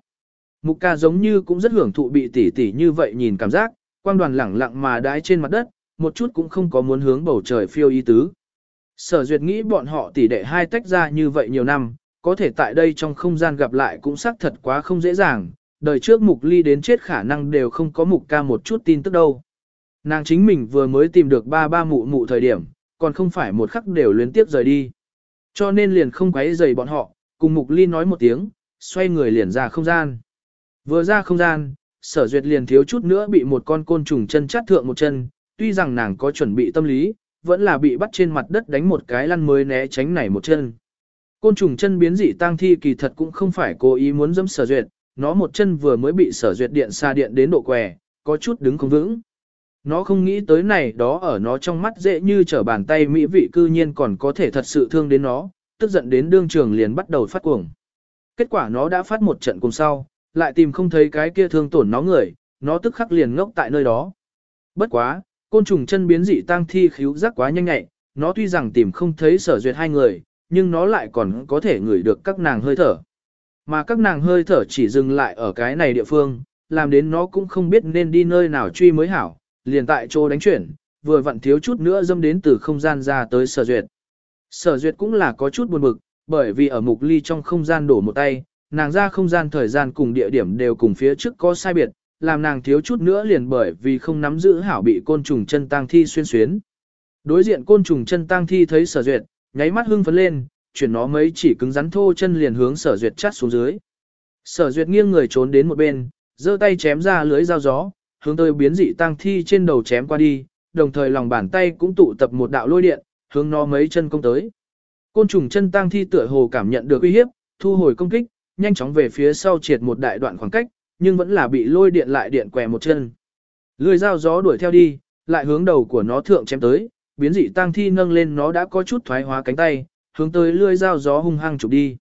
[SPEAKER 1] Mục ca giống như cũng rất hưởng thụ bị tỉ tỉ như vậy nhìn cảm giác, quang đoàn lẳng lặng mà đái trên mặt đất, một chút cũng không có muốn hướng bầu trời phiêu ý tứ. Sở duyệt nghĩ bọn họ tỉ đệ hai tách ra như vậy nhiều năm, có thể tại đây trong không gian gặp lại cũng xác thật quá không dễ dàng, đời trước mục ly đến chết khả năng đều không có mục ca một chút tin tức đâu. Nàng chính mình vừa mới tìm được ba ba mụ mụ thời điểm, còn không phải một khắc đều luyến tiếp rời đi. Cho nên liền không quấy rầy bọn họ, cùng mục ly nói một tiếng, xoay người liền ra không gian. Vừa ra không gian, sở duyệt liền thiếu chút nữa bị một con côn trùng chân chát thượng một chân, tuy rằng nàng có chuẩn bị tâm lý, vẫn là bị bắt trên mặt đất đánh một cái lăn mới né tránh này một chân. Côn trùng chân biến dị tang thi kỳ thật cũng không phải cố ý muốn dẫm sở duyệt, nó một chân vừa mới bị sở duyệt điện xa điện đến độ què, có chút đứng không vững. Nó không nghĩ tới này đó ở nó trong mắt dễ như trở bàn tay mỹ vị cư nhiên còn có thể thật sự thương đến nó, tức giận đến đương trường liền bắt đầu phát cuồng. Kết quả nó đã phát một trận cùng sau, lại tìm không thấy cái kia thương tổn nó người, nó tức khắc liền ngốc tại nơi đó. Bất quá, côn trùng chân biến dị tăng thi khíu giác quá nhanh nhẹ nó tuy rằng tìm không thấy sở duyệt hai người, nhưng nó lại còn có thể ngửi được các nàng hơi thở. Mà các nàng hơi thở chỉ dừng lại ở cái này địa phương, làm đến nó cũng không biết nên đi nơi nào truy mới hảo, liền tại chỗ đánh chuyển, vừa vặn thiếu chút nữa dâm đến từ không gian ra tới sở duyệt. Sở duyệt cũng là có chút buồn bực, bởi vì ở mục ly trong không gian đổ một tay, nàng ra không gian thời gian cùng địa điểm đều cùng phía trước có sai biệt, làm nàng thiếu chút nữa liền bởi vì không nắm giữ hảo bị côn trùng chân tang thi xuyên xuyến. Đối diện côn trùng chân tang thi thấy sở duyệt, nháy mắt hưng phấn lên, chuyển nó mấy chỉ cứng rắn thô chân liền hướng sở duyệt chát xuống dưới. Sở duyệt nghiêng người trốn đến một bên, giơ tay chém ra lưới dao gió, hướng tới biến dị tang thi trên đầu chém qua đi, đồng thời lòng bàn tay cũng tụ tập một đạo lôi điện, hướng nó mấy chân công tới. Côn trùng chân tang thi tựa hồ cảm nhận được uy hiếp, thu hồi công kích, nhanh chóng về phía sau triệt một đại đoạn khoảng cách, nhưng vẫn là bị lôi điện lại điện què một chân. Lưỡi dao gió đuổi theo đi, lại hướng đầu của nó thượng chém tới, biến dị tang thi nâng lên nó đã có chút thoái hóa cánh tay, hướng tới lưỡi dao gió hung hăng chụp đi.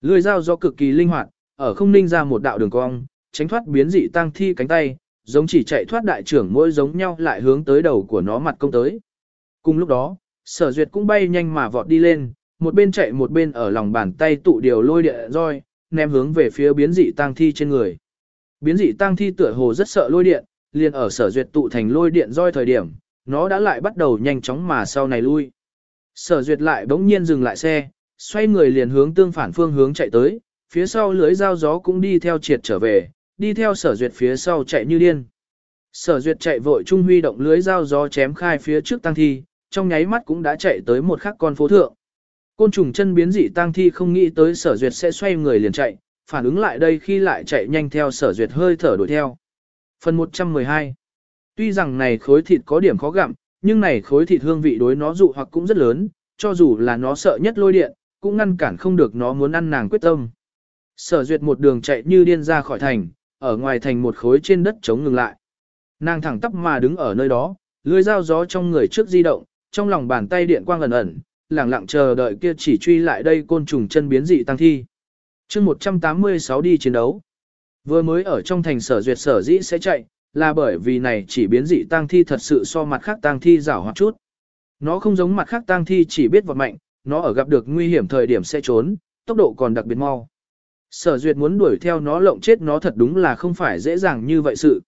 [SPEAKER 1] Lưỡi dao gió cực kỳ linh hoạt, ở không ninh ra một đạo đường cong, tránh thoát biến dị tang thi cánh tay, giống chỉ chạy thoát đại trưởng mỗi giống nhau lại hướng tới đầu của nó mặt công tới. Cùng lúc đó, sở duyệt cũng bay nhanh mà vọt đi lên, một bên chạy một bên ở lòng bàn tay tụ điều lôi địa roi, ném hướng về phía biến dị tang thi trên người. Biến dị tang thi tựa hồ rất sợ lôi điện, liền ở sở duyệt tụ thành lôi điện roi thời điểm, nó đã lại bắt đầu nhanh chóng mà sau này lui. Sở duyệt lại bỗng nhiên dừng lại xe, xoay người liền hướng tương phản phương hướng chạy tới, phía sau lưới dao gió cũng đi theo triệt trở về, đi theo sở duyệt phía sau chạy như điên. Sở duyệt chạy vội trung huy động lưới dao gió chém khai phía trước tăng thi, trong nháy mắt cũng đã chạy tới một khắc con phố thượng. Côn trùng chân biến dị tăng thi không nghĩ tới sở duyệt sẽ xoay người liền chạy, phản ứng lại đây khi lại chạy nhanh theo sở duyệt hơi thở đuổi theo. Phần 112 Tuy rằng này khối thịt có điểm khó gặm, nhưng này khối thịt hương vị đối nó dụ hoặc cũng rất lớn, cho dù là nó sợ nhất lôi điện, cũng ngăn cản không được nó muốn ăn nàng quyết tâm. Sở duyệt một đường chạy như điên ra khỏi thành, ở ngoài thành một khối trên đất chống ngừng lại. Nàng thẳng tắp mà đứng ở nơi đó, lưỡi dao gió trong người trước di động, trong lòng bàn tay điện quang ẩn ẩn, lẳng lặng chờ đợi kia chỉ truy lại đây côn trùng chân biến dị tăng thi. chương 186 đi chiến đấu. Vừa mới ở trong thành sở duyệt sở dĩ sẽ chạy, là bởi vì này chỉ biến dị tăng thi thật sự so mặt khác tăng thi rảo hoạt chút. Nó không giống mặt khác tăng thi chỉ biết vật mạnh, nó ở gặp được nguy hiểm thời điểm sẽ trốn, tốc độ còn đặc biệt mau. Sở duyệt muốn đuổi theo nó lộng chết nó thật đúng là không phải dễ dàng như vậy sự.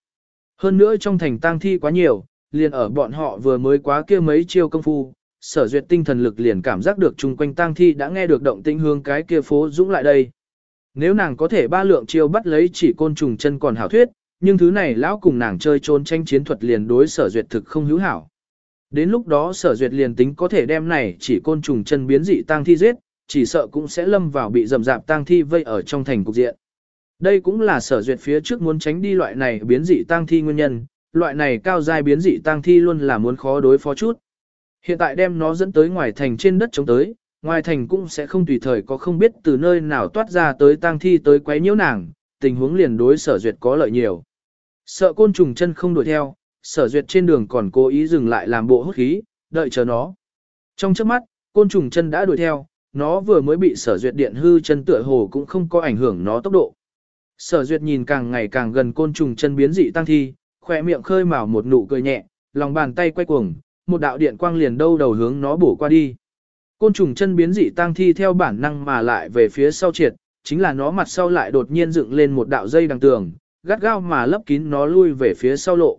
[SPEAKER 1] Hơn nữa trong thành tang thi quá nhiều, liền ở bọn họ vừa mới quá kia mấy chiêu công phu, sở duyệt tinh thần lực liền cảm giác được chung quanh tang thi đã nghe được động tĩnh hướng cái kia phố dũng lại đây. Nếu nàng có thể ba lượng chiêu bắt lấy chỉ côn trùng chân còn hảo thuyết, nhưng thứ này lão cùng nàng chơi trốn tranh chiến thuật liền đối sở duyệt thực không hữu hảo. Đến lúc đó sở duyệt liền tính có thể đem này chỉ côn trùng chân biến dị tang thi giết, chỉ sợ cũng sẽ lâm vào bị rầm rạp tang thi vây ở trong thành cục diện. Đây cũng là sở duyệt phía trước muốn tránh đi loại này biến dị tang thi nguyên nhân, loại này cao giai biến dị tang thi luôn là muốn khó đối phó chút. Hiện tại đem nó dẫn tới ngoài thành trên đất chống tới, ngoài thành cũng sẽ không tùy thời có không biết từ nơi nào toát ra tới tang thi tới quấy nhiễu nàng, tình huống liền đối sở duyệt có lợi nhiều. Sợ côn trùng chân không đuổi theo, sở duyệt trên đường còn cố ý dừng lại làm bộ hút khí, đợi chờ nó. Trong trước mắt, côn trùng chân đã đuổi theo, nó vừa mới bị sở duyệt điện hư chân tựa hồ cũng không có ảnh hưởng nó tốc độ. Sở duyệt nhìn càng ngày càng gần côn trùng chân biến dị tăng thi, khỏe miệng khơi mào một nụ cười nhẹ, lòng bàn tay quay cuồng, một đạo điện quang liền đâu đầu hướng nó bổ qua đi. Côn trùng chân biến dị tăng thi theo bản năng mà lại về phía sau triệt, chính là nó mặt sau lại đột nhiên dựng lên một đạo dây đằng tường, gắt gao mà lấp kín nó lui về phía sau lộ.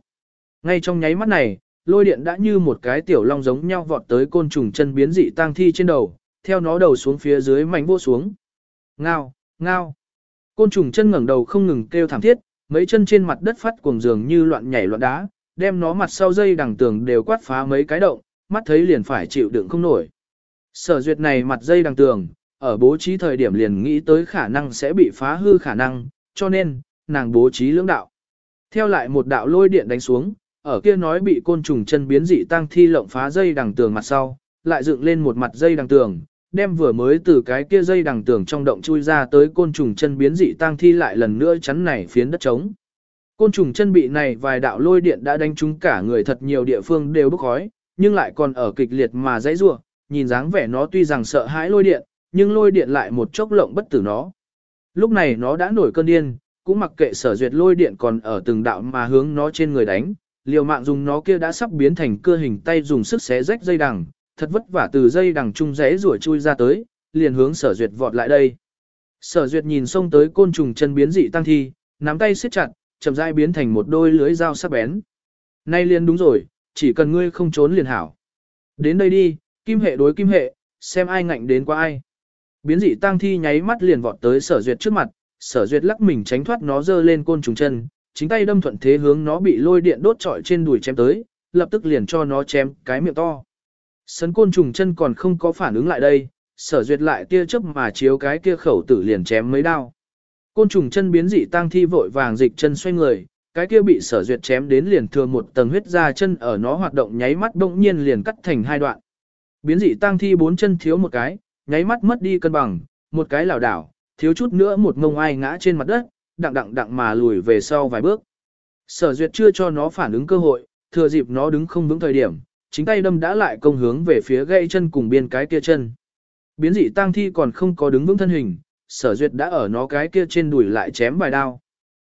[SPEAKER 1] Ngay trong nháy mắt này, lôi điện đã như một cái tiểu long giống nhau vọt tới côn trùng chân biến dị tăng thi trên đầu, theo nó đầu xuống phía dưới mảnh vô xuống. Ngao, ngao. Côn trùng chân ngẩng đầu không ngừng kêu thảm thiết, mấy chân trên mặt đất phát cuồng dường như loạn nhảy loạn đá, đem nó mặt sau dây đằng tường đều quát phá mấy cái động, mắt thấy liền phải chịu đựng không nổi. Sở duyệt này mặt dây đằng tường, ở bố trí thời điểm liền nghĩ tới khả năng sẽ bị phá hư khả năng, cho nên, nàng bố trí lưỡng đạo. Theo lại một đạo lôi điện đánh xuống, ở kia nói bị côn trùng chân biến dị tăng thi lộng phá dây đằng tường mặt sau, lại dựng lên một mặt dây đằng tường, đem vừa mới từ cái kia dây đằng tường trong động chui ra tới côn trùng chân biến dị tang thi lại lần nữa chắn này phiến đất trống. Côn trùng chân bị này vài đạo lôi điện đã đánh trúng cả người thật nhiều địa phương đều bốc khói, nhưng lại còn ở kịch liệt mà dãy rủa, nhìn dáng vẻ nó tuy rằng sợ hãi lôi điện, nhưng lôi điện lại một chốc lộng bất tử nó. Lúc này nó đã nổi cơn điên, cũng mặc kệ sở duyệt lôi điện còn ở từng đạo mà hướng nó trên người đánh, liều mạng dùng nó kia đã sắp biến thành cơ hình tay dùng sức xé rách dây đằng, thật vất vả từ dây đằng trung rẽ rủa chui ra tới, liền hướng sở duyệt vọt lại đây. Sở duyệt nhìn xông tới côn trùng chân biến dị tăng thi, nắm tay siết chặt, chậm rãi biến thành một đôi lưới dao sắc bén. Nay liền đúng rồi, chỉ cần ngươi không trốn liền hảo. Đến đây đi, kim hệ đối kim hệ, xem ai ngạnh đến qua ai. Biến dị tăng thi nháy mắt liền vọt tới sở duyệt trước mặt, sở duyệt lắc mình tránh thoát nó dơ lên côn trùng chân, chính tay đâm thuận thế hướng nó bị lôi điện đốt trọi trên đùi chém tới, lập tức liền cho nó chém cái miệng to. Sấn côn trùng chân còn không có phản ứng lại đây, sở duyệt lại tia chớp mà chiếu cái kia khẩu tử liền chém mấy đao. Côn trùng chân biến dị tang thi vội vàng dịch chân xoay người, cái kia bị sở duyệt chém đến liền thừa một tầng huyết ra chân ở nó hoạt động nháy mắt bỗng nhiên liền cắt thành hai đoạn. Biến dị tang thi bốn chân thiếu một cái, nháy mắt mất đi cân bằng, một cái lảo đảo, thiếu chút nữa một ngông ai ngã trên mặt đất, đặng đặng đặng mà lùi về sau vài bước. Sở duyệt chưa cho nó phản ứng cơ hội, thừa dịp nó đứng không vững thời điểm, chính tay đâm đã lại công hướng về phía gãy chân cùng biên cái kia chân. Biến dị tang thi còn không có đứng vững thân hình, sở duyệt đã ở nó cái kia trên đùi lại chém vài đao.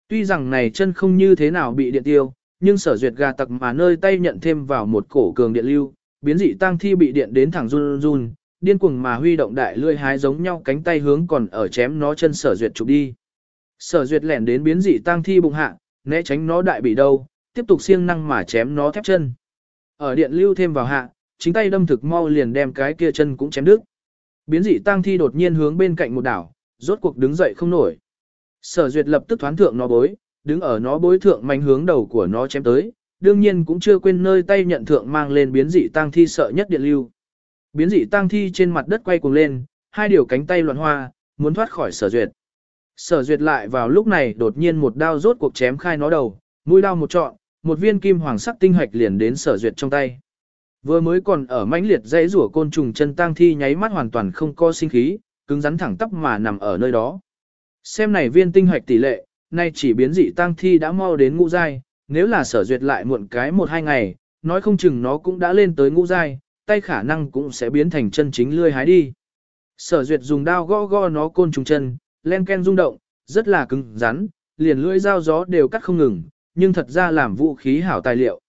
[SPEAKER 1] Tuy rằng này chân không như thế nào bị điện tiêu, nhưng sở duyệt gà tặc mà nơi tay nhận thêm vào một cổ cường điện lưu, biến dị tang thi bị điện đến thẳng run run, điên cuồng mà huy động đại lươi hái giống nhau cánh tay hướng còn ở chém nó chân sở duyệt chụp đi. Sở duyệt lẻn đến biến dị tang thi bụng hạ, né tránh nó đại bị đâu, tiếp tục siêng năng mà chém nó thép chân. Ở điện lưu thêm vào hạ, chính tay đâm thực mau liền đem cái kia chân cũng chém đứt. Biến dị tang thi đột nhiên hướng bên cạnh một đảo, rốt cuộc đứng dậy không nổi. Sở duyệt lập tức thoán thượng nó bối, đứng ở nó bối thượng mạnh hướng đầu của nó chém tới, đương nhiên cũng chưa quên nơi tay nhận thượng mang lên biến dị tang thi sợ nhất điện lưu. Biến dị tang thi trên mặt đất quay cuồng lên, hai điều cánh tay loạn hoa, muốn thoát khỏi sở duyệt. Sở duyệt lại vào lúc này đột nhiên một đao rốt cuộc chém khai nó đầu, mũi đao một trọn, một viên kim hoàng sắc tinh hạch liền đến sở duyệt trong tay. Vừa mới còn ở mãnh liệt dãy rủa côn trùng chân tang thi nháy mắt hoàn toàn không có sinh khí, cứng rắn thẳng tắp mà nằm ở nơi đó. Xem này viên tinh hạch tỷ lệ, nay chỉ biến dị tang thi đã mau đến ngũ giai, nếu là sở duyệt lại muộn cái một hai ngày, nói không chừng nó cũng đã lên tới ngũ giai, tay khả năng cũng sẽ biến thành chân chính lươi hái đi. Sở duyệt dùng đao gõ gõ nó côn trùng chân, len ken rung động, rất là cứng rắn, liền lưỡi dao gió đều cắt không ngừng, nhưng thật ra làm vũ khí hảo tài liệu.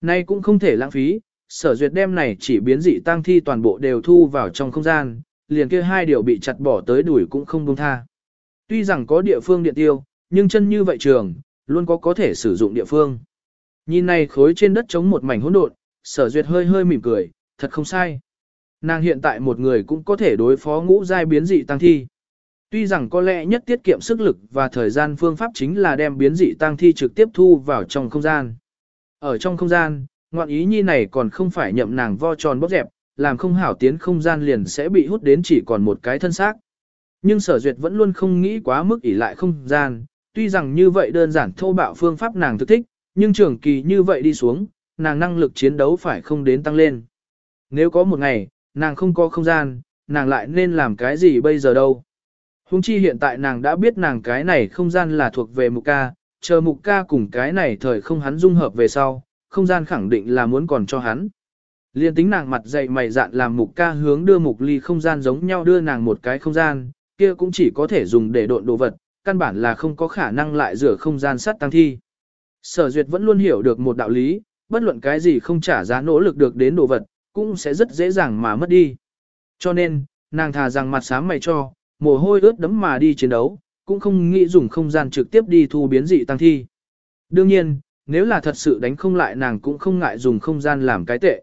[SPEAKER 1] Nay cũng không thể lãng phí, sở duyệt đem này chỉ biến dị tăng thi toàn bộ đều thu vào trong không gian, liền kia hai điều bị chặt bỏ tới đuổi cũng không buông tha. Tuy rằng có địa phương điện tiêu, nhưng chân như vậy trường, luôn có có thể sử dụng địa phương. Nhìn này khối trên đất chống một mảnh hỗn độn, sở duyệt hơi hơi mỉm cười, thật không sai. Nàng hiện tại một người cũng có thể đối phó ngũ giai biến dị tăng thi. Tuy rằng có lẽ nhất tiết kiệm sức lực và thời gian phương pháp chính là đem biến dị tăng thi trực tiếp thu vào trong không gian. Ở trong không gian, ngoạn ý nhi này còn không phải nhậm nàng vo tròn bóp dẹp, làm không hảo tiến không gian liền sẽ bị hút đến chỉ còn một cái thân xác. Nhưng sở duyệt vẫn luôn không nghĩ quá mức ỉ lại không gian, tuy rằng như vậy đơn giản thô bạo phương pháp nàng thức thích, nhưng trường kỳ như vậy đi xuống, nàng năng lực chiến đấu phải không đến tăng lên. Nếu có một ngày, nàng không có không gian, nàng lại nên làm cái gì bây giờ đâu. Hùng chi hiện tại nàng đã biết nàng cái này không gian là thuộc về mục ca, chờ mục ca cùng cái này thời không hắn dung hợp về sau, không gian khẳng định là muốn còn cho hắn. Liên tính nàng mặt dậy mày dạn làm mục ca hướng đưa mục ly không gian giống nhau đưa nàng một cái không gian, kia cũng chỉ có thể dùng để độn đồ vật, căn bản là không có khả năng lại rửa không gian sắt tăng thi. Sở duyệt vẫn luôn hiểu được một đạo lý, bất luận cái gì không trả giá nỗ lực được đến đồ vật, cũng sẽ rất dễ dàng mà mất đi. Cho nên, nàng thà rằng mặt sáng mày cho, mồ hôi ướt đấm mà đi chiến đấu, cũng không nghĩ dùng không gian trực tiếp đi thu biến dị tăng thi. Đương nhiên, nếu là thật sự đánh không lại nàng cũng không ngại dùng không gian làm cái tệ.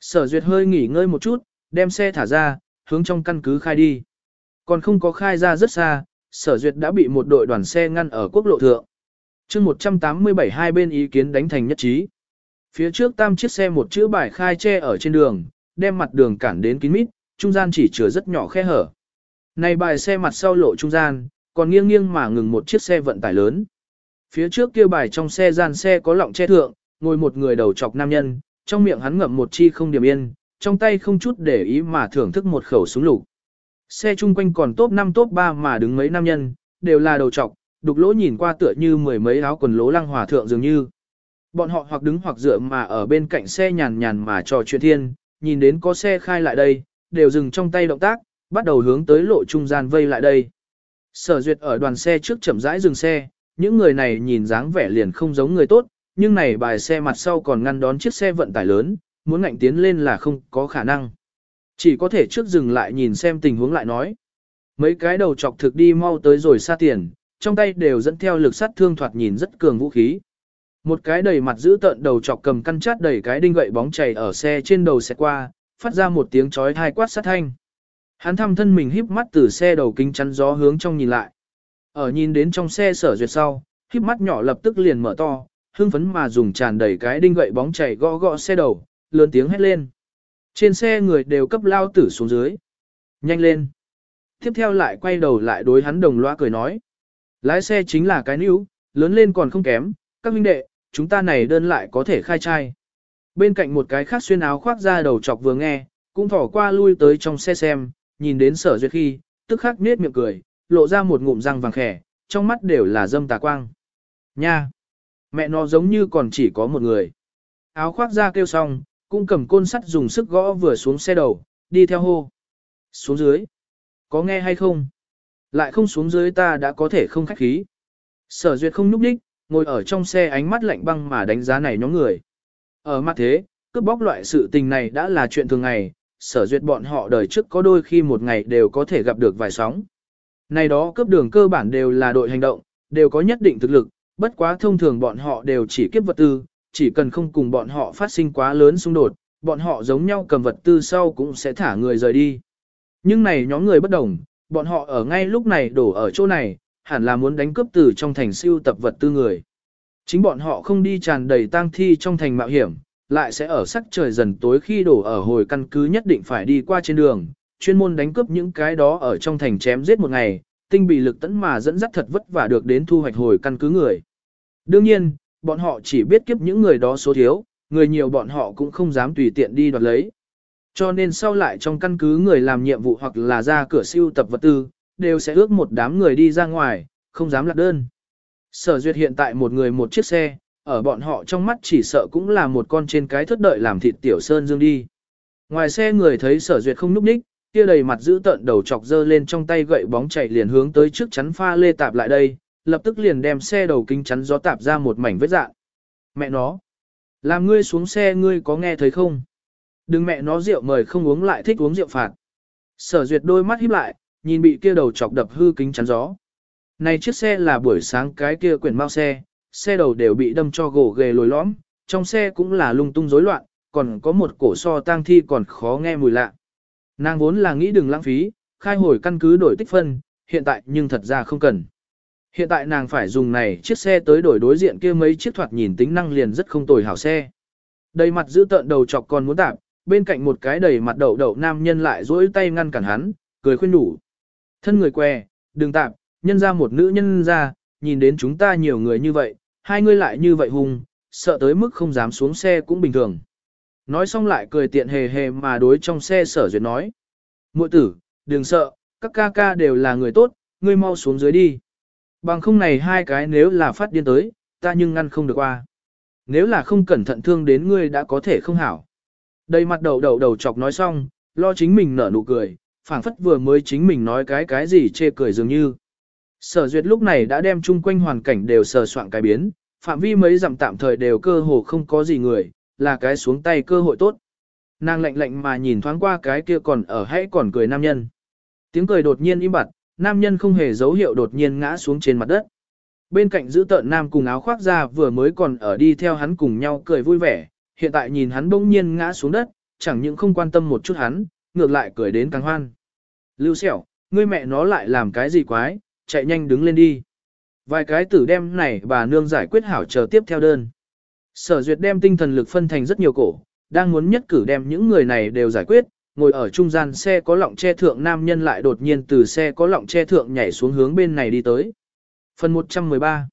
[SPEAKER 1] Sở duyệt hơi nghỉ ngơi một chút, đem xe thả ra, hướng trong căn cứ khai đi. Còn không có khai ra rất xa, sở duyệt đã bị một đội đoàn xe ngăn ở quốc lộ thượng. trước 187 hai bên ý kiến đánh thành nhất trí. Phía trước tam chiếc xe một chữ bài khai che ở trên đường, đem mặt đường cản đến kín mít, trung gian chỉ chứa rất nhỏ khe hở. Này bài xe mặt sau lộ trung gian, còn nghiêng nghiêng mà ngừng một chiếc xe vận tải lớn. Phía trước kia bài trong xe gian xe có lọng che thượng, ngồi một người đầu chọc nam nhân, trong miệng hắn ngậm một chi không điểm yên, trong tay không chút để ý mà thưởng thức một khẩu súng lục. Xe chung quanh còn top 5 top 3 mà đứng mấy nam nhân, đều là đầu trọc, đục lỗ nhìn qua tựa như mười mấy áo quần lỗ lăng hòa thượng dường như. Bọn họ hoặc đứng hoặc dựa mà ở bên cạnh xe nhàn nhàn mà trò chuyện thiên, nhìn đến có xe khai lại đây, đều dừng trong tay động tác, bắt đầu hướng tới lộ trung gian vây lại đây. Sở duyệt ở đoàn xe trước chậm rãi dừng xe, những người này nhìn dáng vẻ liền không giống người tốt, nhưng này bài xe mặt sau còn ngăn đón chiếc xe vận tải lớn, muốn ngạnh tiến lên là không có khả năng. Chỉ có thể trước dừng lại nhìn xem tình huống lại nói. Mấy cái đầu chọc thực đi mau tới rồi xa tiền, trong tay đều dẫn theo lực sát thương thoạt nhìn rất cường vũ khí. Một cái đầy mặt giữ tợn đầu chọc cầm căn chát đầy cái đinh gậy bóng chảy ở xe trên đầu xe qua, phát ra một tiếng chói hai quát sát thanh. Hắn thăm thân mình híp mắt từ xe đầu kính chắn gió hướng trong nhìn lại. Ở nhìn đến trong xe sở duyệt sau, híp mắt nhỏ lập tức liền mở to, hưng phấn mà dùng tràn đầy cái đinh gậy bóng chảy gõ gõ xe đầu, lớn tiếng hét lên. Trên xe người đều cấp lao tử xuống dưới. Nhanh lên. Tiếp theo lại quay đầu lại đối hắn đồng loa cười nói. Lái xe chính là cái níu, lớn lên còn không kém, các huynh đệ, chúng ta này đơn lại có thể khai trai. Bên cạnh một cái khác xuyên áo khoác ra đầu chọc vừa nghe, cũng thỏ qua lui tới trong xe xem, nhìn đến sở duyệt khi, tức khắc nết miệng cười, lộ ra một ngụm răng vàng khẻ, trong mắt đều là dâm tà quang. Nha! Mẹ nó giống như còn chỉ có một người. Áo khoác ra kêu xong, cũng cầm côn sắt dùng sức gõ vừa xuống xe đầu, đi theo hô. Xuống dưới. Có nghe hay không? Lại không xuống dưới ta đã có thể không khách khí. Sở duyệt không núp đích, ngồi ở trong xe ánh mắt lạnh băng mà đánh giá này nhóm người. Ở mặt thế, cướp bóc loại sự tình này đã là chuyện thường ngày, sở duyệt bọn họ đời trước có đôi khi một ngày đều có thể gặp được vài sóng. Này đó cướp đường cơ bản đều là đội hành động, đều có nhất định thực lực, bất quá thông thường bọn họ đều chỉ kiếp vật tư, chỉ cần không cùng bọn họ phát sinh quá lớn xung đột, bọn họ giống nhau cầm vật tư sau cũng sẽ thả người rời đi. Nhưng này nhóm người bất đồng, bọn họ ở ngay lúc này đổ ở chỗ này, hẳn là muốn đánh cướp từ trong thành siêu tập vật tư người. Chính bọn họ không đi tràn đầy tang thi trong thành mạo hiểm, lại sẽ ở sắc trời dần tối khi đổ ở hồi căn cứ nhất định phải đi qua trên đường, chuyên môn đánh cướp những cái đó ở trong thành chém giết một ngày, tinh bị lực tấn mà dẫn dắt thật vất vả được đến thu hoạch hồi căn cứ người. Đương nhiên, bọn họ chỉ biết kiếp những người đó số thiếu, người nhiều bọn họ cũng không dám tùy tiện đi đoạt lấy. Cho nên sau lại trong căn cứ người làm nhiệm vụ hoặc là ra cửa siêu tập vật tư, đều sẽ ước một đám người đi ra ngoài, không dám lạc đơn. Sở duyệt hiện tại một người một chiếc xe, ở bọn họ trong mắt chỉ sợ cũng là một con trên cái thất đợi làm thịt tiểu sơn dương đi. Ngoài xe người thấy sở duyệt không núp đích, kia đầy mặt giữ tợn đầu chọc dơ lên trong tay gậy bóng chạy liền hướng tới trước chắn pha lê tạp lại đây, lập tức liền đem xe đầu kính chắn gió tạp ra một mảnh vết dạng. Mẹ nó! Làm ngươi xuống xe ngươi có nghe thấy không? Đừng mẹ nó rượu mời không uống lại thích uống rượu phạt. Sở duyệt đôi mắt híp lại, nhìn bị kia đầu chọc đập hư kính chắn gió. Này chiếc xe là buổi sáng cái kia quyển mau xe, xe đầu đều bị đâm cho gỗ ghề lồi lõm, trong xe cũng là lung tung rối loạn, còn có một cổ so tang thi còn khó nghe mùi lạ. Nàng vốn là nghĩ đừng lãng phí, khai hồi căn cứ đổi tích phân, hiện tại nhưng thật ra không cần. Hiện tại nàng phải dùng này chiếc xe tới đổi đối diện kia mấy chiếc thoạt nhìn tính năng liền rất không tồi hảo xe. Đầy mặt giữ tợn đầu chọc còn muốn tạp, bên cạnh một cái đầy mặt đậu đậu nam nhân lại duỗi tay ngăn cản hắn, cười khuyên đủ. Thân người què, đừng tạp, nhân ra một nữ nhân ra, nhìn đến chúng ta nhiều người như vậy, hai người lại như vậy hùng, sợ tới mức không dám xuống xe cũng bình thường. Nói xong lại cười tiện hề hề mà đối trong xe sở duyệt nói. muội tử, đừng sợ, các ca ca đều là người tốt, ngươi mau xuống dưới đi. Bằng không này hai cái nếu là phát điên tới, ta nhưng ngăn không được qua. Nếu là không cẩn thận thương đến ngươi đã có thể không hảo. Đầy mặt đầu đầu đầu chọc nói xong, lo chính mình nở nụ cười, phảng phất vừa mới chính mình nói cái cái gì chê cười dường như. Sở duyệt lúc này đã đem chung quanh hoàn cảnh đều sờ soạn cái biến, phạm vi mấy dặm tạm thời đều cơ hồ không có gì người, là cái xuống tay cơ hội tốt. Nàng lạnh lạnh mà nhìn thoáng qua cái kia còn ở hãy còn cười nam nhân. Tiếng cười đột nhiên im bặt, nam nhân không hề dấu hiệu đột nhiên ngã xuống trên mặt đất. Bên cạnh giữ tợn nam cùng áo khoác ra vừa mới còn ở đi theo hắn cùng nhau cười vui vẻ, hiện tại nhìn hắn bỗng nhiên ngã xuống đất, chẳng những không quan tâm một chút hắn, ngược lại cười đến càng hoan. Lưu xẻo, ngươi mẹ nó lại làm cái gì quái, chạy nhanh đứng lên đi. Vài cái tử đem này bà nương giải quyết hảo chờ tiếp theo đơn. Sở duyệt đem tinh thần lực phân thành rất nhiều cổ, đang muốn nhất cử đem những người này đều giải quyết, ngồi ở trung gian xe có lọng che thượng nam nhân lại đột nhiên từ xe có lọng che thượng nhảy xuống hướng bên này đi tới. Phần 113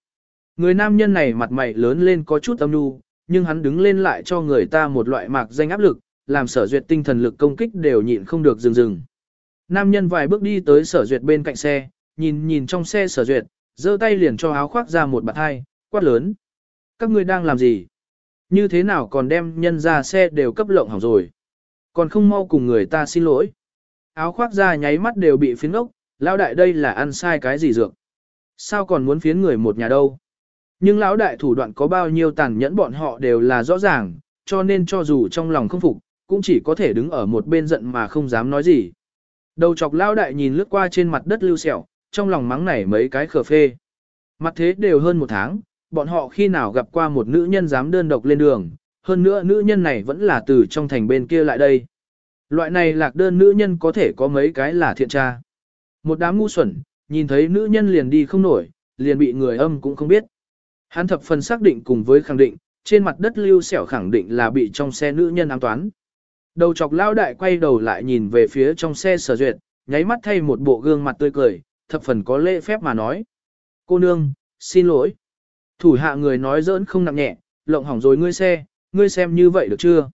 [SPEAKER 1] Người nam nhân này mặt mày lớn lên có chút âm nhu, nhưng hắn đứng lên lại cho người ta một loại mạc danh áp lực, làm sở duyệt tinh thần lực công kích đều nhịn không được dừng dừng. Nam nhân vài bước đi tới sở duyệt bên cạnh xe, nhìn nhìn trong xe sở duyệt, giơ tay liền cho áo khoác ra một bạt hai, quát lớn. Các ngươi đang làm gì? Như thế nào còn đem nhân ra xe đều cấp lộng hỏng rồi? Còn không mau cùng người ta xin lỗi. Áo khoác ra nháy mắt đều bị phiến ốc, lão đại đây là ăn sai cái gì dược? Sao còn muốn phiến người một nhà đâu? Nhưng lão đại thủ đoạn có bao nhiêu tàn nhẫn bọn họ đều là rõ ràng, cho nên cho dù trong lòng không phục, cũng chỉ có thể đứng ở một bên giận mà không dám nói gì. Đầu chọc lão đại nhìn lướt qua trên mặt đất lưu sẹo, trong lòng mắng nảy mấy cái khờ phê. Mặt thế đều hơn một tháng, bọn họ khi nào gặp qua một nữ nhân dám đơn độc lên đường, hơn nữa nữ nhân này vẫn là từ trong thành bên kia lại đây. Loại này lạc đơn nữ nhân có thể có mấy cái là thiện tra. Một đám ngu xuẩn, nhìn thấy nữ nhân liền đi không nổi, liền bị người âm cũng không biết. Hắn thập phần xác định cùng với khẳng định, trên mặt đất lưu xẻo khẳng định là bị trong xe nữ nhân ám toán. Đầu chọc lao đại quay đầu lại nhìn về phía trong xe sở duyệt, nháy mắt thay một bộ gương mặt tươi cười, thập phần có lễ phép mà nói. Cô nương, xin lỗi. Thủ hạ người nói giỡn không nặng nhẹ, lộng hỏng rồi ngươi xe, ngươi xem như vậy được chưa?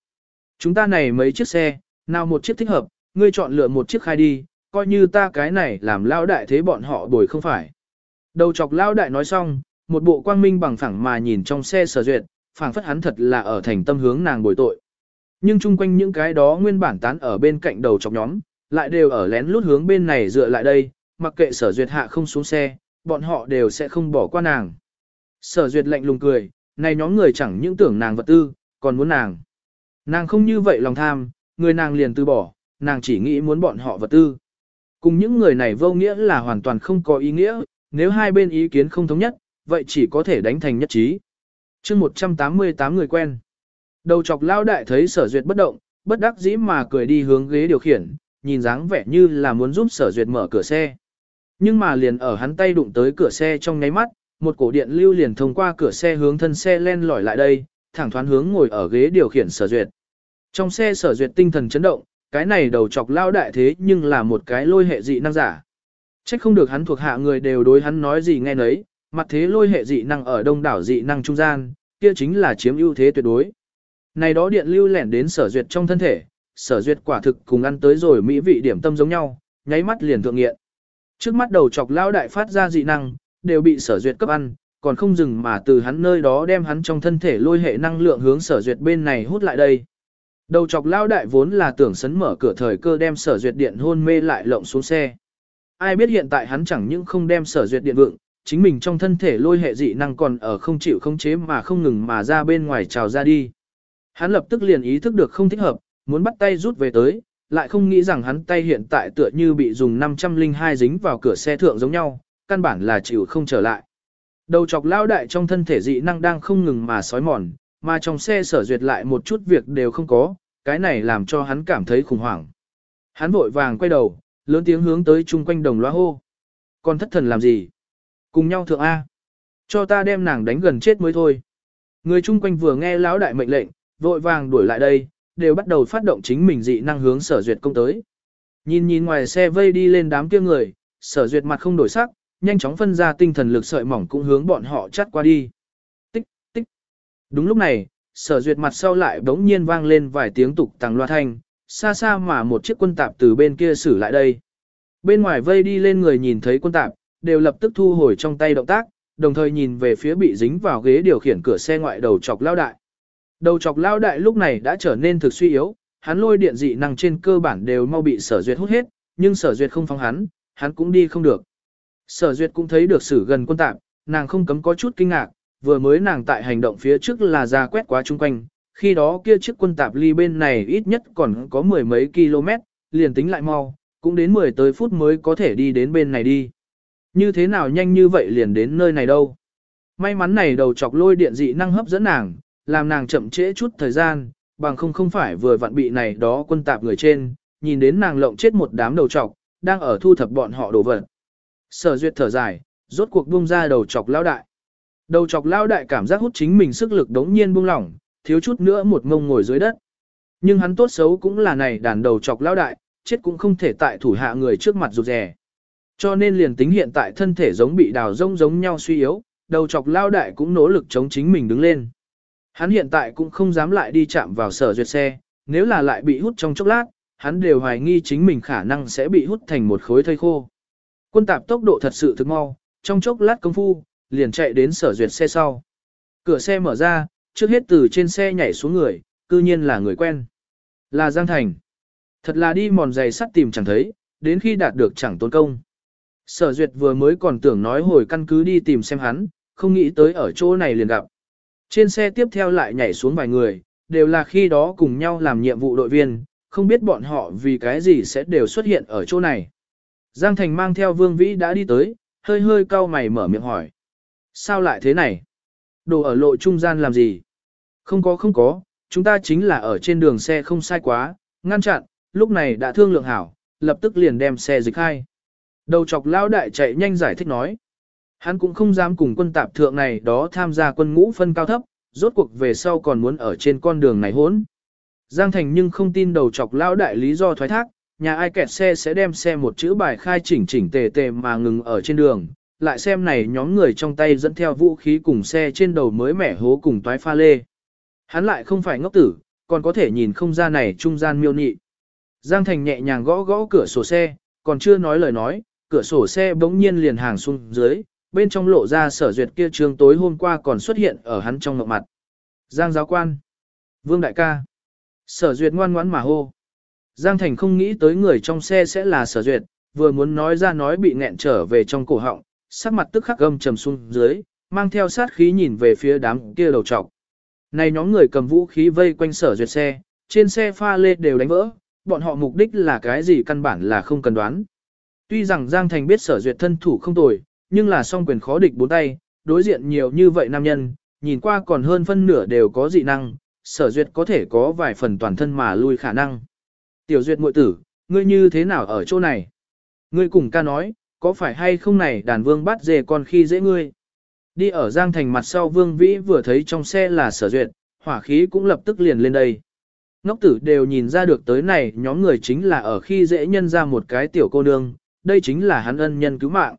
[SPEAKER 1] Chúng ta này mấy chiếc xe, nào một chiếc thích hợp, ngươi chọn lựa một chiếc khai đi, coi như ta cái này làm lao đại thế bọn họ bồi không phải. Đầu chọc lao đại nói xong, một bộ quang minh bằng phẳng mà nhìn trong xe sở duyệt, phảng phất hắn thật là ở thành tâm hướng nàng bồi tội. Nhưng chung quanh những cái đó nguyên bản tán ở bên cạnh đầu chọc nhóm, lại đều ở lén lút hướng bên này dựa lại đây, mặc kệ sở duyệt hạ không xuống xe, bọn họ đều sẽ không bỏ qua nàng. Sở duyệt lạnh lùng cười, này nhóm người chẳng những tưởng nàng vật tư, còn muốn nàng. Nàng không như vậy lòng tham, người nàng liền từ bỏ, nàng chỉ nghĩ muốn bọn họ vật tư. Cùng những người này vô nghĩa là hoàn toàn không có ý nghĩa, nếu hai bên ý kiến không thống nhất, vậy chỉ có thể đánh thành nhất trí. chương 188 người quen. Đầu chọc lao đại thấy sở duyệt bất động, bất đắc dĩ mà cười đi hướng ghế điều khiển, nhìn dáng vẻ như là muốn giúp sở duyệt mở cửa xe. Nhưng mà liền ở hắn tay đụng tới cửa xe trong nháy mắt, một cổ điện lưu liền thông qua cửa xe hướng thân xe len lỏi lại đây, thẳng thoán hướng ngồi ở ghế điều khiển sở duyệt. Trong xe sở duyệt tinh thần chấn động, cái này đầu chọc lao đại thế nhưng là một cái lôi hệ dị năng giả. Trách không được hắn thuộc hạ người đều đối hắn nói gì nghe nấy, mặt thế lôi hệ dị năng ở đông đảo dị năng trung gian, kia chính là chiếm ưu thế tuyệt đối. Này đó điện lưu lẻn đến sở duyệt trong thân thể, sở duyệt quả thực cùng ăn tới rồi mỹ vị điểm tâm giống nhau, nháy mắt liền thượng nghiện. Trước mắt đầu chọc lao đại phát ra dị năng, đều bị sở duyệt cấp ăn, còn không dừng mà từ hắn nơi đó đem hắn trong thân thể lôi hệ năng lượng hướng sở duyệt bên này hút lại đây. Đầu chọc lao đại vốn là tưởng sấn mở cửa thời cơ đem sở duyệt điện hôn mê lại lộng xuống xe. Ai biết hiện tại hắn chẳng những không đem sở duyệt điện vượng, chính mình trong thân thể lôi hệ dị năng còn ở không chịu không chế mà không ngừng mà ra bên ngoài trào ra đi. Hắn lập tức liền ý thức được không thích hợp, muốn bắt tay rút về tới, lại không nghĩ rằng hắn tay hiện tại tựa như bị dùng 502 dính vào cửa xe thượng giống nhau, căn bản là chịu không trở lại. Đầu chọc lao đại trong thân thể dị năng đang không ngừng mà sói mòn, mà trong xe sở duyệt lại một chút việc đều không có, cái này làm cho hắn cảm thấy khủng hoảng. Hắn vội vàng quay đầu, lớn tiếng hướng tới chung quanh đồng loa hô. Còn thất thần làm gì? Cùng nhau thượng A. Cho ta đem nàng đánh gần chết mới thôi. Người chung quanh vừa nghe lão đại mệnh lệnh, vội vàng đuổi lại đây, đều bắt đầu phát động chính mình dị năng hướng sở duyệt công tới. Nhìn nhìn ngoài xe vây đi lên đám kia người, sở duyệt mặt không đổi sắc, nhanh chóng phân ra tinh thần lực sợi mỏng cũng hướng bọn họ chắt qua đi. Tích, tích. Đúng lúc này, sở duyệt mặt sau lại bỗng nhiên vang lên vài tiếng tục tàng loa thanh, xa xa mà một chiếc quân tạp từ bên kia xử lại đây. Bên ngoài vây đi lên người nhìn thấy quân tạp, đều lập tức thu hồi trong tay động tác, đồng thời nhìn về phía bị dính vào ghế điều khiển cửa xe ngoại đầu chọc lao đại. Đầu chọc lao đại lúc này đã trở nên thực suy yếu, hắn lôi điện dị năng trên cơ bản đều mau bị sở duyệt hút hết, nhưng sở duyệt không phóng hắn, hắn cũng đi không được. Sở duyệt cũng thấy được sử gần quân tạm, nàng không cấm có chút kinh ngạc, vừa mới nàng tại hành động phía trước là ra quét quá chung quanh, khi đó kia chiếc quân tạp ly bên này ít nhất còn có mười mấy km, liền tính lại mau, cũng đến 10 tới phút mới có thể đi đến bên này đi. Như thế nào nhanh như vậy liền đến nơi này đâu. May mắn này đầu chọc lôi điện dị năng hấp dẫn nàng, làm nàng chậm trễ chút thời gian, bằng không không phải vừa vặn bị này đó quân tạp người trên, nhìn đến nàng lộng chết một đám đầu chọc, đang ở thu thập bọn họ đồ vật. Sở duyệt thở dài, rốt cuộc buông ra đầu chọc lao đại. Đầu chọc lao đại cảm giác hút chính mình sức lực đống nhiên buông lỏng, thiếu chút nữa một ngông ngồi dưới đất. Nhưng hắn tốt xấu cũng là này đàn đầu chọc lao đại, chết cũng không thể tại thủ hạ người trước mặt rụt rè. Cho nên liền tính hiện tại thân thể giống bị đào rông giống nhau suy yếu, đầu chọc lao đại cũng nỗ lực chống chính mình đứng lên. Hắn hiện tại cũng không dám lại đi chạm vào sở duyệt xe, nếu là lại bị hút trong chốc lát, hắn đều hoài nghi chính mình khả năng sẽ bị hút thành một khối thây khô. Quân tạp tốc độ thật sự thực mau, trong chốc lát công phu, liền chạy đến sở duyệt xe sau. Cửa xe mở ra, trước hết từ trên xe nhảy xuống người, cư nhiên là người quen. Là Giang Thành. Thật là đi mòn giày sắt tìm chẳng thấy, đến khi đạt được chẳng tốn công. Sở duyệt vừa mới còn tưởng nói hồi căn cứ đi tìm xem hắn, không nghĩ tới ở chỗ này liền gặp. Trên xe tiếp theo lại nhảy xuống vài người, đều là khi đó cùng nhau làm nhiệm vụ đội viên, không biết bọn họ vì cái gì sẽ đều xuất hiện ở chỗ này. Giang Thành mang theo Vương Vĩ đã đi tới, hơi hơi cau mày mở miệng hỏi. Sao lại thế này? Đồ ở lộ trung gian làm gì? Không có không có, chúng ta chính là ở trên đường xe không sai quá, ngăn chặn, lúc này đã thương lượng hảo, lập tức liền đem xe dịch khai. Đầu chọc lao đại chạy nhanh giải thích nói. Hắn cũng không dám cùng quân tạp thượng này đó tham gia quân ngũ phân cao thấp, rốt cuộc về sau còn muốn ở trên con đường này hốn. Giang Thành nhưng không tin đầu chọc lão đại lý do thoái thác, nhà ai kẹt xe sẽ đem xe một chữ bài khai chỉnh chỉnh tề tề mà ngừng ở trên đường, lại xem này nhóm người trong tay dẫn theo vũ khí cùng xe trên đầu mới mẻ hố cùng toái pha lê. Hắn lại không phải ngốc tử, còn có thể nhìn không ra này trung gian miêu nị. Giang Thành nhẹ nhàng gõ gõ cửa sổ xe, còn chưa nói lời nói, cửa sổ xe bỗng nhiên liền hàng xuống dưới, bên trong lộ ra sở duyệt kia trường tối hôm qua còn xuất hiện ở hắn trong ngọc mặt. Giang giáo quan. Vương đại ca. Sở duyệt ngoan ngoãn mà hô. Giang Thành không nghĩ tới người trong xe sẽ là sở duyệt, vừa muốn nói ra nói bị nghẹn trở về trong cổ họng, sắc mặt tức khắc gâm trầm xuống dưới, mang theo sát khí nhìn về phía đám kia đầu trọc. Này nhóm người cầm vũ khí vây quanh sở duyệt xe, trên xe pha lê đều đánh vỡ, bọn họ mục đích là cái gì căn bản là không cần đoán. Tuy rằng Giang Thành biết sở duyệt thân thủ không tồi, nhưng là song quyền khó địch bốn tay, đối diện nhiều như vậy nam nhân, nhìn qua còn hơn phân nửa đều có dị năng, sở duyệt có thể có vài phần toàn thân mà lui khả năng. Tiểu duyệt muội tử, ngươi như thế nào ở chỗ này? Ngươi cùng ca nói, có phải hay không này đàn vương bắt dề con khi dễ ngươi? Đi ở Giang Thành mặt sau vương vĩ vừa thấy trong xe là sở duyệt, hỏa khí cũng lập tức liền lên đây. Ngốc tử đều nhìn ra được tới này nhóm người chính là ở khi dễ nhân ra một cái tiểu cô nương, đây chính là hắn ân nhân cứu mạng.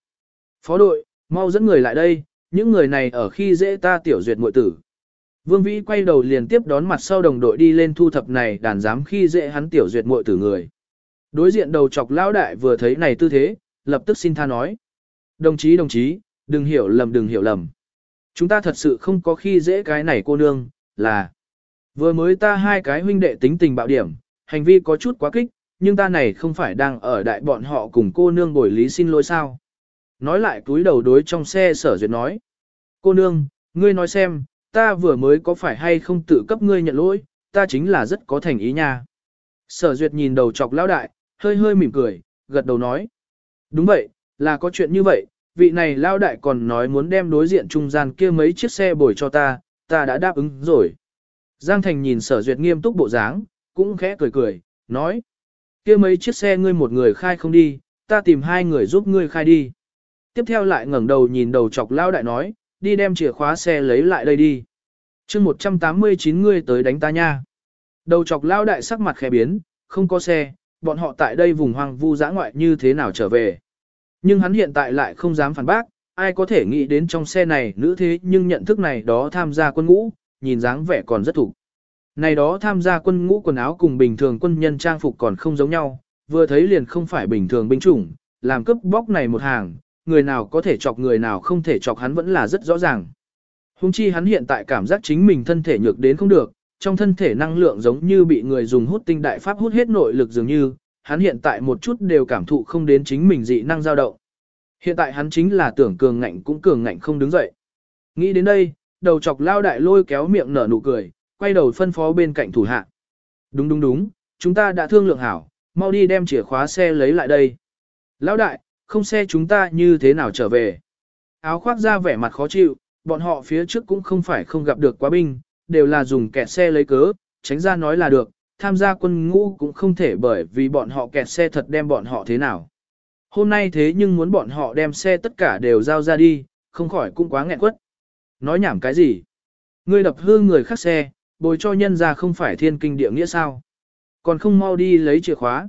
[SPEAKER 1] Phó đội, mau dẫn người lại đây, những người này ở khi dễ ta tiểu duyệt muội tử. Vương Vĩ quay đầu liền tiếp đón mặt sau đồng đội đi lên thu thập này đàn dám khi dễ hắn tiểu duyệt muội tử người. Đối diện đầu chọc lão đại vừa thấy này tư thế, lập tức xin tha nói. Đồng chí đồng chí, đừng hiểu lầm đừng hiểu lầm. Chúng ta thật sự không có khi dễ cái này cô nương, là Vừa mới ta hai cái huynh đệ tính tình bạo điểm, hành vi có chút quá kích, nhưng ta này không phải đang ở đại bọn họ cùng cô nương bồi lý xin lỗi sao. Nói lại túi đầu đối trong xe sở duyệt nói. Cô nương, ngươi nói xem, ta vừa mới có phải hay không tự cấp ngươi nhận lỗi, ta chính là rất có thành ý nha. Sở duyệt nhìn đầu chọc lão đại, hơi hơi mỉm cười, gật đầu nói. Đúng vậy, là có chuyện như vậy, vị này lão đại còn nói muốn đem đối diện trung gian kia mấy chiếc xe bồi cho ta, ta đã đáp ứng rồi. Giang Thành nhìn sở duyệt nghiêm túc bộ dáng, cũng khẽ cười cười, nói. kia mấy chiếc xe ngươi một người khai không đi, ta tìm hai người giúp ngươi khai đi. Tiếp theo lại ngẩng đầu nhìn đầu chọc lao đại nói, đi đem chìa khóa xe lấy lại đây đi. chương 189 ngươi tới đánh ta nha. Đầu chọc lao đại sắc mặt khẽ biến, không có xe, bọn họ tại đây vùng hoang vu dã ngoại như thế nào trở về. Nhưng hắn hiện tại lại không dám phản bác, ai có thể nghĩ đến trong xe này nữ thế nhưng nhận thức này đó tham gia quân ngũ, nhìn dáng vẻ còn rất thủ. Này đó tham gia quân ngũ quần áo cùng bình thường quân nhân trang phục còn không giống nhau, vừa thấy liền không phải bình thường binh chủng, làm cướp bóc này một hàng, người nào có thể chọc người nào không thể chọc hắn vẫn là rất rõ ràng. Hùng chi hắn hiện tại cảm giác chính mình thân thể nhược đến không được, trong thân thể năng lượng giống như bị người dùng hút tinh đại pháp hút hết nội lực dường như, hắn hiện tại một chút đều cảm thụ không đến chính mình dị năng dao động. Hiện tại hắn chính là tưởng cường ngạnh cũng cường ngạnh không đứng dậy. Nghĩ đến đây, đầu chọc lao đại lôi kéo miệng nở nụ cười, quay đầu phân phó bên cạnh thủ hạ. Đúng đúng đúng, chúng ta đã thương lượng hảo, mau đi đem chìa khóa xe lấy lại đây. Lão đại, không xe chúng ta như thế nào trở về. Áo khoác ra vẻ mặt khó chịu, bọn họ phía trước cũng không phải không gặp được quá binh, đều là dùng kẹt xe lấy cớ, tránh ra nói là được, tham gia quân ngũ cũng không thể bởi vì bọn họ kẹt xe thật đem bọn họ thế nào. Hôm nay thế nhưng muốn bọn họ đem xe tất cả đều giao ra đi, không khỏi cũng quá nghẹn quất. Nói nhảm cái gì? Ngươi đập hư người khác xe, bồi cho nhân ra không phải thiên kinh địa nghĩa sao? Còn không mau đi lấy chìa khóa.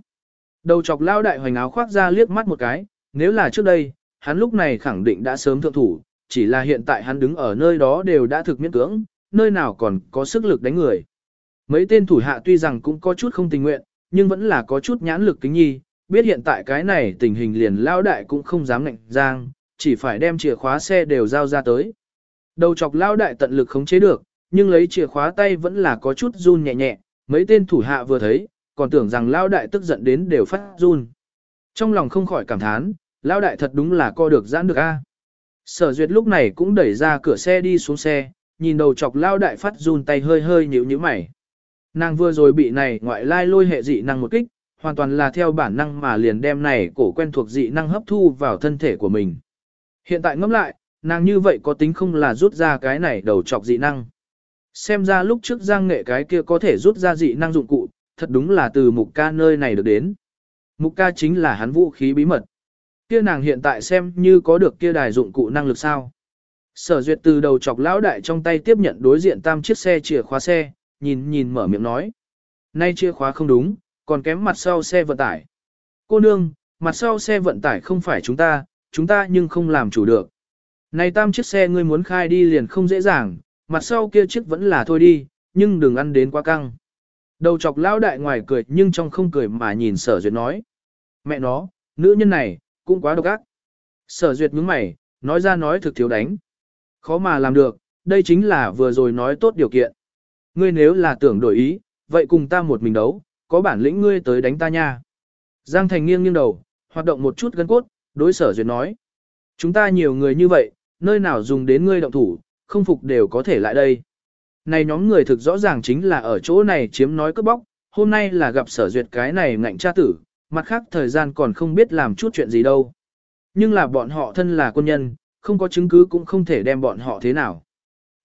[SPEAKER 1] Đầu chọc lao đại hoành áo khoác ra liếc mắt một cái, nếu là trước đây, hắn lúc này khẳng định đã sớm thượng thủ, chỉ là hiện tại hắn đứng ở nơi đó đều đã thực miễn cưỡng, nơi nào còn có sức lực đánh người. Mấy tên thủ hạ tuy rằng cũng có chút không tình nguyện, nhưng vẫn là có chút nhãn lực kính nhi, biết hiện tại cái này tình hình liền lao đại cũng không dám ngạnh giang, chỉ phải đem chìa khóa xe đều giao ra tới. Đầu chọc lao đại tận lực khống chế được, nhưng lấy chìa khóa tay vẫn là có chút run nhẹ nhẹ, mấy tên thủ hạ vừa thấy, còn tưởng rằng lao đại tức giận đến đều phát run. Trong lòng không khỏi cảm thán, Lão đại thật đúng là co được giãn được a. Sở duyệt lúc này cũng đẩy ra cửa xe đi xuống xe, nhìn đầu chọc Lão đại phát run tay hơi hơi nhíu nhíu mày. Nàng vừa rồi bị này ngoại lai lôi hệ dị năng một kích, hoàn toàn là theo bản năng mà liền đem này cổ quen thuộc dị năng hấp thu vào thân thể của mình. Hiện tại ngẫm lại, nàng như vậy có tính không là rút ra cái này đầu chọc dị năng. Xem ra lúc trước giang nghệ cái kia có thể rút ra dị năng dụng cụ, thật đúng là từ mục ca nơi này được đến. Mục ca chính là hắn vũ khí bí mật. Kia nàng hiện tại xem như có được kia đài dụng cụ năng lực sao. Sở duyệt từ đầu chọc lão đại trong tay tiếp nhận đối diện tam chiếc xe chìa khóa xe, nhìn nhìn mở miệng nói. Nay chìa khóa không đúng, còn kém mặt sau xe vận tải. Cô nương, mặt sau xe vận tải không phải chúng ta, chúng ta nhưng không làm chủ được. Này tam chiếc xe ngươi muốn khai đi liền không dễ dàng, mặt sau kia chiếc vẫn là thôi đi, nhưng đừng ăn đến quá căng. Đầu chọc lão đại ngoài cười nhưng trong không cười mà nhìn sở duyệt nói. Mẹ nó, nữ nhân này, cũng quá độc ác. Sở duyệt nhướng mày, nói ra nói thực thiếu đánh. Khó mà làm được, đây chính là vừa rồi nói tốt điều kiện. Ngươi nếu là tưởng đổi ý, vậy cùng ta một mình đấu, có bản lĩnh ngươi tới đánh ta nha. Giang Thành nghiêng nghiêng đầu, hoạt động một chút gân cốt, đối sở duyệt nói. Chúng ta nhiều người như vậy, nơi nào dùng đến ngươi động thủ, không phục đều có thể lại đây. Này nhóm người thực rõ ràng chính là ở chỗ này chiếm nói cướp bóc, hôm nay là gặp sở duyệt cái này ngạnh cha tử, mặt khác thời gian còn không biết làm chút chuyện gì đâu. Nhưng là bọn họ thân là quân nhân, không có chứng cứ cũng không thể đem bọn họ thế nào.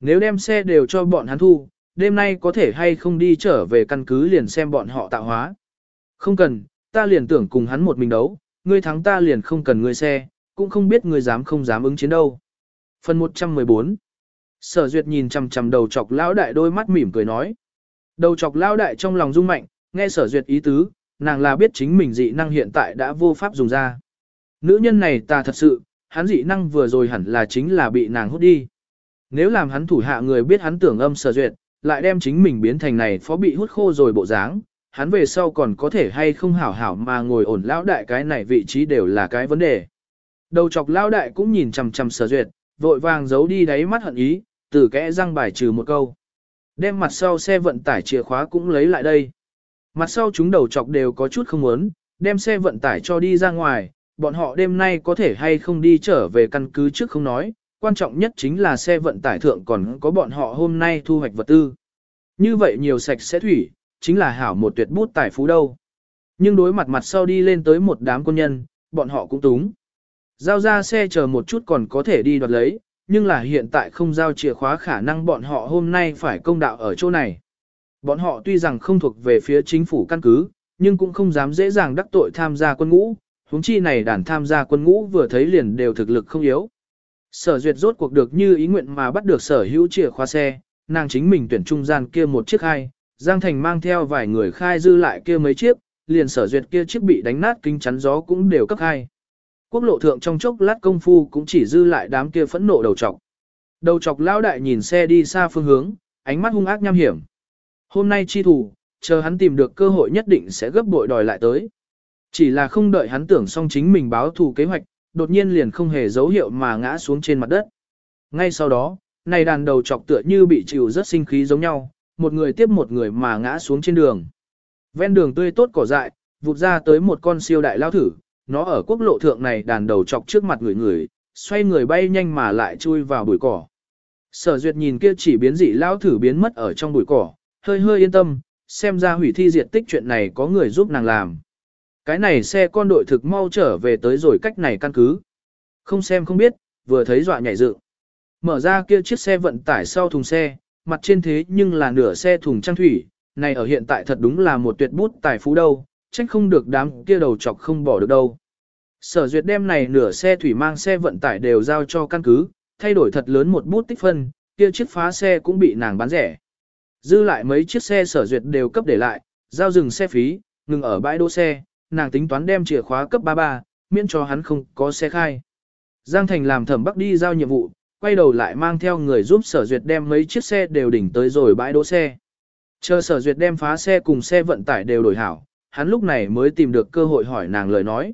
[SPEAKER 1] Nếu đem xe đều cho bọn hắn thu, đêm nay có thể hay không đi trở về căn cứ liền xem bọn họ tạo hóa. Không cần, ta liền tưởng cùng hắn một mình đấu, ngươi thắng ta liền không cần ngươi xe, cũng không biết ngươi dám không dám ứng chiến đâu. Phần 114 Sở duyệt nhìn chằm chằm đầu chọc lão đại đôi mắt mỉm cười nói. Đầu chọc lão đại trong lòng rung mạnh, nghe sở duyệt ý tứ, nàng là biết chính mình dị năng hiện tại đã vô pháp dùng ra. Nữ nhân này ta thật sự, hắn dị năng vừa rồi hẳn là chính là bị nàng hút đi. Nếu làm hắn thủ hạ người biết hắn tưởng âm sở duyệt, lại đem chính mình biến thành này phó bị hút khô rồi bộ dáng, hắn về sau còn có thể hay không hảo hảo mà ngồi ổn lão đại cái này vị trí đều là cái vấn đề. Đầu chọc lão đại cũng nhìn chằm chằm sở duyệt, vội vàng giấu đi đáy mắt hận ý, từ kẽ răng bài trừ một câu. Đem mặt sau xe vận tải chìa khóa cũng lấy lại đây. Mặt sau chúng đầu chọc đều có chút không muốn, đem xe vận tải cho đi ra ngoài, bọn họ đêm nay có thể hay không đi trở về căn cứ trước không nói, quan trọng nhất chính là xe vận tải thượng còn có bọn họ hôm nay thu hoạch vật tư. Như vậy nhiều sạch sẽ thủy, chính là hảo một tuyệt bút tài phú đâu. Nhưng đối mặt mặt sau đi lên tới một đám quân nhân, bọn họ cũng túng. Giao ra xe chờ một chút còn có thể đi đoạt lấy, nhưng là hiện tại không giao chìa khóa khả năng bọn họ hôm nay phải công đạo ở chỗ này. Bọn họ tuy rằng không thuộc về phía chính phủ căn cứ, nhưng cũng không dám dễ dàng đắc tội tham gia quân ngũ, huống chi này đàn tham gia quân ngũ vừa thấy liền đều thực lực không yếu. Sở duyệt rốt cuộc được như ý nguyện mà bắt được sở hữu chìa khóa xe, nàng chính mình tuyển trung gian kia một chiếc hai, Giang Thành mang theo vài người khai dư lại kia mấy chiếc, liền sở duyệt kia chiếc bị đánh nát kính chắn gió cũng đều cấp hai. Quốc lộ thượng trong chốc lát công phu cũng chỉ dư lại đám kia phẫn nộ đầu trọc. Đầu trọc lão đại nhìn xe đi xa phương hướng, ánh mắt hung ác nham hiểm. Hôm nay chi thủ, chờ hắn tìm được cơ hội nhất định sẽ gấp bội đòi lại tới. Chỉ là không đợi hắn tưởng xong chính mình báo thù kế hoạch, đột nhiên liền không hề dấu hiệu mà ngã xuống trên mặt đất. Ngay sau đó, này đàn đầu chọc tựa như bị chịu rất sinh khí giống nhau, một người tiếp một người mà ngã xuống trên đường. Ven đường tươi tốt cỏ dại, vụt ra tới một con siêu đại lao thử, nó ở quốc lộ thượng này đàn đầu chọc trước mặt người người, xoay người bay nhanh mà lại chui vào bụi cỏ. Sở duyệt nhìn kia chỉ biến dị lao thử biến mất ở trong bụi cỏ, hơi hơi yên tâm, xem ra hủy thi diệt tích chuyện này có người giúp nàng làm. Cái này xe con đội thực mau trở về tới rồi cách này căn cứ. Không xem không biết, vừa thấy dọa nhảy dựng. Mở ra kia chiếc xe vận tải sau thùng xe, mặt trên thế nhưng là nửa xe thùng trang thủy, này ở hiện tại thật đúng là một tuyệt bút tài phú đâu, trách không được đám kia đầu chọc không bỏ được đâu. Sở duyệt đem này nửa xe thủy mang xe vận tải đều giao cho căn cứ, thay đổi thật lớn một bút tích phân, kia chiếc phá xe cũng bị nàng bán rẻ. Dư lại mấy chiếc xe sở duyệt đều cấp để lại, giao dừng xe phí, ngừng ở bãi đỗ xe, nàng tính toán đem chìa khóa cấp 33, miễn cho hắn không có xe khai. Giang Thành làm thẩm bắc đi giao nhiệm vụ, quay đầu lại mang theo người giúp sở duyệt đem mấy chiếc xe đều đỉnh tới rồi bãi đỗ xe. Chờ sở duyệt đem phá xe cùng xe vận tải đều đổi hảo, hắn lúc này mới tìm được cơ hội hỏi nàng lời nói.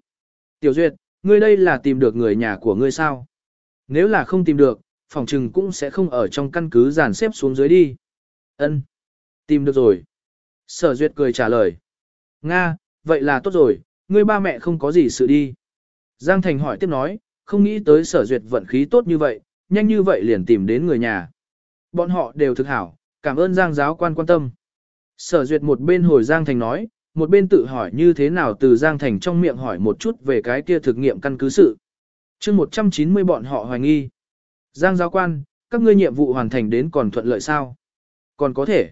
[SPEAKER 1] Tiểu duyệt, ngươi đây là tìm được người nhà của ngươi sao? Nếu là không tìm được, phòng trừng cũng sẽ không ở trong căn cứ dàn xếp xuống dưới đi. Ân, Tìm được rồi. Sở duyệt cười trả lời. Nga, vậy là tốt rồi, ngươi ba mẹ không có gì sự đi. Giang Thành hỏi tiếp nói, không nghĩ tới sở duyệt vận khí tốt như vậy, nhanh như vậy liền tìm đến người nhà. Bọn họ đều thực hảo, cảm ơn Giang giáo quan quan tâm. Sở duyệt một bên hồi Giang Thành nói, một bên tự hỏi như thế nào từ Giang Thành trong miệng hỏi một chút về cái kia thực nghiệm căn cứ sự. chương 190 bọn họ hoài nghi. Giang giáo quan, các ngươi nhiệm vụ hoàn thành đến còn thuận lợi sao? Còn có thể.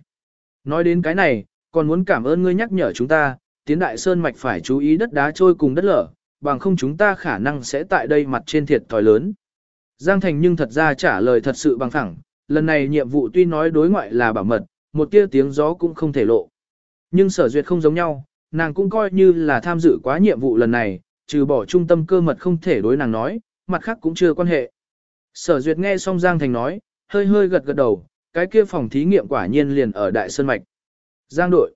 [SPEAKER 1] Nói đến cái này, còn muốn cảm ơn ngươi nhắc nhở chúng ta, tiến đại sơn mạch phải chú ý đất đá trôi cùng đất lở, bằng không chúng ta khả năng sẽ tại đây mặt trên thiệt thòi lớn. Giang Thành nhưng thật ra trả lời thật sự bằng thẳng lần này nhiệm vụ tuy nói đối ngoại là bảo mật, một tia tiếng gió cũng không thể lộ. Nhưng sở duyệt không giống nhau, nàng cũng coi như là tham dự quá nhiệm vụ lần này, trừ bỏ trung tâm cơ mật không thể đối nàng nói, mặt khác cũng chưa quan hệ. Sở duyệt nghe xong Giang Thành nói, hơi hơi gật gật đầu, cái kia phòng thí nghiệm quả nhiên liền ở Đại Sơn Mạch. Giang đội.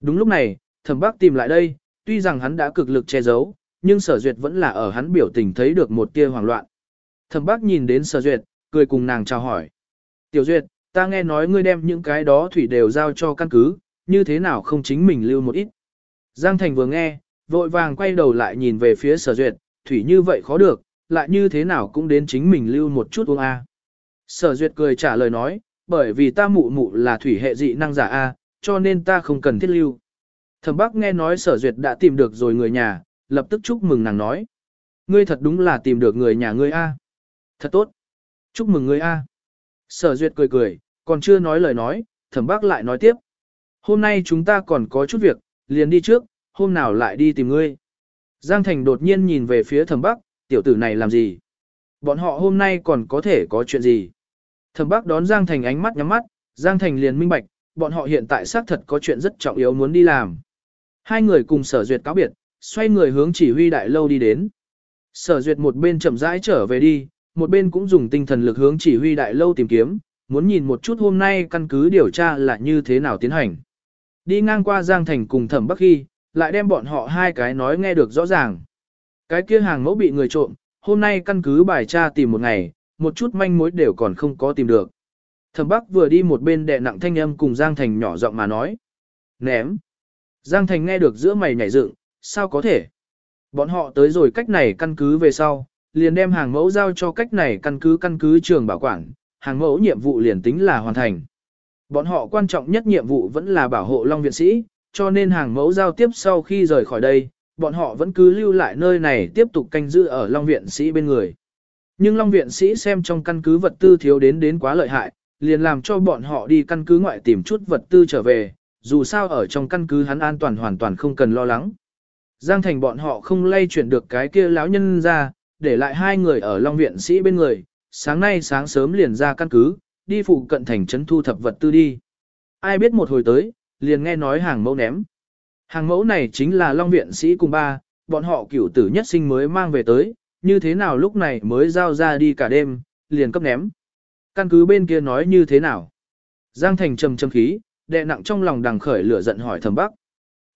[SPEAKER 1] Đúng lúc này, thẩm bác tìm lại đây, tuy rằng hắn đã cực lực che giấu, nhưng sở duyệt vẫn là ở hắn biểu tình thấy được một tia hoảng loạn. Thẩm bác nhìn đến sở duyệt, cười cùng nàng chào hỏi. Tiểu duyệt, ta nghe nói ngươi đem những cái đó thủy đều giao cho căn cứ, như thế nào không chính mình lưu một ít. Giang Thành vừa nghe, vội vàng quay đầu lại nhìn về phía sở duyệt, thủy như vậy khó được, lại như thế nào cũng đến chính mình lưu một chút uống A. Sở duyệt cười trả lời nói, bởi vì ta mụ mụ là thủy hệ dị năng giả A, cho nên ta không cần thiết lưu. Thẩm Bắc nghe nói sở duyệt đã tìm được rồi người nhà, lập tức chúc mừng nàng nói. Ngươi thật đúng là tìm được người nhà ngươi A. Thật tốt. Chúc mừng ngươi A. Sở duyệt cười cười, còn chưa nói lời nói, thẩm Bắc lại nói tiếp. Hôm nay chúng ta còn có chút việc, liền đi trước, hôm nào lại đi tìm ngươi. Giang Thành đột nhiên nhìn về phía thẩm Bắc, tiểu tử này làm gì? Bọn họ hôm nay còn có thể có chuyện gì? Thẩm Bác đón Giang Thành ánh mắt nhắm mắt, Giang Thành liền minh bạch, bọn họ hiện tại xác thật có chuyện rất trọng yếu muốn đi làm. Hai người cùng sở duyệt cáo biệt, xoay người hướng chỉ huy đại lâu đi đến. Sở duyệt một bên chậm rãi trở về đi, một bên cũng dùng tinh thần lực hướng chỉ huy đại lâu tìm kiếm, muốn nhìn một chút hôm nay căn cứ điều tra là như thế nào tiến hành. Đi ngang qua Giang Thành cùng Thẩm Bắc Khi, lại đem bọn họ hai cái nói nghe được rõ ràng. Cái kia hàng mẫu bị người trộm, hôm nay căn cứ bài tra tìm một ngày, một chút manh mối đều còn không có tìm được. Thẩm Bắc vừa đi một bên đè nặng thanh âm cùng Giang Thành nhỏ giọng mà nói. Ném. Giang Thành nghe được giữa mày nhảy dựng, sao có thể? Bọn họ tới rồi cách này căn cứ về sau, liền đem hàng mẫu giao cho cách này căn cứ căn cứ trường bảo quản, hàng mẫu nhiệm vụ liền tính là hoàn thành. Bọn họ quan trọng nhất nhiệm vụ vẫn là bảo hộ Long Viện Sĩ, cho nên hàng mẫu giao tiếp sau khi rời khỏi đây, bọn họ vẫn cứ lưu lại nơi này tiếp tục canh giữ ở Long Viện Sĩ bên người. Nhưng Long Viện Sĩ xem trong căn cứ vật tư thiếu đến đến quá lợi hại, liền làm cho bọn họ đi căn cứ ngoại tìm chút vật tư trở về, dù sao ở trong căn cứ hắn an toàn hoàn toàn không cần lo lắng. Giang thành bọn họ không lay chuyển được cái kia lão nhân ra, để lại hai người ở Long Viện Sĩ bên người, sáng nay sáng sớm liền ra căn cứ, đi phụ cận thành trấn thu thập vật tư đi. Ai biết một hồi tới, liền nghe nói hàng mẫu ném. Hàng mẫu này chính là Long Viện Sĩ cùng ba, bọn họ cửu tử nhất sinh mới mang về tới, như thế nào lúc này mới giao ra đi cả đêm, liền cấp ném. Căn cứ bên kia nói như thế nào? Giang Thành trầm trầm khí, đệ nặng trong lòng đằng khởi lửa giận hỏi thầm Bắc.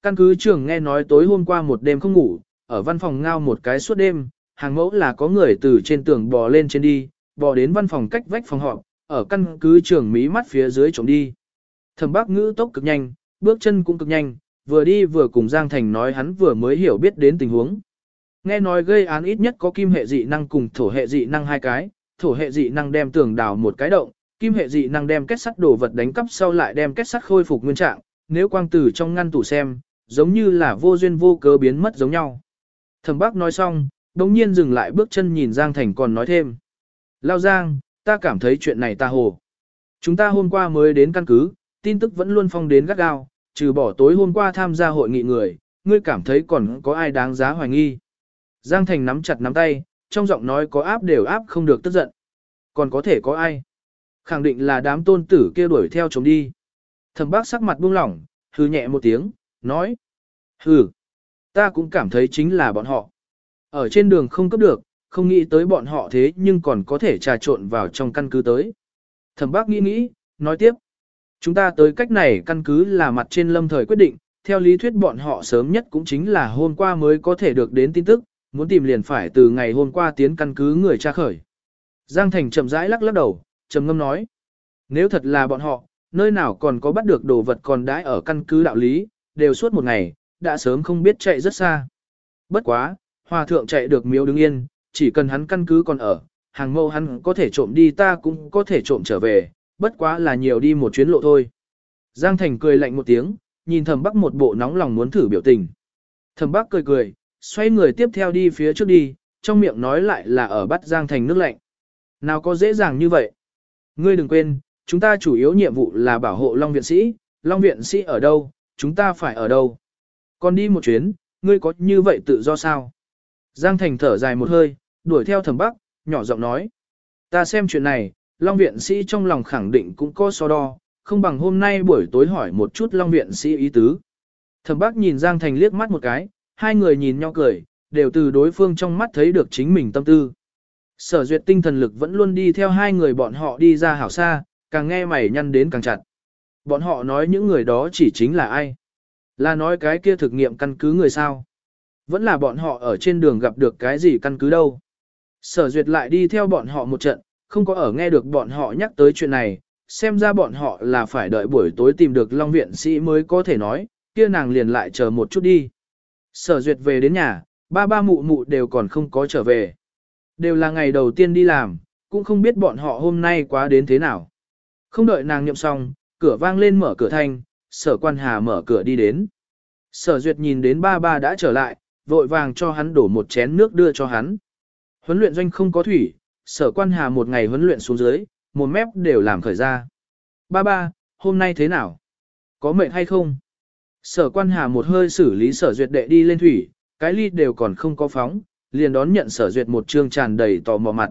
[SPEAKER 1] Căn cứ trưởng nghe nói tối hôm qua một đêm không ngủ, ở văn phòng ngao một cái suốt đêm, hàng mẫu là có người từ trên tường bò lên trên đi, bò đến văn phòng cách vách phòng họp, ở căn cứ trưởng mí mắt phía dưới trống đi. Thẩm Bắc ngữ tốc cực nhanh, bước chân cũng cực nhanh, vừa đi vừa cùng Giang Thành nói hắn vừa mới hiểu biết đến tình huống. Nghe nói gây án ít nhất có kim hệ dị năng cùng thổ hệ dị năng hai cái, thổ hệ dị năng đem tường đào một cái động, kim hệ dị năng đem kết sắt đồ vật đánh cắp sau lại đem kết sắt khôi phục nguyên trạng, nếu quang tử trong ngăn tủ xem, giống như là vô duyên vô cớ biến mất giống nhau. Thẩm Bác nói xong, đồng nhiên dừng lại bước chân nhìn Giang Thành còn nói thêm. Lao Giang, ta cảm thấy chuyện này ta hồ. Chúng ta hôm qua mới đến căn cứ, tin tức vẫn luôn phong đến gắt gao, trừ bỏ tối hôm qua tham gia hội nghị người, ngươi cảm thấy còn có ai đáng giá hoài nghi. Giang Thành nắm chặt nắm tay, trong giọng nói có áp đều áp không được tức giận. Còn có thể có ai? Khẳng định là đám tôn tử kia đuổi theo chống đi. Thẩm bác sắc mặt buông lỏng, hừ nhẹ một tiếng, nói. Hừ, ta cũng cảm thấy chính là bọn họ. Ở trên đường không cấp được, không nghĩ tới bọn họ thế nhưng còn có thể trà trộn vào trong căn cứ tới. Thẩm bác nghĩ nghĩ, nói tiếp. Chúng ta tới cách này căn cứ là mặt trên lâm thời quyết định, theo lý thuyết bọn họ sớm nhất cũng chính là hôm qua mới có thể được đến tin tức, muốn tìm liền phải từ ngày hôm qua tiến căn cứ người tra khởi. Giang Thành chậm rãi lắc lắc đầu, trầm ngâm nói. Nếu thật là bọn họ, nơi nào còn có bắt được đồ vật còn đãi ở căn cứ đạo lý, đều suốt một ngày, đã sớm không biết chạy rất xa. Bất quá, hòa thượng chạy được miếu đứng yên, chỉ cần hắn căn cứ còn ở, hàng mâu hắn có thể trộm đi ta cũng có thể trộm trở về, bất quá là nhiều đi một chuyến lộ thôi. Giang Thành cười lạnh một tiếng, nhìn thầm bắc một bộ nóng lòng muốn thử biểu tình. Thầm bắc cười cười, xoay người tiếp theo đi phía trước đi, trong miệng nói lại là ở bắt Giang Thành nước lạnh. Nào có dễ dàng như vậy? Ngươi đừng quên, chúng ta chủ yếu nhiệm vụ là bảo hộ Long Viện Sĩ, Long Viện Sĩ ở đâu, chúng ta phải ở đâu? Còn đi một chuyến, ngươi có như vậy tự do sao? Giang Thành thở dài một hơi, đuổi theo thẩm bắc, nhỏ giọng nói. Ta xem chuyện này, Long Viện Sĩ trong lòng khẳng định cũng có so đo, không bằng hôm nay buổi tối hỏi một chút Long Viện Sĩ ý tứ. Thẩm Bắc nhìn Giang Thành liếc mắt một cái, hai người nhìn nhau cười, đều từ đối phương trong mắt thấy được chính mình tâm tư. Sở duyệt tinh thần lực vẫn luôn đi theo hai người bọn họ đi ra hảo xa, càng nghe mày nhăn đến càng chặt. Bọn họ nói những người đó chỉ chính là ai? Là nói cái kia thực nghiệm căn cứ người sao? Vẫn là bọn họ ở trên đường gặp được cái gì căn cứ đâu? Sở duyệt lại đi theo bọn họ một trận, không có ở nghe được bọn họ nhắc tới chuyện này, xem ra bọn họ là phải đợi buổi tối tìm được Long Viện Sĩ mới có thể nói, kia nàng liền lại chờ một chút đi. Sở duyệt về đến nhà, ba ba mụ mụ đều còn không có trở về. Đều là ngày đầu tiên đi làm, cũng không biết bọn họ hôm nay quá đến thế nào. Không đợi nàng nhậm xong, cửa vang lên mở cửa thanh, sở quan hà mở cửa đi đến. Sở duyệt nhìn đến ba ba đã trở lại, vội vàng cho hắn đổ một chén nước đưa cho hắn. Huấn luyện doanh không có thủy, sở quan hà một ngày huấn luyện xuống dưới, một mép đều làm khởi ra. Ba ba, hôm nay thế nào? Có mệt hay không? Sở quan hà một hơi xử lý sở duyệt đệ đi lên thủy, cái ly đều còn không có phóng, liền đón nhận sở duyệt một trương tràn đầy tò mò mặt.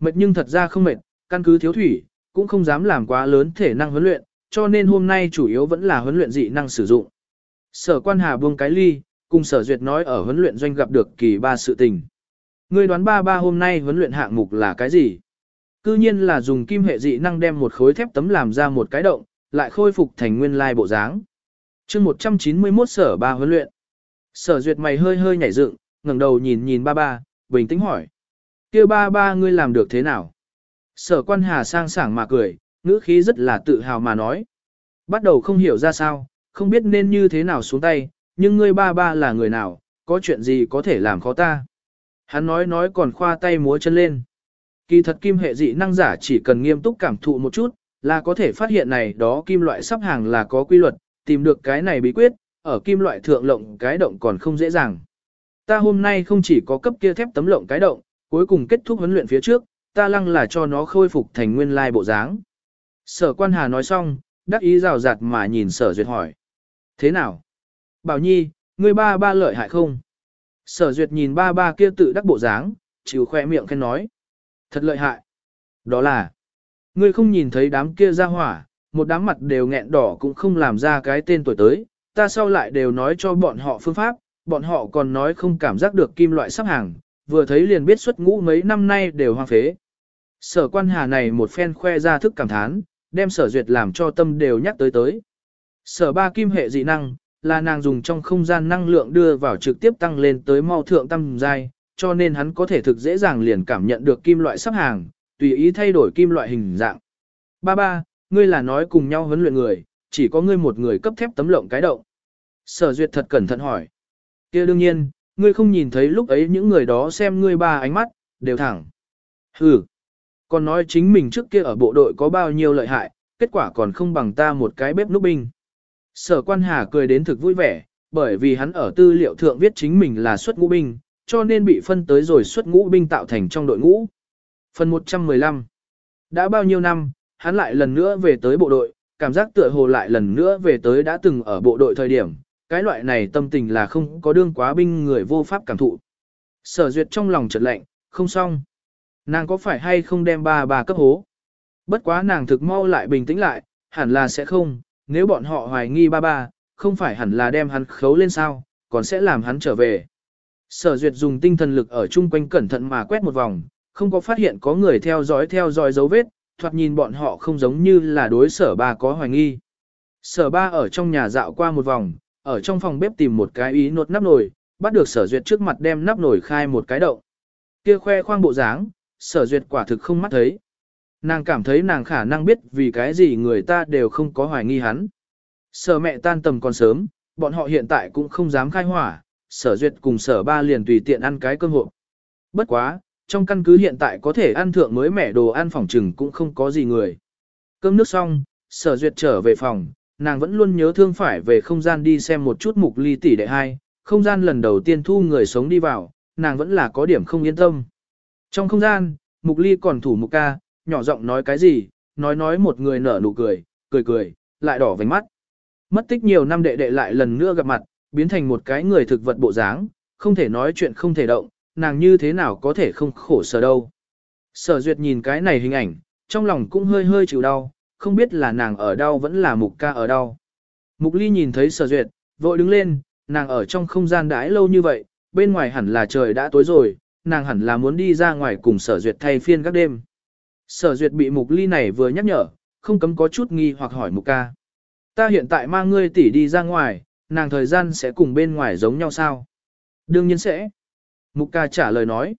[SPEAKER 1] Mệt nhưng thật ra không mệt, căn cứ thiếu thủy, cũng không dám làm quá lớn thể năng huấn luyện, cho nên hôm nay chủ yếu vẫn là huấn luyện dị năng sử dụng. Sở quan hà buông cái ly, cùng sở duyệt nói ở huấn luyện doanh gặp được kỳ ba sự tình. Ngươi đoán ba ba hôm nay huấn luyện hạng mục là cái gì? Cư nhiên là dùng kim hệ dị năng đem một khối thép tấm làm ra một cái động, lại khôi phục thành nguyên lai bộ dáng chương 191 sở ba huấn luyện. Sở duyệt mày hơi hơi nhảy dựng, ngẩng đầu nhìn nhìn ba ba, bình tĩnh hỏi. kia ba ba ngươi làm được thế nào? Sở quan hà sang sảng mà cười, ngữ khí rất là tự hào mà nói. Bắt đầu không hiểu ra sao, không biết nên như thế nào xuống tay, nhưng ngươi ba ba là người nào, có chuyện gì có thể làm khó ta. Hắn nói nói còn khoa tay múa chân lên. Kỳ thật kim hệ dị năng giả chỉ cần nghiêm túc cảm thụ một chút, là có thể phát hiện này đó kim loại sắp hàng là có quy luật, tìm được cái này bí quyết, ở kim loại thượng lộng cái động còn không dễ dàng. Ta hôm nay không chỉ có cấp kia thép tấm lộng cái động, cuối cùng kết thúc huấn luyện phía trước, ta lăng là cho nó khôi phục thành nguyên lai bộ dáng. Sở quan hà nói xong, đắc ý rào rạt mà nhìn sở duyệt hỏi. Thế nào? Bảo nhi, ngươi ba ba lợi hại không? Sở duyệt nhìn ba ba kia tự đắc bộ dáng, chịu khoe miệng khen nói. Thật lợi hại. Đó là, ngươi không nhìn thấy đám kia ra hỏa, một đám mặt đều nghẹn đỏ cũng không làm ra cái tên tuổi tới, ta sau lại đều nói cho bọn họ phương pháp, bọn họ còn nói không cảm giác được kim loại sắp hàng, vừa thấy liền biết xuất ngũ mấy năm nay đều hoang phế. Sở quan hà này một phen khoe ra thức cảm thán, đem sở duyệt làm cho tâm đều nhắc tới tới. Sở ba kim hệ dị năng, là nàng dùng trong không gian năng lượng đưa vào trực tiếp tăng lên tới mau thượng tâm giai, cho nên hắn có thể thực dễ dàng liền cảm nhận được kim loại sắp hàng, tùy ý thay đổi kim loại hình dạng. Ba ba, ngươi là nói cùng nhau huấn luyện người, chỉ có ngươi một người cấp thép tấm lộng cái động. Sở duyệt thật cẩn thận hỏi. kia đương nhiên, ngươi không nhìn thấy lúc ấy những người đó xem ngươi ba ánh mắt, đều thẳng. Hừ, còn nói chính mình trước kia ở bộ đội có bao nhiêu lợi hại, kết quả còn không bằng ta một cái bếp núc binh. Sở quan hà cười đến thực vui vẻ, bởi vì hắn ở tư liệu thượng viết chính mình là xuất ngũ binh, cho nên bị phân tới rồi xuất ngũ binh tạo thành trong đội ngũ. Phần 115 Đã bao nhiêu năm, hắn lại lần nữa về tới bộ đội, cảm giác tựa hồ lại lần nữa về tới đã từng ở bộ đội thời điểm, cái loại này tâm tình là không có đương quá binh người vô pháp cảm thụ. Sở duyệt trong lòng chợt lạnh, không xong. Nàng có phải hay không đem ba bà cấp hố? Bất quá nàng thực mau lại bình tĩnh lại, hẳn là sẽ không, nếu bọn họ hoài nghi ba ba, không phải hẳn là đem hắn khấu lên sao, còn sẽ làm hắn trở về. Sở duyệt dùng tinh thần lực ở chung quanh cẩn thận mà quét một vòng, không có phát hiện có người theo dõi theo dõi dấu vết, thoạt nhìn bọn họ không giống như là đối sở ba có hoài nghi. Sở ba ở trong nhà dạo qua một vòng, ở trong phòng bếp tìm một cái ý nốt nắp nồi, bắt được sở duyệt trước mặt đem nắp nồi khai một cái động. Kia khoe khoang bộ dáng, sở duyệt quả thực không mắt thấy. Nàng cảm thấy nàng khả năng biết vì cái gì người ta đều không có hoài nghi hắn. Sở mẹ tan tầm còn sớm, bọn họ hiện tại cũng không dám khai hỏa, sở duyệt cùng sở ba liền tùy tiện ăn cái cơm hộp. Bất quá, trong căn cứ hiện tại có thể ăn thượng mới mẻ đồ ăn phòng trừng cũng không có gì người. Cơm nước xong, sở duyệt trở về phòng, nàng vẫn luôn nhớ thương phải về không gian đi xem một chút mục ly tỷ đệ hai, không gian lần đầu tiên thu người sống đi vào, nàng vẫn là có điểm không yên tâm. Trong không gian, mục ly còn thủ mục ca, nhỏ giọng nói cái gì, nói nói một người nở nụ cười, cười cười, lại đỏ vành mắt. Mất tích nhiều năm đệ đệ lại lần nữa gặp mặt, biến thành một cái người thực vật bộ dáng, không thể nói chuyện không thể động, nàng như thế nào có thể không khổ sở đâu. Sở duyệt nhìn cái này hình ảnh, trong lòng cũng hơi hơi chịu đau, không biết là nàng ở đau vẫn là mục ca ở đau. Mục ly nhìn thấy sở duyệt, vội đứng lên, nàng ở trong không gian đãi lâu như vậy, bên ngoài hẳn là trời đã tối rồi, nàng hẳn là muốn đi ra ngoài cùng sở duyệt thay phiên các đêm. Sở duyệt bị mục ly này vừa nhắc nhở, không cấm có chút nghi hoặc hỏi mục ca. Ta hiện tại mang ngươi tỷ đi ra ngoài, nàng thời gian sẽ cùng bên ngoài giống nhau sao? Đương nhiên sẽ. Mục ca trả lời nói.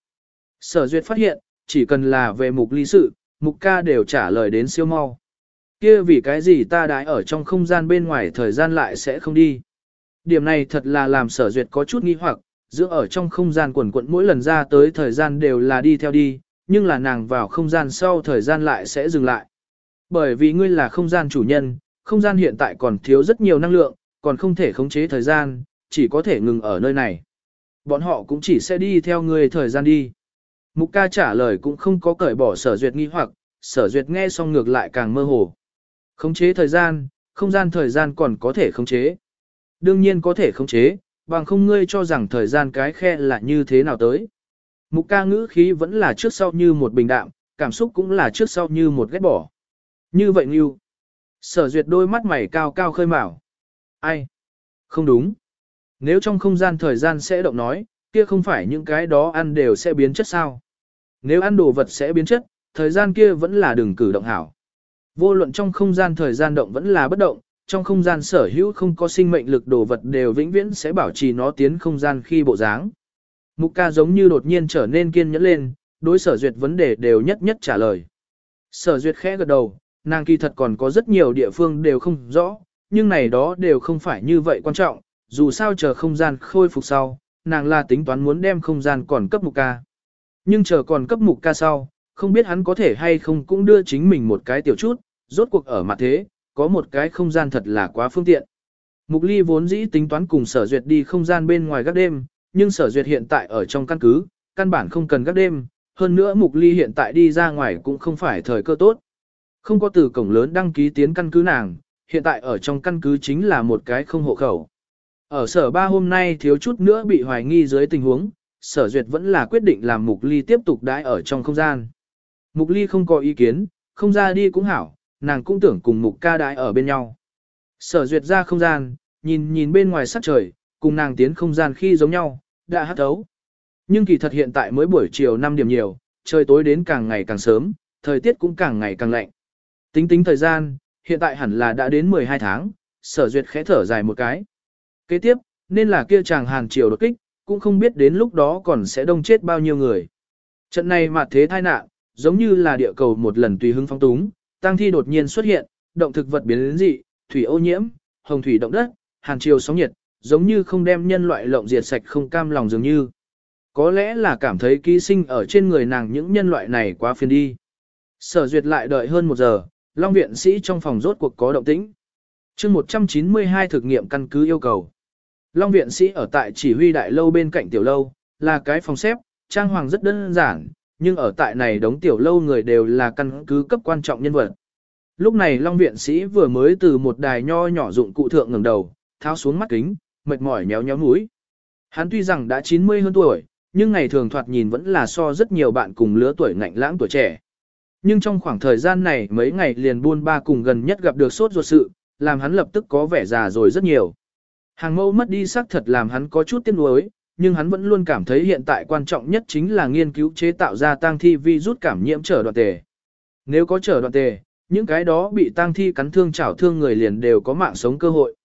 [SPEAKER 1] Sở duyệt phát hiện, chỉ cần là về mục ly sự, mục ca đều trả lời đến siêu mau. Kia vì cái gì ta đãi ở trong không gian bên ngoài thời gian lại sẽ không đi. Điểm này thật là làm sở duyệt có chút nghi hoặc, giữa ở trong không gian quần quận mỗi lần ra tới thời gian đều là đi theo đi, nhưng là nàng vào không gian sau thời gian lại sẽ dừng lại. Bởi vì ngươi là không gian chủ nhân, không gian hiện tại còn thiếu rất nhiều năng lượng, còn không thể khống chế thời gian, chỉ có thể ngừng ở nơi này. Bọn họ cũng chỉ sẽ đi theo ngươi thời gian đi. Mục ca trả lời cũng không có cởi bỏ sở duyệt nghi hoặc, sở duyệt nghe xong ngược lại càng mơ hồ. Khống chế thời gian, không gian thời gian còn có thể khống chế. Đương nhiên có thể khống chế, bằng không ngươi cho rằng thời gian cái khe là như thế nào tới. Mục ca ngữ khí vẫn là trước sau như một bình đạm, cảm xúc cũng là trước sau như một ghét bỏ. Như vậy Ngưu. sở duyệt đôi mắt mày cao cao khơi mào. Ai? Không đúng. Nếu trong không gian thời gian sẽ động nói, kia không phải những cái đó ăn đều sẽ biến chất sao. Nếu ăn đồ vật sẽ biến chất, thời gian kia vẫn là đừng cử động hảo. Vô luận trong không gian thời gian động vẫn là bất động, trong không gian sở hữu không có sinh mệnh lực đồ vật đều vĩnh viễn sẽ bảo trì nó tiến không gian khi bộ dáng. Mục ca giống như đột nhiên trở nên kiên nhẫn lên, đối sở duyệt vấn đề đều nhất nhất trả lời. Sở duyệt khẽ gật đầu, nàng kỳ thật còn có rất nhiều địa phương đều không rõ, nhưng này đó đều không phải như vậy quan trọng, dù sao chờ không gian khôi phục sau, nàng là tính toán muốn đem không gian còn cấp mục ca. Nhưng chờ còn cấp mục ca sau, không biết hắn có thể hay không cũng đưa chính mình một cái tiểu chút, rốt cuộc ở mặt thế, có một cái không gian thật là quá phương tiện. Mục ly vốn dĩ tính toán cùng sở duyệt đi không gian bên ngoài gác đêm, nhưng sở duyệt hiện tại ở trong căn cứ, căn bản không cần gác đêm, hơn nữa mục ly hiện tại đi ra ngoài cũng không phải thời cơ tốt. Không có từ cổng lớn đăng ký tiến căn cứ nàng, hiện tại ở trong căn cứ chính là một cái không hộ khẩu. Ở sở ba hôm nay thiếu chút nữa bị hoài nghi dưới tình huống, sở duyệt vẫn là quyết định làm mục ly tiếp tục đãi ở trong không gian. Mục ly không có ý kiến, không ra đi cũng hảo, nàng cũng tưởng cùng mục ca đãi ở bên nhau. Sở duyệt ra không gian, nhìn nhìn bên ngoài sắc trời, cùng nàng tiến không gian khi giống nhau, đã hát thấu. Nhưng kỳ thật hiện tại mới buổi chiều 5 điểm nhiều, trời tối đến càng ngày càng sớm, thời tiết cũng càng ngày càng lạnh. Tính tính thời gian, hiện tại hẳn là đã đến 12 tháng, sở duyệt khẽ thở dài một cái. Kế tiếp, nên là kia chàng hàng triều đột kích, cũng không biết đến lúc đó còn sẽ đông chết bao nhiêu người. Trận này mà thế tai nạn, giống như là địa cầu một lần tùy hứng phong túng, tăng thi đột nhiên xuất hiện, động thực vật biến đến dị, thủy ô nhiễm, hồng thủy động đất, hàng triều sóng nhiệt, giống như không đem nhân loại lộng diệt sạch không cam lòng dường như. Có lẽ là cảm thấy ký sinh ở trên người nàng những nhân loại này quá phiền đi. Sở duyệt lại đợi hơn một giờ, Long viện sĩ trong phòng rốt cuộc có động tĩnh. chương 192 thực nghiệm căn cứ yêu cầu. Long viện sĩ ở tại chỉ huy đại lâu bên cạnh tiểu lâu, là cái phòng xếp, trang hoàng rất đơn giản, nhưng ở tại này đống tiểu lâu người đều là căn cứ cấp quan trọng nhân vật. Lúc này Long viện sĩ vừa mới từ một đài nho nhỏ dụng cụ thượng ngẩng đầu, tháo xuống mắt kính, mệt mỏi nhéo nhéo mũi. Hắn tuy rằng đã 90 hơn tuổi, nhưng ngày thường thoạt nhìn vẫn là so rất nhiều bạn cùng lứa tuổi ngạnh lãng tuổi trẻ. Nhưng trong khoảng thời gian này mấy ngày liền buôn ba cùng gần nhất gặp được sốt ruột sự, làm hắn lập tức có vẻ già rồi rất nhiều. Hàng mẫu mất đi xác thật làm hắn có chút tiếc nuối, nhưng hắn vẫn luôn cảm thấy hiện tại quan trọng nhất chính là nghiên cứu chế tạo ra tang thi vi rút cảm nhiễm trở đoạn tề. Nếu có trở đoạn tề, những cái đó bị tang thi cắn thương chảo thương người liền đều có mạng sống cơ hội.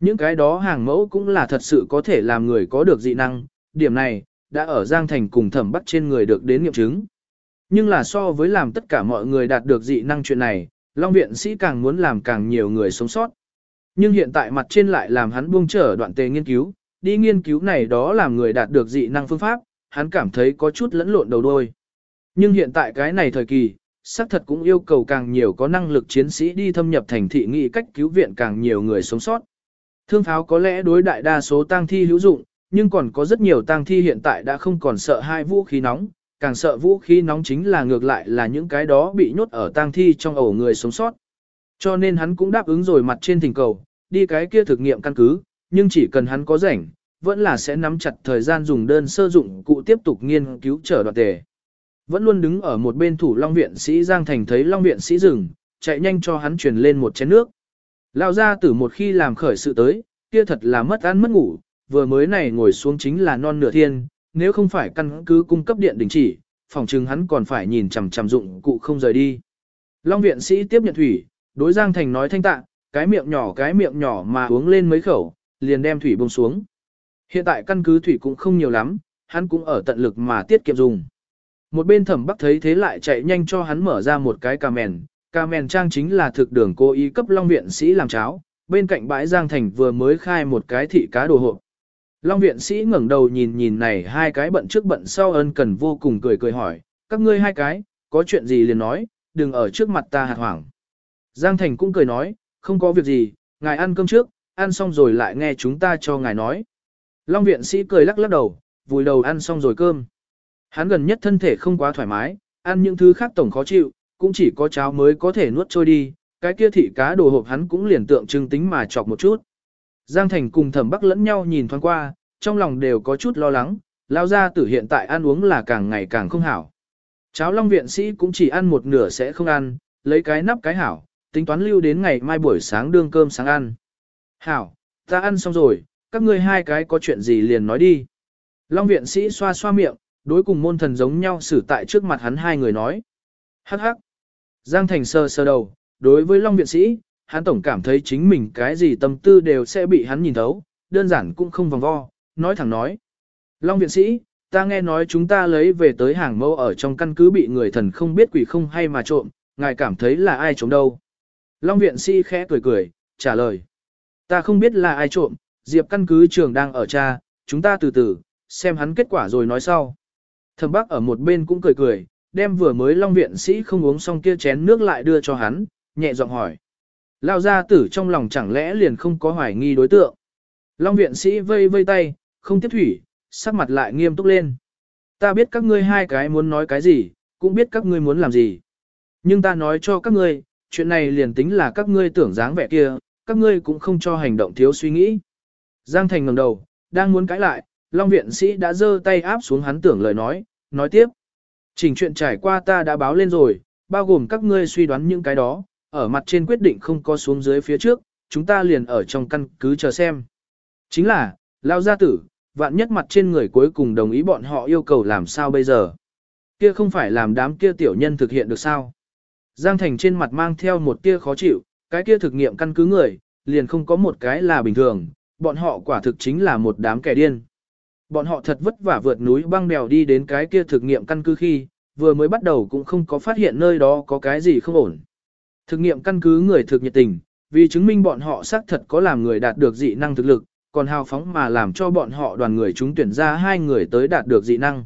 [SPEAKER 1] Những cái đó hàng mẫu cũng là thật sự có thể làm người có được dị năng, điểm này, đã ở Giang Thành cùng thẩm bắt trên người được đến nghiệm chứng. Nhưng là so với làm tất cả mọi người đạt được dị năng chuyện này, Long Viện Sĩ càng muốn làm càng nhiều người sống sót. Nhưng hiện tại mặt trên lại làm hắn buông trở đoạn tề nghiên cứu, đi nghiên cứu này đó làm người đạt được dị năng phương pháp, hắn cảm thấy có chút lẫn lộn đầu đôi. Nhưng hiện tại cái này thời kỳ, xác thật cũng yêu cầu càng nhiều có năng lực chiến sĩ đi thâm nhập thành thị nghị cách cứu viện càng nhiều người sống sót. Thương pháo có lẽ đối đại đa số tang thi hữu dụng, nhưng còn có rất nhiều tang thi hiện tại đã không còn sợ hai vũ khí nóng, càng sợ vũ khí nóng chính là ngược lại là những cái đó bị nhốt ở tang thi trong ổ người sống sót. Cho nên hắn cũng đáp ứng rồi mặt trên thỉnh cầu, đi cái kia thực nghiệm căn cứ, nhưng chỉ cần hắn có rảnh, vẫn là sẽ nắm chặt thời gian dùng đơn sơ dụng cụ tiếp tục nghiên cứu trở đoạn tề. Vẫn luôn đứng ở một bên thủ Long Viện sĩ Giang Thành thấy Long Viện sĩ dừng, chạy nhanh cho hắn truyền lên một chén nước. Lao ra từ một khi làm khởi sự tới, kia thật là mất ăn mất ngủ, vừa mới này ngồi xuống chính là non nửa thiên, nếu không phải căn cứ cung cấp điện đình chỉ, phòng chừng hắn còn phải nhìn chằm chằm dụng cụ không rời đi. Long viện sĩ tiếp nhận thủy, đối Giang Thành nói thanh tạ, cái miệng nhỏ cái miệng nhỏ mà uống lên mấy khẩu, liền đem thủy buông xuống. Hiện tại căn cứ thủy cũng không nhiều lắm, hắn cũng ở tận lực mà tiết kiệm dùng. Một bên thẩm bắc thấy thế lại chạy nhanh cho hắn mở ra một cái cà mèn, cà mèn trang chính là thực đường cô ý cấp Long viện sĩ làm cháo, bên cạnh bãi Giang Thành vừa mới khai một cái thị cá đồ hộp. Long viện sĩ ngẩng đầu nhìn nhìn này hai cái bận trước bận sau ân cần vô cùng cười cười hỏi, các ngươi hai cái, có chuyện gì liền nói, đừng ở trước mặt ta hạt hoảng. Giang Thành cũng cười nói, không có việc gì, ngài ăn cơm trước, ăn xong rồi lại nghe chúng ta cho ngài nói. Long viện sĩ cười lắc lắc đầu, vùi đầu ăn xong rồi cơm. Hắn gần nhất thân thể không quá thoải mái, ăn những thứ khác tổng khó chịu, cũng chỉ có cháo mới có thể nuốt trôi đi, cái kia thị cá đồ hộp hắn cũng liền tượng trưng tính mà chọc một chút. Giang Thành cùng thẩm bắc lẫn nhau nhìn thoáng qua, trong lòng đều có chút lo lắng, lao ra tử hiện tại ăn uống là càng ngày càng không hảo. Cháo long viện sĩ cũng chỉ ăn một nửa sẽ không ăn, lấy cái nắp cái hảo, tính toán lưu đến ngày mai buổi sáng đương cơm sáng ăn. Hảo, ta ăn xong rồi, các ngươi hai cái có chuyện gì liền nói đi. Long viện sĩ xoa xoa miệng, đối cùng môn thần giống nhau xử tại trước mặt hắn hai người nói. Hắc hắc. Giang Thành sơ sơ đầu, đối với Long viện sĩ, hắn tổng cảm thấy chính mình cái gì tâm tư đều sẽ bị hắn nhìn thấu, đơn giản cũng không vòng vo, nói thẳng nói. Long viện sĩ, ta nghe nói chúng ta lấy về tới hàng mẫu ở trong căn cứ bị người thần không biết quỷ không hay mà trộm, ngài cảm thấy là ai trộm đâu. Long viện sĩ khẽ cười cười, trả lời. Ta không biết là ai trộm, Diệp căn cứ trường đang ở cha, chúng ta từ từ, xem hắn kết quả rồi nói sau. Thẩm bác ở một bên cũng cười cười, đem vừa mới Long viện sĩ không uống xong kia chén nước lại đưa cho hắn, nhẹ giọng hỏi. Lao gia tử trong lòng chẳng lẽ liền không có hoài nghi đối tượng. Long viện sĩ vây vây tay, không tiếp thủy, sắc mặt lại nghiêm túc lên. Ta biết các ngươi hai cái muốn nói cái gì, cũng biết các ngươi muốn làm gì. Nhưng ta nói cho các ngươi, chuyện này liền tính là các ngươi tưởng dáng vẻ kia, các ngươi cũng không cho hành động thiếu suy nghĩ. Giang Thành ngẩng đầu, đang muốn cãi lại, Long viện sĩ đã giơ tay áp xuống hắn tưởng lời nói, nói tiếp. Trình chuyện trải qua ta đã báo lên rồi, bao gồm các ngươi suy đoán những cái đó, ở mặt trên quyết định không có xuống dưới phía trước, chúng ta liền ở trong căn cứ chờ xem. Chính là, lao gia tử, vạn nhất mặt trên người cuối cùng đồng ý bọn họ yêu cầu làm sao bây giờ. Kia không phải làm đám kia tiểu nhân thực hiện được sao. Giang Thành trên mặt mang theo một tia khó chịu, cái kia thực nghiệm căn cứ người, liền không có một cái là bình thường, bọn họ quả thực chính là một đám kẻ điên. Bọn họ thật vất vả vượt núi băng bèo đi đến cái kia thực nghiệm căn cứ khi, vừa mới bắt đầu cũng không có phát hiện nơi đó có cái gì không ổn. Thực nghiệm căn cứ người thực nhiệt tình, vì chứng minh bọn họ xác thật có làm người đạt được dị năng thực lực, còn hào phóng mà làm cho bọn họ đoàn người chúng tuyển ra hai người tới đạt được dị năng.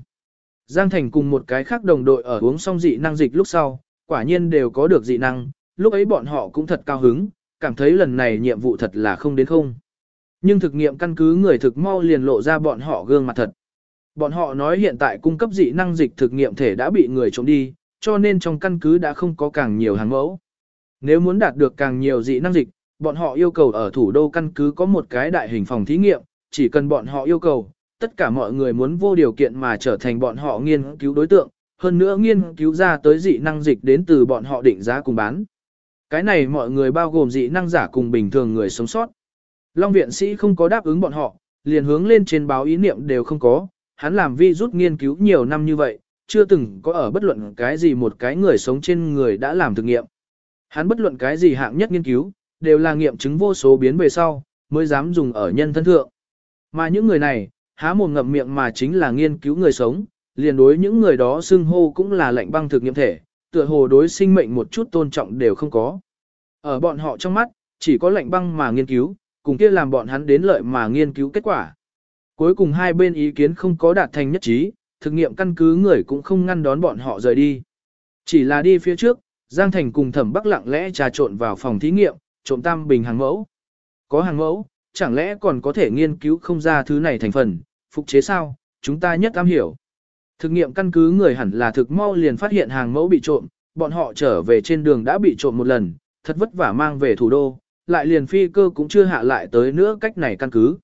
[SPEAKER 1] Giang Thành cùng một cái khác đồng đội ở uống xong dị năng dịch lúc sau, quả nhiên đều có được dị năng, lúc ấy bọn họ cũng thật cao hứng, cảm thấy lần này nhiệm vụ thật là không đến không. Nhưng thực nghiệm căn cứ người thực mau liền lộ ra bọn họ gương mặt thật. Bọn họ nói hiện tại cung cấp dị năng dịch thực nghiệm thể đã bị người trộm đi, cho nên trong căn cứ đã không có càng nhiều hàng mẫu. Nếu muốn đạt được càng nhiều dị năng dịch, bọn họ yêu cầu ở thủ đô căn cứ có một cái đại hình phòng thí nghiệm, chỉ cần bọn họ yêu cầu, tất cả mọi người muốn vô điều kiện mà trở thành bọn họ nghiên cứu đối tượng, hơn nữa nghiên cứu ra tới dị năng dịch đến từ bọn họ định giá cùng bán. Cái này mọi người bao gồm dị năng giả cùng bình thường người sống sót. Long viện sĩ không có đáp ứng bọn họ, liền hướng lên trên báo ý niệm đều không có, hắn làm vi rút nghiên cứu nhiều năm như vậy, chưa từng có ở bất luận cái gì một cái người sống trên người đã làm thực nghiệm. Hắn bất luận cái gì hạng nhất nghiên cứu, đều là nghiệm chứng vô số biến về sau, mới dám dùng ở nhân thân thượng. Mà những người này, há mồm ngậm miệng mà chính là nghiên cứu người sống, liền đối những người đó xưng hô cũng là lệnh băng thực nghiệm thể, tựa hồ đối sinh mệnh một chút tôn trọng đều không có. Ở bọn họ trong mắt, chỉ có lệnh băng mà nghiên cứu, cùng kia làm bọn hắn đến lợi mà nghiên cứu kết quả. Cuối cùng hai bên ý kiến không có đạt thành nhất trí, thực nghiệm căn cứ người cũng không ngăn đón bọn họ rời đi. Chỉ là đi phía trước, Giang Thành cùng thẩm bắc lặng lẽ trà trộn vào phòng thí nghiệm, trộm tam bình hàng mẫu. Có hàng mẫu, chẳng lẽ còn có thể nghiên cứu không ra thứ này thành phần, phục chế sao, chúng ta nhất am hiểu. Thực nghiệm căn cứ người hẳn là thực mau liền phát hiện hàng mẫu bị trộm, bọn họ trở về trên đường đã bị trộm một lần, thật vất vả mang về thủ đô, lại liền phi cơ cũng chưa hạ lại tới nữa cách này căn cứ.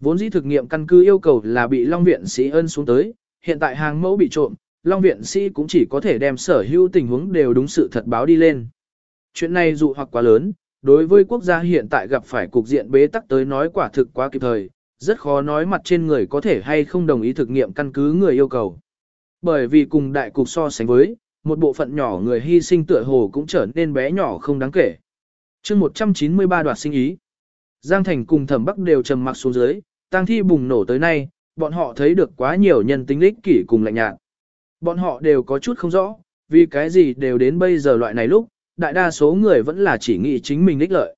[SPEAKER 1] Vốn dĩ thực nghiệm căn cứ yêu cầu là bị Long Viện Sĩ ân xuống tới, hiện tại hàng mẫu bị trộm, Long Viện Sĩ cũng chỉ có thể đem sở hữu tình huống đều đúng sự thật báo đi lên. Chuyện này dụ hoặc quá lớn, đối với quốc gia hiện tại gặp phải cục diện bế tắc tới nói quả thực quá kịp thời, rất khó nói mặt trên người có thể hay không đồng ý thực nghiệm căn cứ người yêu cầu. Bởi vì cùng đại cục so sánh với, một bộ phận nhỏ người hy sinh tựa hồ cũng trở nên bé nhỏ không đáng kể. chương 193 đoạt sinh ý. Giang Thành cùng Thẩm Bắc đều trầm mặc xuống dưới, tang thi bùng nổ tới nay, bọn họ thấy được quá nhiều nhân tính lích kỷ cùng lạnh nhạt. Bọn họ đều có chút không rõ, vì cái gì đều đến bây giờ loại này lúc, đại đa số người vẫn là chỉ nghĩ chính mình ích lợi.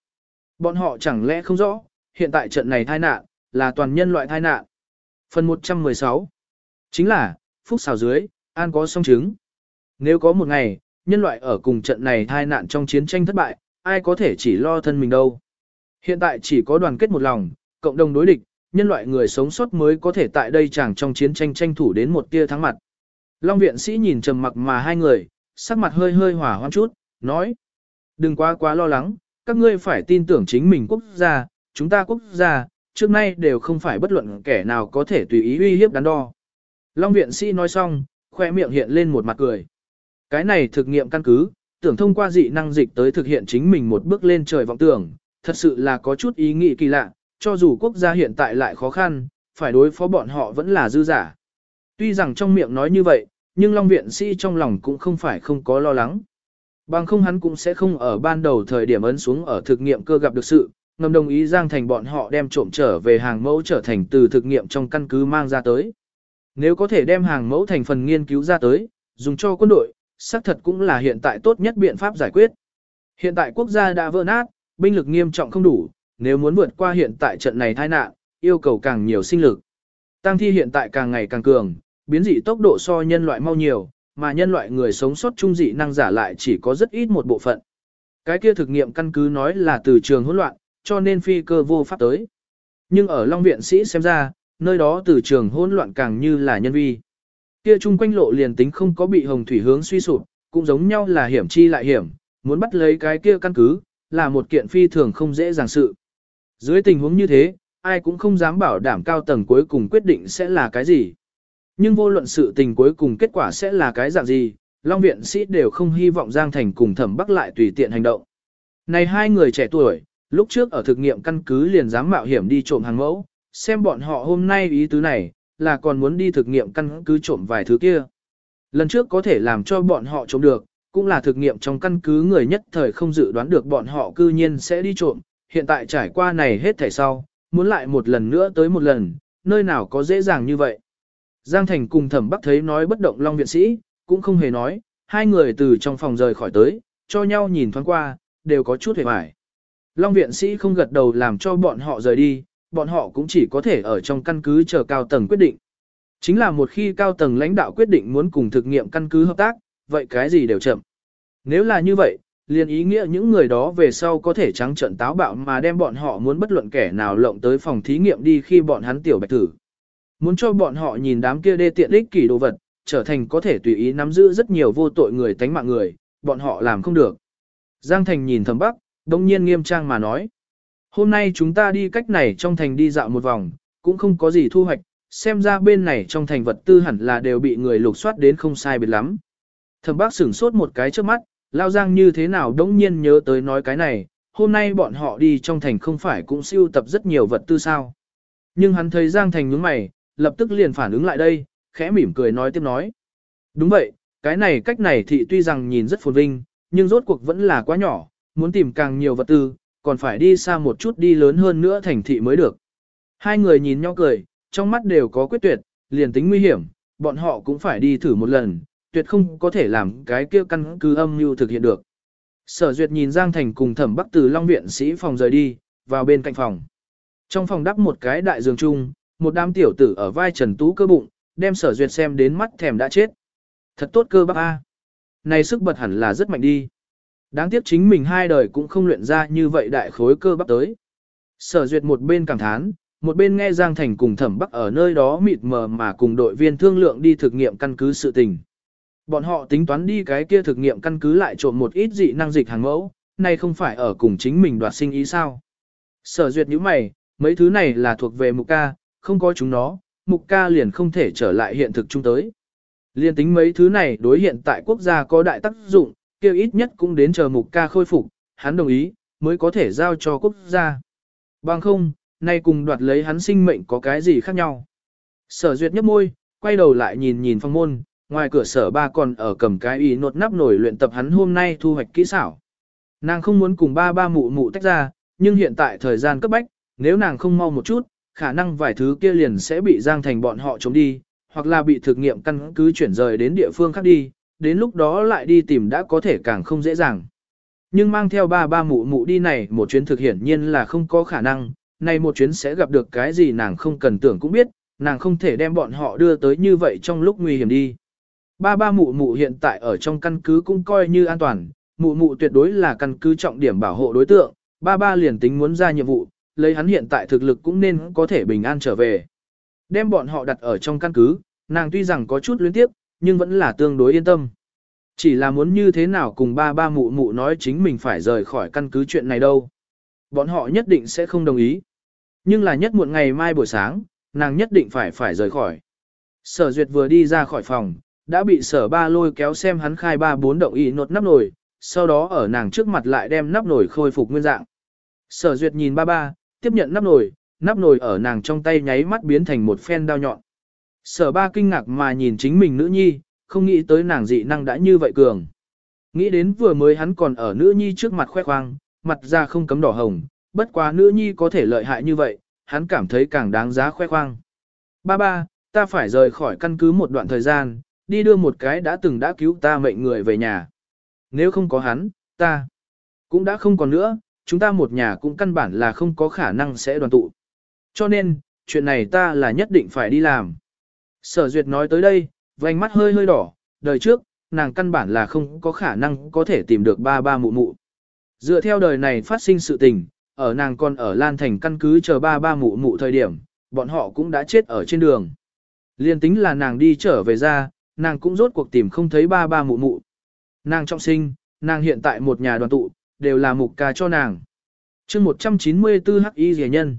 [SPEAKER 1] Bọn họ chẳng lẽ không rõ, hiện tại trận này tai nạn, là toàn nhân loại tai nạn. Phần 116 Chính là, phúc xào dưới, an có song chứng. Nếu có một ngày, nhân loại ở cùng trận này tai nạn trong chiến tranh thất bại, ai có thể chỉ lo thân mình đâu. Hiện tại chỉ có đoàn kết một lòng, cộng đồng đối địch, nhân loại người sống sót mới có thể tại đây chẳng trong chiến tranh tranh thủ đến một tia thắng mặt. Long viện sĩ nhìn trầm mặc mà hai người, sắc mặt hơi hơi hỏa hoang chút, nói. Đừng quá quá lo lắng, các ngươi phải tin tưởng chính mình quốc gia, chúng ta quốc gia, trước nay đều không phải bất luận kẻ nào có thể tùy ý uy hiếp đắn đo. Long viện sĩ nói xong, khoe miệng hiện lên một mặt cười. Cái này thực nghiệm căn cứ, tưởng thông qua dị năng dịch tới thực hiện chính mình một bước lên trời vọng tưởng, thật sự là có chút ý nghĩ kỳ lạ, cho dù quốc gia hiện tại lại khó khăn, phải đối phó bọn họ vẫn là dư giả. Tuy rằng trong miệng nói như vậy, nhưng Long Viện Sĩ trong lòng cũng không phải không có lo lắng. Bằng không hắn cũng sẽ không ở ban đầu thời điểm ấn xuống ở thực nghiệm cơ gặp được sự, ngầm đồng ý Giang Thành bọn họ đem trộm trở về hàng mẫu trở thành từ thực nghiệm trong căn cứ mang ra tới. Nếu có thể đem hàng mẫu thành phần nghiên cứu ra tới, dùng cho quân đội, xác thật cũng là hiện tại tốt nhất biện pháp giải quyết. Hiện tại quốc gia đã vỡ nát, binh lực nghiêm trọng không đủ, nếu muốn vượt qua hiện tại trận này tai nạn, yêu cầu càng nhiều sinh lực. Tăng thi hiện tại càng ngày càng cường, biến dị tốc độ so nhân loại mau nhiều, mà nhân loại người sống sót trung dị năng giả lại chỉ có rất ít một bộ phận. Cái kia thực nghiệm căn cứ nói là từ trường hỗn loạn, cho nên phi cơ vô pháp tới. Nhưng ở Long Viện Sĩ xem ra, nơi đó từ trường hỗn loạn càng như là nhân vi. Kia chung quanh lộ liền tính không có bị hồng thủy hướng suy sụp, cũng giống nhau là hiểm chi lại hiểm, muốn bắt lấy cái kia căn cứ, là một kiện phi thường không dễ dàng sự. Dưới tình huống như thế, ai cũng không dám bảo đảm cao tầng cuối cùng quyết định sẽ là cái gì. Nhưng vô luận sự tình cuối cùng kết quả sẽ là cái dạng gì, Long Viện Sĩ đều không hy vọng Giang Thành cùng Thẩm Bắc lại tùy tiện hành động. Này hai người trẻ tuổi, lúc trước ở thực nghiệm căn cứ liền dám mạo hiểm đi trộm hàng mẫu, xem bọn họ hôm nay ý tứ này, là còn muốn đi thực nghiệm căn cứ trộm vài thứ kia. Lần trước có thể làm cho bọn họ trộm được, cũng là thực nghiệm trong căn cứ người nhất thời không dự đoán được bọn họ cư nhiên sẽ đi trộm, hiện tại trải qua này hết thảy sau, muốn lại một lần nữa tới một lần, nơi nào có dễ dàng như vậy. Giang Thành cùng thẩm bắc thấy nói bất động Long viện sĩ, cũng không hề nói, hai người từ trong phòng rời khỏi tới, cho nhau nhìn thoáng qua, đều có chút hề hoài. Long viện sĩ không gật đầu làm cho bọn họ rời đi, bọn họ cũng chỉ có thể ở trong căn cứ chờ cao tầng quyết định. Chính là một khi cao tầng lãnh đạo quyết định muốn cùng thực nghiệm căn cứ hợp tác, vậy cái gì đều chậm. Nếu là như vậy, liền ý nghĩa những người đó về sau có thể trắng trận táo bạo mà đem bọn họ muốn bất luận kẻ nào lộng tới phòng thí nghiệm đi khi bọn hắn tiểu bạch thử. Muốn cho bọn họ nhìn đám kia đê tiện ích kỷ đồ vật, trở thành có thể tùy ý nắm giữ rất nhiều vô tội người tánh mạng người, bọn họ làm không được. Giang Thành nhìn thầm bắc, đông nhiên nghiêm trang mà nói. Hôm nay chúng ta đi cách này trong thành đi dạo một vòng, cũng không có gì thu hoạch, xem ra bên này trong thành vật tư hẳn là đều bị người lục soát đến không sai biệt lắm. Thẩm bác sửng sốt một cái trước mắt, lao giang như thế nào đống nhiên nhớ tới nói cái này, hôm nay bọn họ đi trong thành không phải cũng siêu tập rất nhiều vật tư sao. Nhưng hắn thấy giang thành nhướng mày, lập tức liền phản ứng lại đây, khẽ mỉm cười nói tiếp nói. Đúng vậy, cái này cách này thì tuy rằng nhìn rất phồn vinh, nhưng rốt cuộc vẫn là quá nhỏ, muốn tìm càng nhiều vật tư, còn phải đi xa một chút đi lớn hơn nữa thành thị mới được. Hai người nhìn nhau cười, trong mắt đều có quyết tuyệt, liền tính nguy hiểm, bọn họ cũng phải đi thử một lần, tuyệt không có thể làm cái kia căn cứ âm mưu thực hiện được. Sở Duyệt nhìn Giang Thành cùng Thẩm Bắc từ Long Viện sĩ phòng rời đi, vào bên cạnh phòng. Trong phòng đắp một cái đại giường chung, một đám tiểu tử ở vai Trần Tú cơ bụng, đem Sở Duyệt xem đến mắt thèm đã chết. Thật tốt cơ bắp A. Này sức bật hẳn là rất mạnh đi. Đáng tiếc chính mình hai đời cũng không luyện ra như vậy đại khối cơ bắp tới. Sở Duyệt một bên cảm thán, một bên nghe Giang Thành cùng Thẩm Bắc ở nơi đó mịt mờ mà cùng đội viên thương lượng đi thực nghiệm căn cứ sự tình. Bọn họ tính toán đi cái kia thực nghiệm căn cứ lại trộm một ít dị năng dịch hàng mẫu, này không phải ở cùng chính mình đoạt sinh ý sao. Sở duyệt như mày, mấy thứ này là thuộc về mục ca, không có chúng nó, mục ca liền không thể trở lại hiện thực chung tới. Liên tính mấy thứ này đối hiện tại quốc gia có đại tác dụng, kêu ít nhất cũng đến chờ mục ca khôi phục, hắn đồng ý, mới có thể giao cho quốc gia. Bằng không, nay cùng đoạt lấy hắn sinh mệnh có cái gì khác nhau. Sở duyệt nhấp môi, quay đầu lại nhìn nhìn phong môn, ngoài cửa sở ba còn ở cầm cái ý nột nắp nổi luyện tập hắn hôm nay thu hoạch kỹ xảo. Nàng không muốn cùng ba ba mụ mụ tách ra, nhưng hiện tại thời gian cấp bách, nếu nàng không mau một chút, khả năng vài thứ kia liền sẽ bị giang thành bọn họ chống đi, hoặc là bị thực nghiệm căn cứ chuyển rời đến địa phương khác đi, đến lúc đó lại đi tìm đã có thể càng không dễ dàng. Nhưng mang theo ba ba mụ mụ đi này một chuyến thực hiển nhiên là không có khả năng, này một chuyến sẽ gặp được cái gì nàng không cần tưởng cũng biết, nàng không thể đem bọn họ đưa tới như vậy trong lúc nguy hiểm đi. Ba ba mụ mụ hiện tại ở trong căn cứ cũng coi như an toàn, mụ mụ tuyệt đối là căn cứ trọng điểm bảo hộ đối tượng, ba ba liền tính muốn ra nhiệm vụ, lấy hắn hiện tại thực lực cũng nên có thể bình an trở về. Đem bọn họ đặt ở trong căn cứ, nàng tuy rằng có chút luyến tiếp, nhưng vẫn là tương đối yên tâm. Chỉ là muốn như thế nào cùng ba ba mụ mụ nói chính mình phải rời khỏi căn cứ chuyện này đâu. Bọn họ nhất định sẽ không đồng ý. Nhưng là nhất muộn ngày mai buổi sáng, nàng nhất định phải phải rời khỏi. Sở duyệt vừa đi ra khỏi phòng, đã bị sở ba lôi kéo xem hắn khai ba bốn động ý nột nắp nồi, sau đó ở nàng trước mặt lại đem nắp nồi khôi phục nguyên dạng. Sở duyệt nhìn ba ba, tiếp nhận nắp nồi, nắp nồi ở nàng trong tay nháy mắt biến thành một phen đao nhọn. Sở ba kinh ngạc mà nhìn chính mình nữ nhi, không nghĩ tới nàng dị năng đã như vậy cường. Nghĩ đến vừa mới hắn còn ở nữ nhi trước mặt khoe khoang, mặt ra không cấm đỏ hồng, bất quá nữ nhi có thể lợi hại như vậy, hắn cảm thấy càng đáng giá khoe khoang. Ba ba, ta phải rời khỏi căn cứ một đoạn thời gian, đi đưa một cái đã từng đã cứu ta mệnh người về nhà. Nếu không có hắn, ta cũng đã không còn nữa, chúng ta một nhà cũng căn bản là không có khả năng sẽ đoàn tụ. Cho nên, chuyện này ta là nhất định phải đi làm. Sở duyệt nói tới đây, vành mắt hơi hơi đỏ, đời trước, nàng căn bản là không có khả năng có thể tìm được ba ba mụ mụ. Dựa theo đời này phát sinh sự tình, ở nàng còn ở Lan Thành căn cứ chờ ba ba mụ mụ thời điểm, bọn họ cũng đã chết ở trên đường. Liên tính là nàng đi trở về ra, nàng cũng rốt cuộc tìm không thấy ba ba mụ mụ. Nàng trọng sinh, nàng hiện tại một nhà đoàn tụ, đều là mục ca cho nàng. chương 194 H.I. rẻ nhân.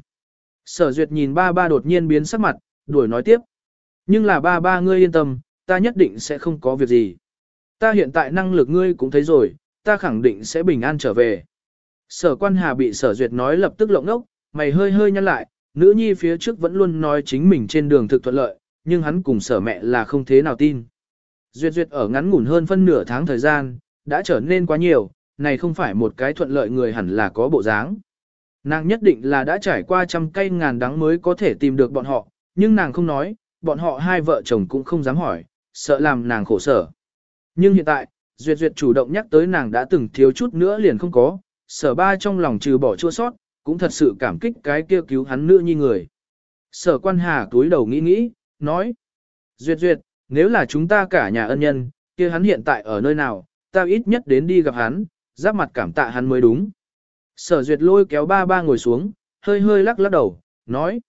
[SPEAKER 1] Sở duyệt nhìn ba ba đột nhiên biến sắc mặt, đuổi nói tiếp. Nhưng là ba ba ngươi yên tâm, ta nhất định sẽ không có việc gì. Ta hiện tại năng lực ngươi cũng thấy rồi, ta khẳng định sẽ bình an trở về. Sở quan hà bị sở duyệt nói lập tức lộng ốc, mày hơi hơi nhăn lại, nữ nhi phía trước vẫn luôn nói chính mình trên đường thực thuận lợi, nhưng hắn cùng sở mẹ là không thế nào tin. Duyệt duyệt ở ngắn ngủn hơn phân nửa tháng thời gian, đã trở nên quá nhiều, này không phải một cái thuận lợi người hẳn là có bộ dáng. Nàng nhất định là đã trải qua trăm cây ngàn đắng mới có thể tìm được bọn họ, nhưng nàng không nói, bọn họ hai vợ chồng cũng không dám hỏi, sợ làm nàng khổ sở. Nhưng hiện tại, Duyệt Duyệt chủ động nhắc tới nàng đã từng thiếu chút nữa liền không có, sở ba trong lòng trừ bỏ chua sót, cũng thật sự cảm kích cái kia cứu hắn nữ như người. Sở quan hà túi đầu nghĩ nghĩ, nói. Duyệt Duyệt, nếu là chúng ta cả nhà ân nhân, kia hắn hiện tại ở nơi nào, ta ít nhất đến đi gặp hắn, giáp mặt cảm tạ hắn mới đúng. Sở Duyệt lôi kéo ba ba ngồi xuống, hơi hơi lắc lắc đầu, nói.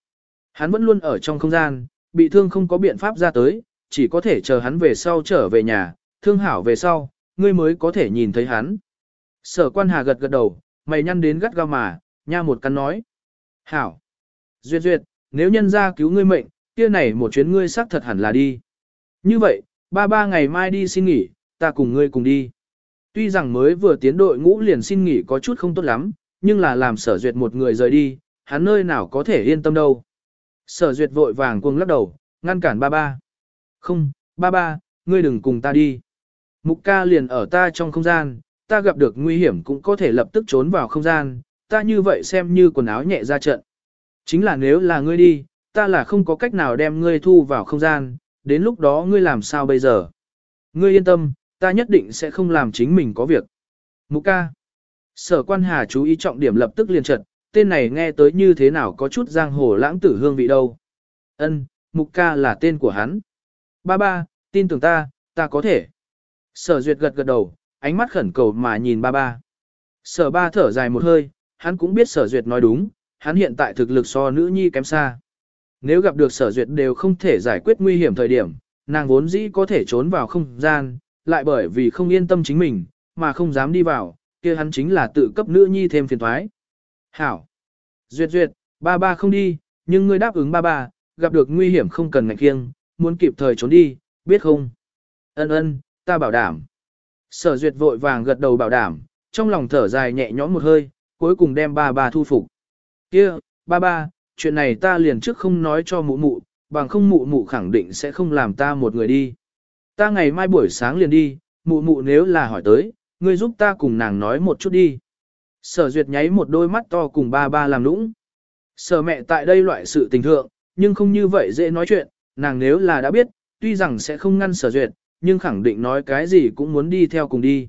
[SPEAKER 1] Hắn vẫn luôn ở trong không gian, bị thương không có biện pháp ra tới, chỉ có thể chờ hắn về sau trở về nhà, thương hảo về sau, ngươi mới có thể nhìn thấy hắn. Sở quan hà gật gật đầu, mày nhăn đến gắt gao mà, nha một cắn nói. Hảo. Duyệt duyệt, nếu nhân ra cứu ngươi mệnh, kia này một chuyến ngươi xác thật hẳn là đi. Như vậy, ba ba ngày mai đi xin nghỉ, ta cùng ngươi cùng đi. Tuy rằng mới vừa tiến đội ngũ liền xin nghỉ có chút không tốt lắm, nhưng là làm sở duyệt một người rời đi, hắn nơi nào có thể yên tâm đâu. Sở duyệt vội vàng cuồng lắc đầu, ngăn cản ba ba. Không, ba ba, ngươi đừng cùng ta đi. Mục ca liền ở ta trong không gian, ta gặp được nguy hiểm cũng có thể lập tức trốn vào không gian, ta như vậy xem như quần áo nhẹ ra trận. Chính là nếu là ngươi đi, ta là không có cách nào đem ngươi thu vào không gian, đến lúc đó ngươi làm sao bây giờ? Ngươi yên tâm, ta nhất định sẽ không làm chính mình có việc. Mục ca. Sở quan hà chú ý trọng điểm lập tức liền trật tên này nghe tới như thế nào có chút giang hồ lãng tử hương vị đâu. Ân, mục ca là tên của hắn. Ba ba, tin tưởng ta, ta có thể. Sở duyệt gật gật đầu, ánh mắt khẩn cầu mà nhìn ba ba. Sở ba thở dài một hơi, hắn cũng biết sở duyệt nói đúng, hắn hiện tại thực lực so nữ nhi kém xa. Nếu gặp được sở duyệt đều không thể giải quyết nguy hiểm thời điểm, nàng vốn dĩ có thể trốn vào không gian, lại bởi vì không yên tâm chính mình, mà không dám đi vào, kia hắn chính là tự cấp nữ nhi thêm phiền thoái. Hảo! Duyệt duyệt, ba ba không đi, nhưng ngươi đáp ứng ba ba, gặp được nguy hiểm không cần ngạch kiêng, muốn kịp thời trốn đi, biết không? Ân ân, ta bảo đảm. Sở duyệt vội vàng gật đầu bảo đảm, trong lòng thở dài nhẹ nhõm một hơi, cuối cùng đem ba ba thu phục. Kia, ba ba, chuyện này ta liền trước không nói cho mụ mụ, bằng không mụ mụ khẳng định sẽ không làm ta một người đi. Ta ngày mai buổi sáng liền đi, mụ mụ nếu là hỏi tới, ngươi giúp ta cùng nàng nói một chút đi. Sở duyệt nháy một đôi mắt to cùng ba ba làm nũng. Sở mẹ tại đây loại sự tình thượng, nhưng không như vậy dễ nói chuyện, nàng nếu là đã biết, tuy rằng sẽ không ngăn sở duyệt, nhưng khẳng định nói cái gì cũng muốn đi theo cùng đi.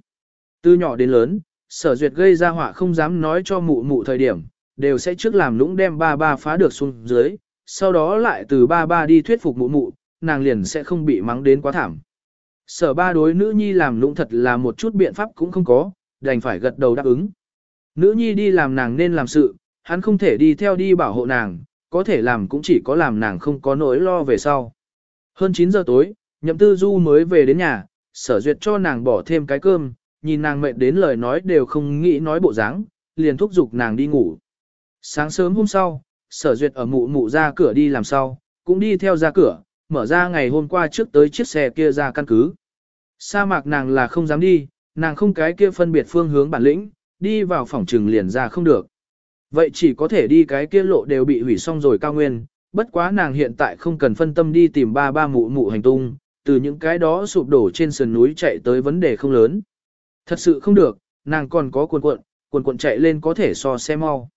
[SPEAKER 1] Từ nhỏ đến lớn, sở duyệt gây ra họa không dám nói cho mụ mụ thời điểm, đều sẽ trước làm lũng đem ba ba phá được xuống dưới, sau đó lại từ ba ba đi thuyết phục mụ mụ, nàng liền sẽ không bị mắng đến quá thảm. Sở ba đối nữ nhi làm lũng thật là một chút biện pháp cũng không có, đành phải gật đầu đáp ứng. Nữ nhi đi làm nàng nên làm sự, hắn không thể đi theo đi bảo hộ nàng, có thể làm cũng chỉ có làm nàng không có nỗi lo về sau. Hơn 9 giờ tối, nhậm tư du mới về đến nhà, sở duyệt cho nàng bỏ thêm cái cơm, nhìn nàng mệt đến lời nói đều không nghĩ nói bộ dáng, liền thúc giục nàng đi ngủ. Sáng sớm hôm sau, sở duyệt ở mụ mụ ra cửa đi làm sau, cũng đi theo ra cửa, mở ra ngày hôm qua trước tới chiếc xe kia ra căn cứ. Sa mạc nàng là không dám đi, nàng không cái kia phân biệt phương hướng bản lĩnh, đi vào phòng trừng liền ra không được. Vậy chỉ có thể đi cái kia lộ đều bị hủy xong rồi cao nguyên, bất quá nàng hiện tại không cần phân tâm đi tìm ba ba mụ mụ hành tung, từ những cái đó sụp đổ trên sườn núi chạy tới vấn đề không lớn. Thật sự không được, nàng còn có cuộn cuộn, cuộn cuộn chạy lên có thể so xe mau.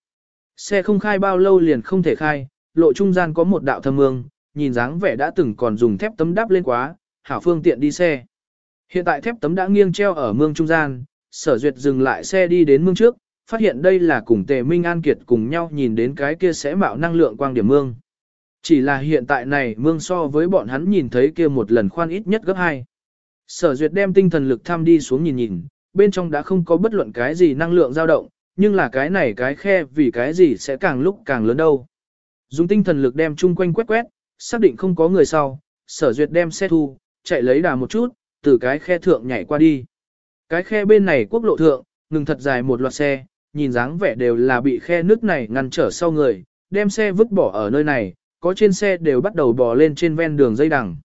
[SPEAKER 1] Xe không khai bao lâu liền không thể khai, lộ trung gian có một đạo thâm mương, nhìn dáng vẻ đã từng còn dùng thép tấm đắp lên quá, hảo phương tiện đi xe. Hiện tại thép tấm đã nghiêng treo ở mương trung gian, sở duyệt dừng lại xe đi đến mương trước, phát hiện đây là cùng tề Minh An Kiệt cùng nhau nhìn đến cái kia sẽ mạo năng lượng quang điểm mương. Chỉ là hiện tại này mương so với bọn hắn nhìn thấy kia một lần khoan ít nhất gấp hai. Sở duyệt đem tinh thần lực tham đi xuống nhìn nhìn, bên trong đã không có bất luận cái gì năng lượng dao động, nhưng là cái này cái khe vì cái gì sẽ càng lúc càng lớn đâu. Dùng tinh thần lực đem chung quanh quét quét, xác định không có người sau, sở duyệt đem xe thu, chạy lấy đà một chút, từ cái khe thượng nhảy qua đi. Cái khe bên này quốc lộ thượng, ngừng thật dài một loạt xe, nhìn dáng vẻ đều là bị khe nước này ngăn trở sau người, đem xe vứt bỏ ở nơi này, có trên xe đều bắt đầu bò lên trên ven đường dây đằng.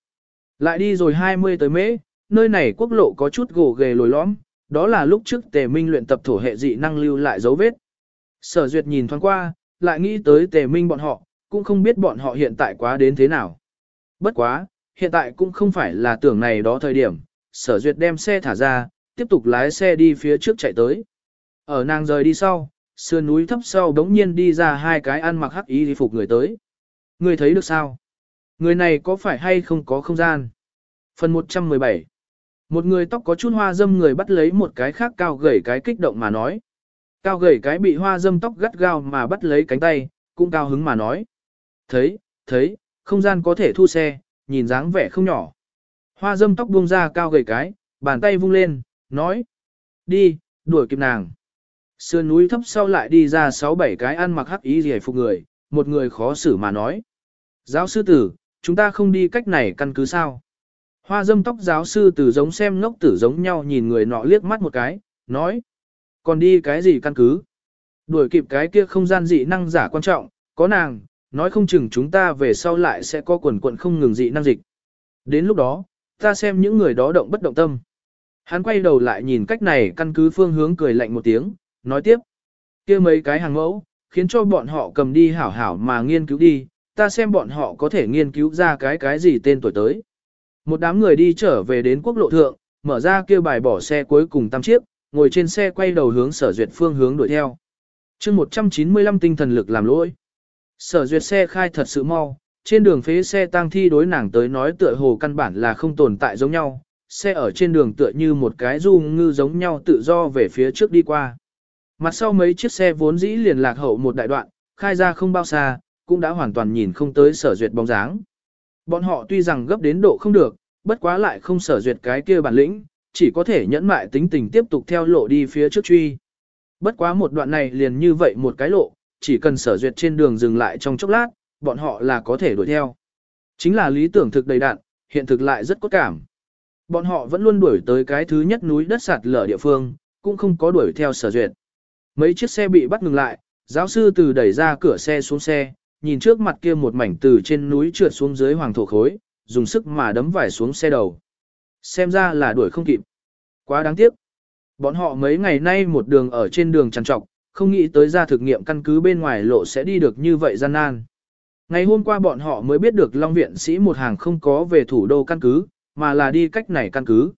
[SPEAKER 1] Lại đi rồi 20 tới mễ, nơi này quốc lộ có chút gồ ghề lồi lõm, đó là lúc trước tề minh luyện tập thổ hệ dị năng lưu lại dấu vết. Sở duyệt nhìn thoáng qua, lại nghĩ tới tề minh bọn họ, cũng không biết bọn họ hiện tại quá đến thế nào. Bất quá, hiện tại cũng không phải là tưởng này đó thời điểm, sở duyệt đem xe thả ra, tiếp tục lái xe đi phía trước chạy tới. Ở nàng rời đi sau, sườn núi thấp sau đống nhiên đi ra hai cái ăn mặc hắc y đi phục người tới. Người thấy được sao? Người này có phải hay không có không gian? Phần 117 Một người tóc có chút hoa dâm người bắt lấy một cái khác cao gầy cái kích động mà nói. Cao gầy cái bị hoa dâm tóc gắt gao mà bắt lấy cánh tay, cũng cao hứng mà nói. Thấy, thấy, không gian có thể thu xe, nhìn dáng vẻ không nhỏ. Hoa dâm tóc buông ra cao gầy cái, bàn tay vung lên, nói. Đi, đuổi kịp nàng. Sườn núi thấp sau lại đi ra sáu bảy cái ăn mặc hắc ý gì phục người, một người khó xử mà nói. Giáo sư tử, chúng ta không đi cách này căn cứ sao? Hoa dâm tóc giáo sư tử giống xem ngốc tử giống nhau nhìn người nọ liếc mắt một cái, nói. Còn đi cái gì căn cứ? Đuổi kịp cái kia không gian dị năng giả quan trọng, có nàng, nói không chừng chúng ta về sau lại sẽ có quần quận không ngừng dị năng dịch. Đến lúc đó, ta xem những người đó động bất động tâm. Hắn quay đầu lại nhìn cách này căn cứ phương hướng cười lạnh một tiếng, nói tiếp. kia mấy cái hàng mẫu, khiến cho bọn họ cầm đi hảo hảo mà nghiên cứu đi, ta xem bọn họ có thể nghiên cứu ra cái cái gì tên tuổi tới. Một đám người đi trở về đến quốc lộ thượng, mở ra kia bài bỏ xe cuối cùng tam chiếc, ngồi trên xe quay đầu hướng sở duyệt phương hướng đuổi theo. chương 195 tinh thần lực làm lỗi. Sở duyệt xe khai thật sự mau, trên đường phế xe tăng thi đối nàng tới nói tựa hồ căn bản là không tồn tại giống nhau, xe ở trên đường tựa như một cái du ngư giống nhau tự do về phía trước đi qua. Mặt sau mấy chiếc xe vốn dĩ liền lạc hậu một đại đoạn, khai ra không bao xa, cũng đã hoàn toàn nhìn không tới sở duyệt bóng dáng. Bọn họ tuy rằng gấp đến độ không được, bất quá lại không sở duyệt cái kia bản lĩnh, chỉ có thể nhẫn mại tính tình tiếp tục theo lộ đi phía trước truy. Bất quá một đoạn này liền như vậy một cái lộ, chỉ cần sở duyệt trên đường dừng lại trong chốc lát, bọn họ là có thể đuổi theo. Chính là lý tưởng thực đầy đạn, hiện thực lại rất cốt cảm. Bọn họ vẫn luôn đuổi tới cái thứ nhất núi đất sạt lở địa phương, cũng không có đuổi theo sở duyệt. Mấy chiếc xe bị bắt ngừng lại, giáo sư từ đẩy ra cửa xe xuống xe, nhìn trước mặt kia một mảnh từ trên núi trượt xuống dưới hoàng thổ khối, dùng sức mà đấm vải xuống xe đầu. Xem ra là đuổi không kịp. Quá đáng tiếc. Bọn họ mấy ngày nay một đường ở trên đường trằn trọc, không nghĩ tới ra thực nghiệm căn cứ bên ngoài lộ sẽ đi được như vậy gian nan. Ngày hôm qua bọn họ mới biết được Long Viện sĩ một hàng không có về thủ đô căn cứ, mà là đi cách này căn cứ.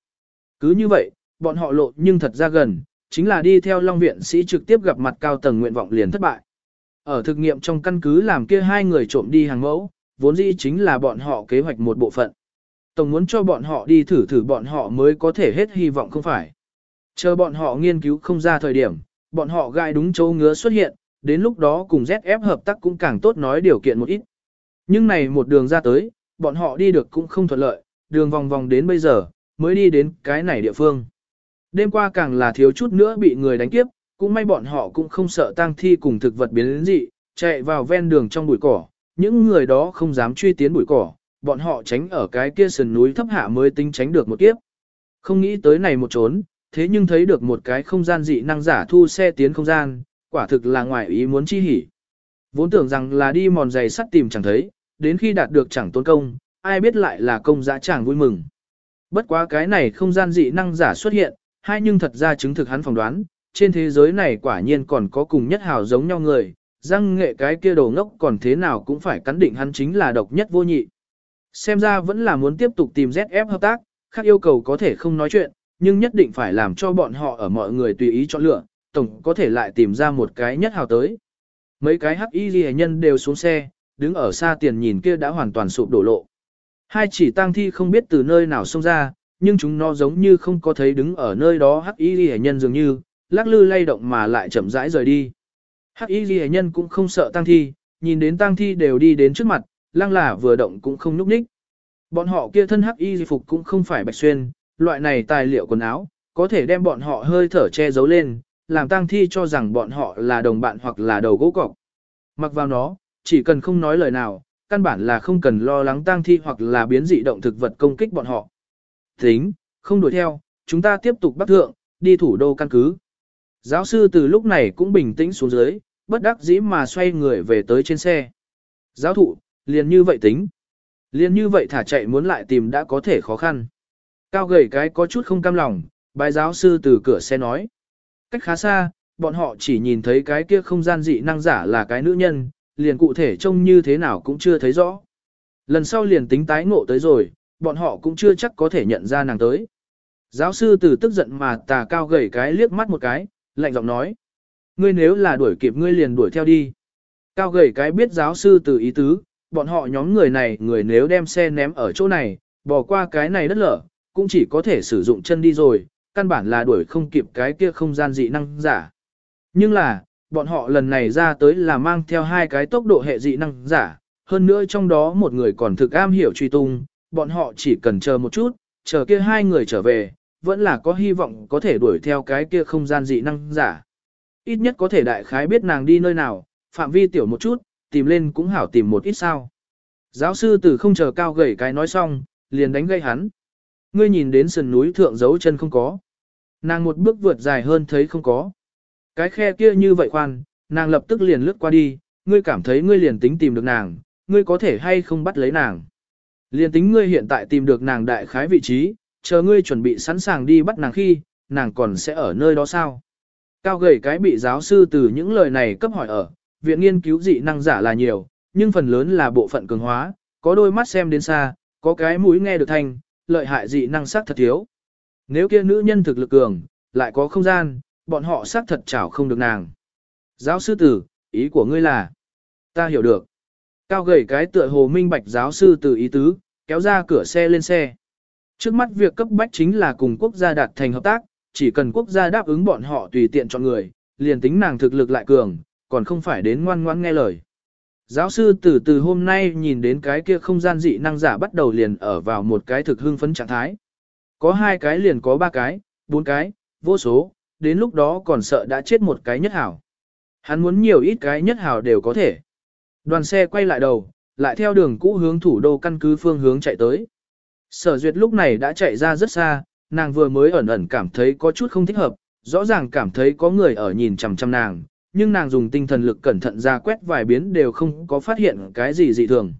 [SPEAKER 1] Cứ như vậy, bọn họ lộ nhưng thật ra gần, chính là đi theo Long Viện sĩ trực tiếp gặp mặt cao tầng nguyện vọng liền thất bại. Ở thực nghiệm trong căn cứ làm kia hai người trộm đi hàng mẫu, vốn dĩ chính là bọn họ kế hoạch một bộ phận. Tổng muốn cho bọn họ đi thử thử bọn họ mới có thể hết hy vọng không phải. Chờ bọn họ nghiên cứu không ra thời điểm, bọn họ gai đúng chỗ ngứa xuất hiện, đến lúc đó cùng ZF hợp tác cũng càng tốt nói điều kiện một ít. Nhưng này một đường ra tới, bọn họ đi được cũng không thuận lợi, đường vòng vòng đến bây giờ, mới đi đến cái này địa phương. Đêm qua càng là thiếu chút nữa bị người đánh kiếp, cũng may bọn họ cũng không sợ tang thi cùng thực vật biến đến dị, chạy vào ven đường trong bụi cỏ, những người đó không dám truy tiến bụi cỏ, bọn họ tránh ở cái kia sườn núi thấp hạ mới tính tránh được một kiếp. Không nghĩ tới này một trốn, thế nhưng thấy được một cái không gian dị năng giả thu xe tiến không gian, quả thực là ngoài ý muốn chi hỉ. Vốn tưởng rằng là đi mòn giày sắt tìm chẳng thấy, đến khi đạt được chẳng tốn công, ai biết lại là công dã chàng vui mừng. Bất quá cái này không gian dị năng giả xuất hiện, hai nhưng thật ra chứng thực hắn phỏng đoán, trên thế giới này quả nhiên còn có cùng nhất hào giống nhau người, răng nghệ cái kia đồ ngốc còn thế nào cũng phải cắn định hắn chính là độc nhất vô nhị. Xem ra vẫn là muốn tiếp tục tìm ZF hợp tác, khác yêu cầu có thể không nói chuyện, nhưng nhất định phải làm cho bọn họ ở mọi người tùy ý chọn lựa, tổng có thể lại tìm ra một cái nhất hào tới. Mấy cái hắc y ghi nhân đều xuống xe, đứng ở xa tiền nhìn kia đã hoàn toàn sụp đổ lộ. Hai chỉ tang thi không biết từ nơi nào xông ra, nhưng chúng nó giống như không có thấy đứng ở nơi đó hắc y ghi nhân dường như, lắc lư lay động mà lại chậm rãi rời đi. Hắc y ghi nhân cũng không sợ tang thi, nhìn đến tang thi đều đi đến trước mặt, lăng là vừa động cũng không núp ních. Bọn họ kia thân hắc y phục cũng không phải bạch xuyên, loại này tài liệu quần áo, có thể đem bọn họ hơi thở che giấu lên, làm tang thi cho rằng bọn họ là đồng bạn hoặc là đầu gỗ cọc. Mặc vào nó, chỉ cần không nói lời nào, căn bản là không cần lo lắng tang thi hoặc là biến dị động thực vật công kích bọn họ. Tính, không đuổi theo, chúng ta tiếp tục bắt thượng, đi thủ đô căn cứ. Giáo sư từ lúc này cũng bình tĩnh xuống dưới, bất đắc dĩ mà xoay người về tới trên xe. Giáo thụ, liền như vậy tính. Liền như vậy thả chạy muốn lại tìm đã có thể khó khăn. Cao gầy cái có chút không cam lòng, bài giáo sư từ cửa xe nói. Cách khá xa, bọn họ chỉ nhìn thấy cái kia không gian dị năng giả là cái nữ nhân, liền cụ thể trông như thế nào cũng chưa thấy rõ. Lần sau liền tính tái ngộ tới rồi, bọn họ cũng chưa chắc có thể nhận ra nàng tới. Giáo sư từ tức giận mà tà cao gầy cái liếc mắt một cái, lạnh giọng nói. Ngươi nếu là đuổi kịp ngươi liền đuổi theo đi. Cao gầy cái biết giáo sư từ ý tứ, bọn họ nhóm người này người nếu đem xe ném ở chỗ này, bỏ qua cái này đất lở, cũng chỉ có thể sử dụng chân đi rồi, căn bản là đuổi không kịp cái kia không gian dị năng giả. Nhưng là, bọn họ lần này ra tới là mang theo hai cái tốc độ hệ dị năng giả, hơn nữa trong đó một người còn thực am hiểu truy tung, bọn họ chỉ cần chờ một chút, chờ kia hai người trở về, vẫn là có hy vọng có thể đuổi theo cái kia không gian dị năng giả. Ít nhất có thể đại khái biết nàng đi nơi nào, phạm vi tiểu một chút, tìm lên cũng hảo tìm một ít sao. Giáo sư từ không chờ cao gầy cái nói xong, liền đánh gây hắn. Ngươi nhìn đến sườn núi thượng dấu chân không có. Nàng một bước vượt dài hơn thấy không có. Cái khe kia như vậy khoan, nàng lập tức liền lướt qua đi, ngươi cảm thấy ngươi liền tính tìm được nàng, ngươi có thể hay không bắt lấy nàng. Liền tính ngươi hiện tại tìm được nàng đại khái vị trí, chờ ngươi chuẩn bị sẵn sàng đi bắt nàng khi, nàng còn sẽ ở nơi đó sao? Cao gầy cái bị giáo sư từ những lời này cấp hỏi ở, viện nghiên cứu dị năng giả là nhiều, nhưng phần lớn là bộ phận cường hóa, có đôi mắt xem đến xa, có cái mũi nghe được thanh, lợi hại dị năng sắc thật thiếu. Nếu kia nữ nhân thực lực cường, lại có không gian, bọn họ xác thật chảo không được nàng. Giáo sư tử, ý của ngươi là, ta hiểu được. Cao gầy cái tựa hồ minh bạch giáo sư tử ý tứ, kéo ra cửa xe lên xe. Trước mắt việc cấp bách chính là cùng quốc gia đạt thành hợp tác, chỉ cần quốc gia đáp ứng bọn họ tùy tiện chọn người, liền tính nàng thực lực lại cường, còn không phải đến ngoan ngoãn nghe lời. Giáo sư từ từ hôm nay nhìn đến cái kia không gian dị năng giả bắt đầu liền ở vào một cái thực hưng phấn trạng thái. Có hai cái liền có ba cái, bốn cái, vô số, đến lúc đó còn sợ đã chết một cái nhất hảo. Hắn muốn nhiều ít cái nhất hảo đều có thể. Đoàn xe quay lại đầu, lại theo đường cũ hướng thủ đô căn cứ phương hướng chạy tới. Sở duyệt lúc này đã chạy ra rất xa, nàng vừa mới ẩn ẩn cảm thấy có chút không thích hợp, rõ ràng cảm thấy có người ở nhìn chằm chằm nàng, nhưng nàng dùng tinh thần lực cẩn thận ra quét vài biến đều không có phát hiện cái gì dị thường.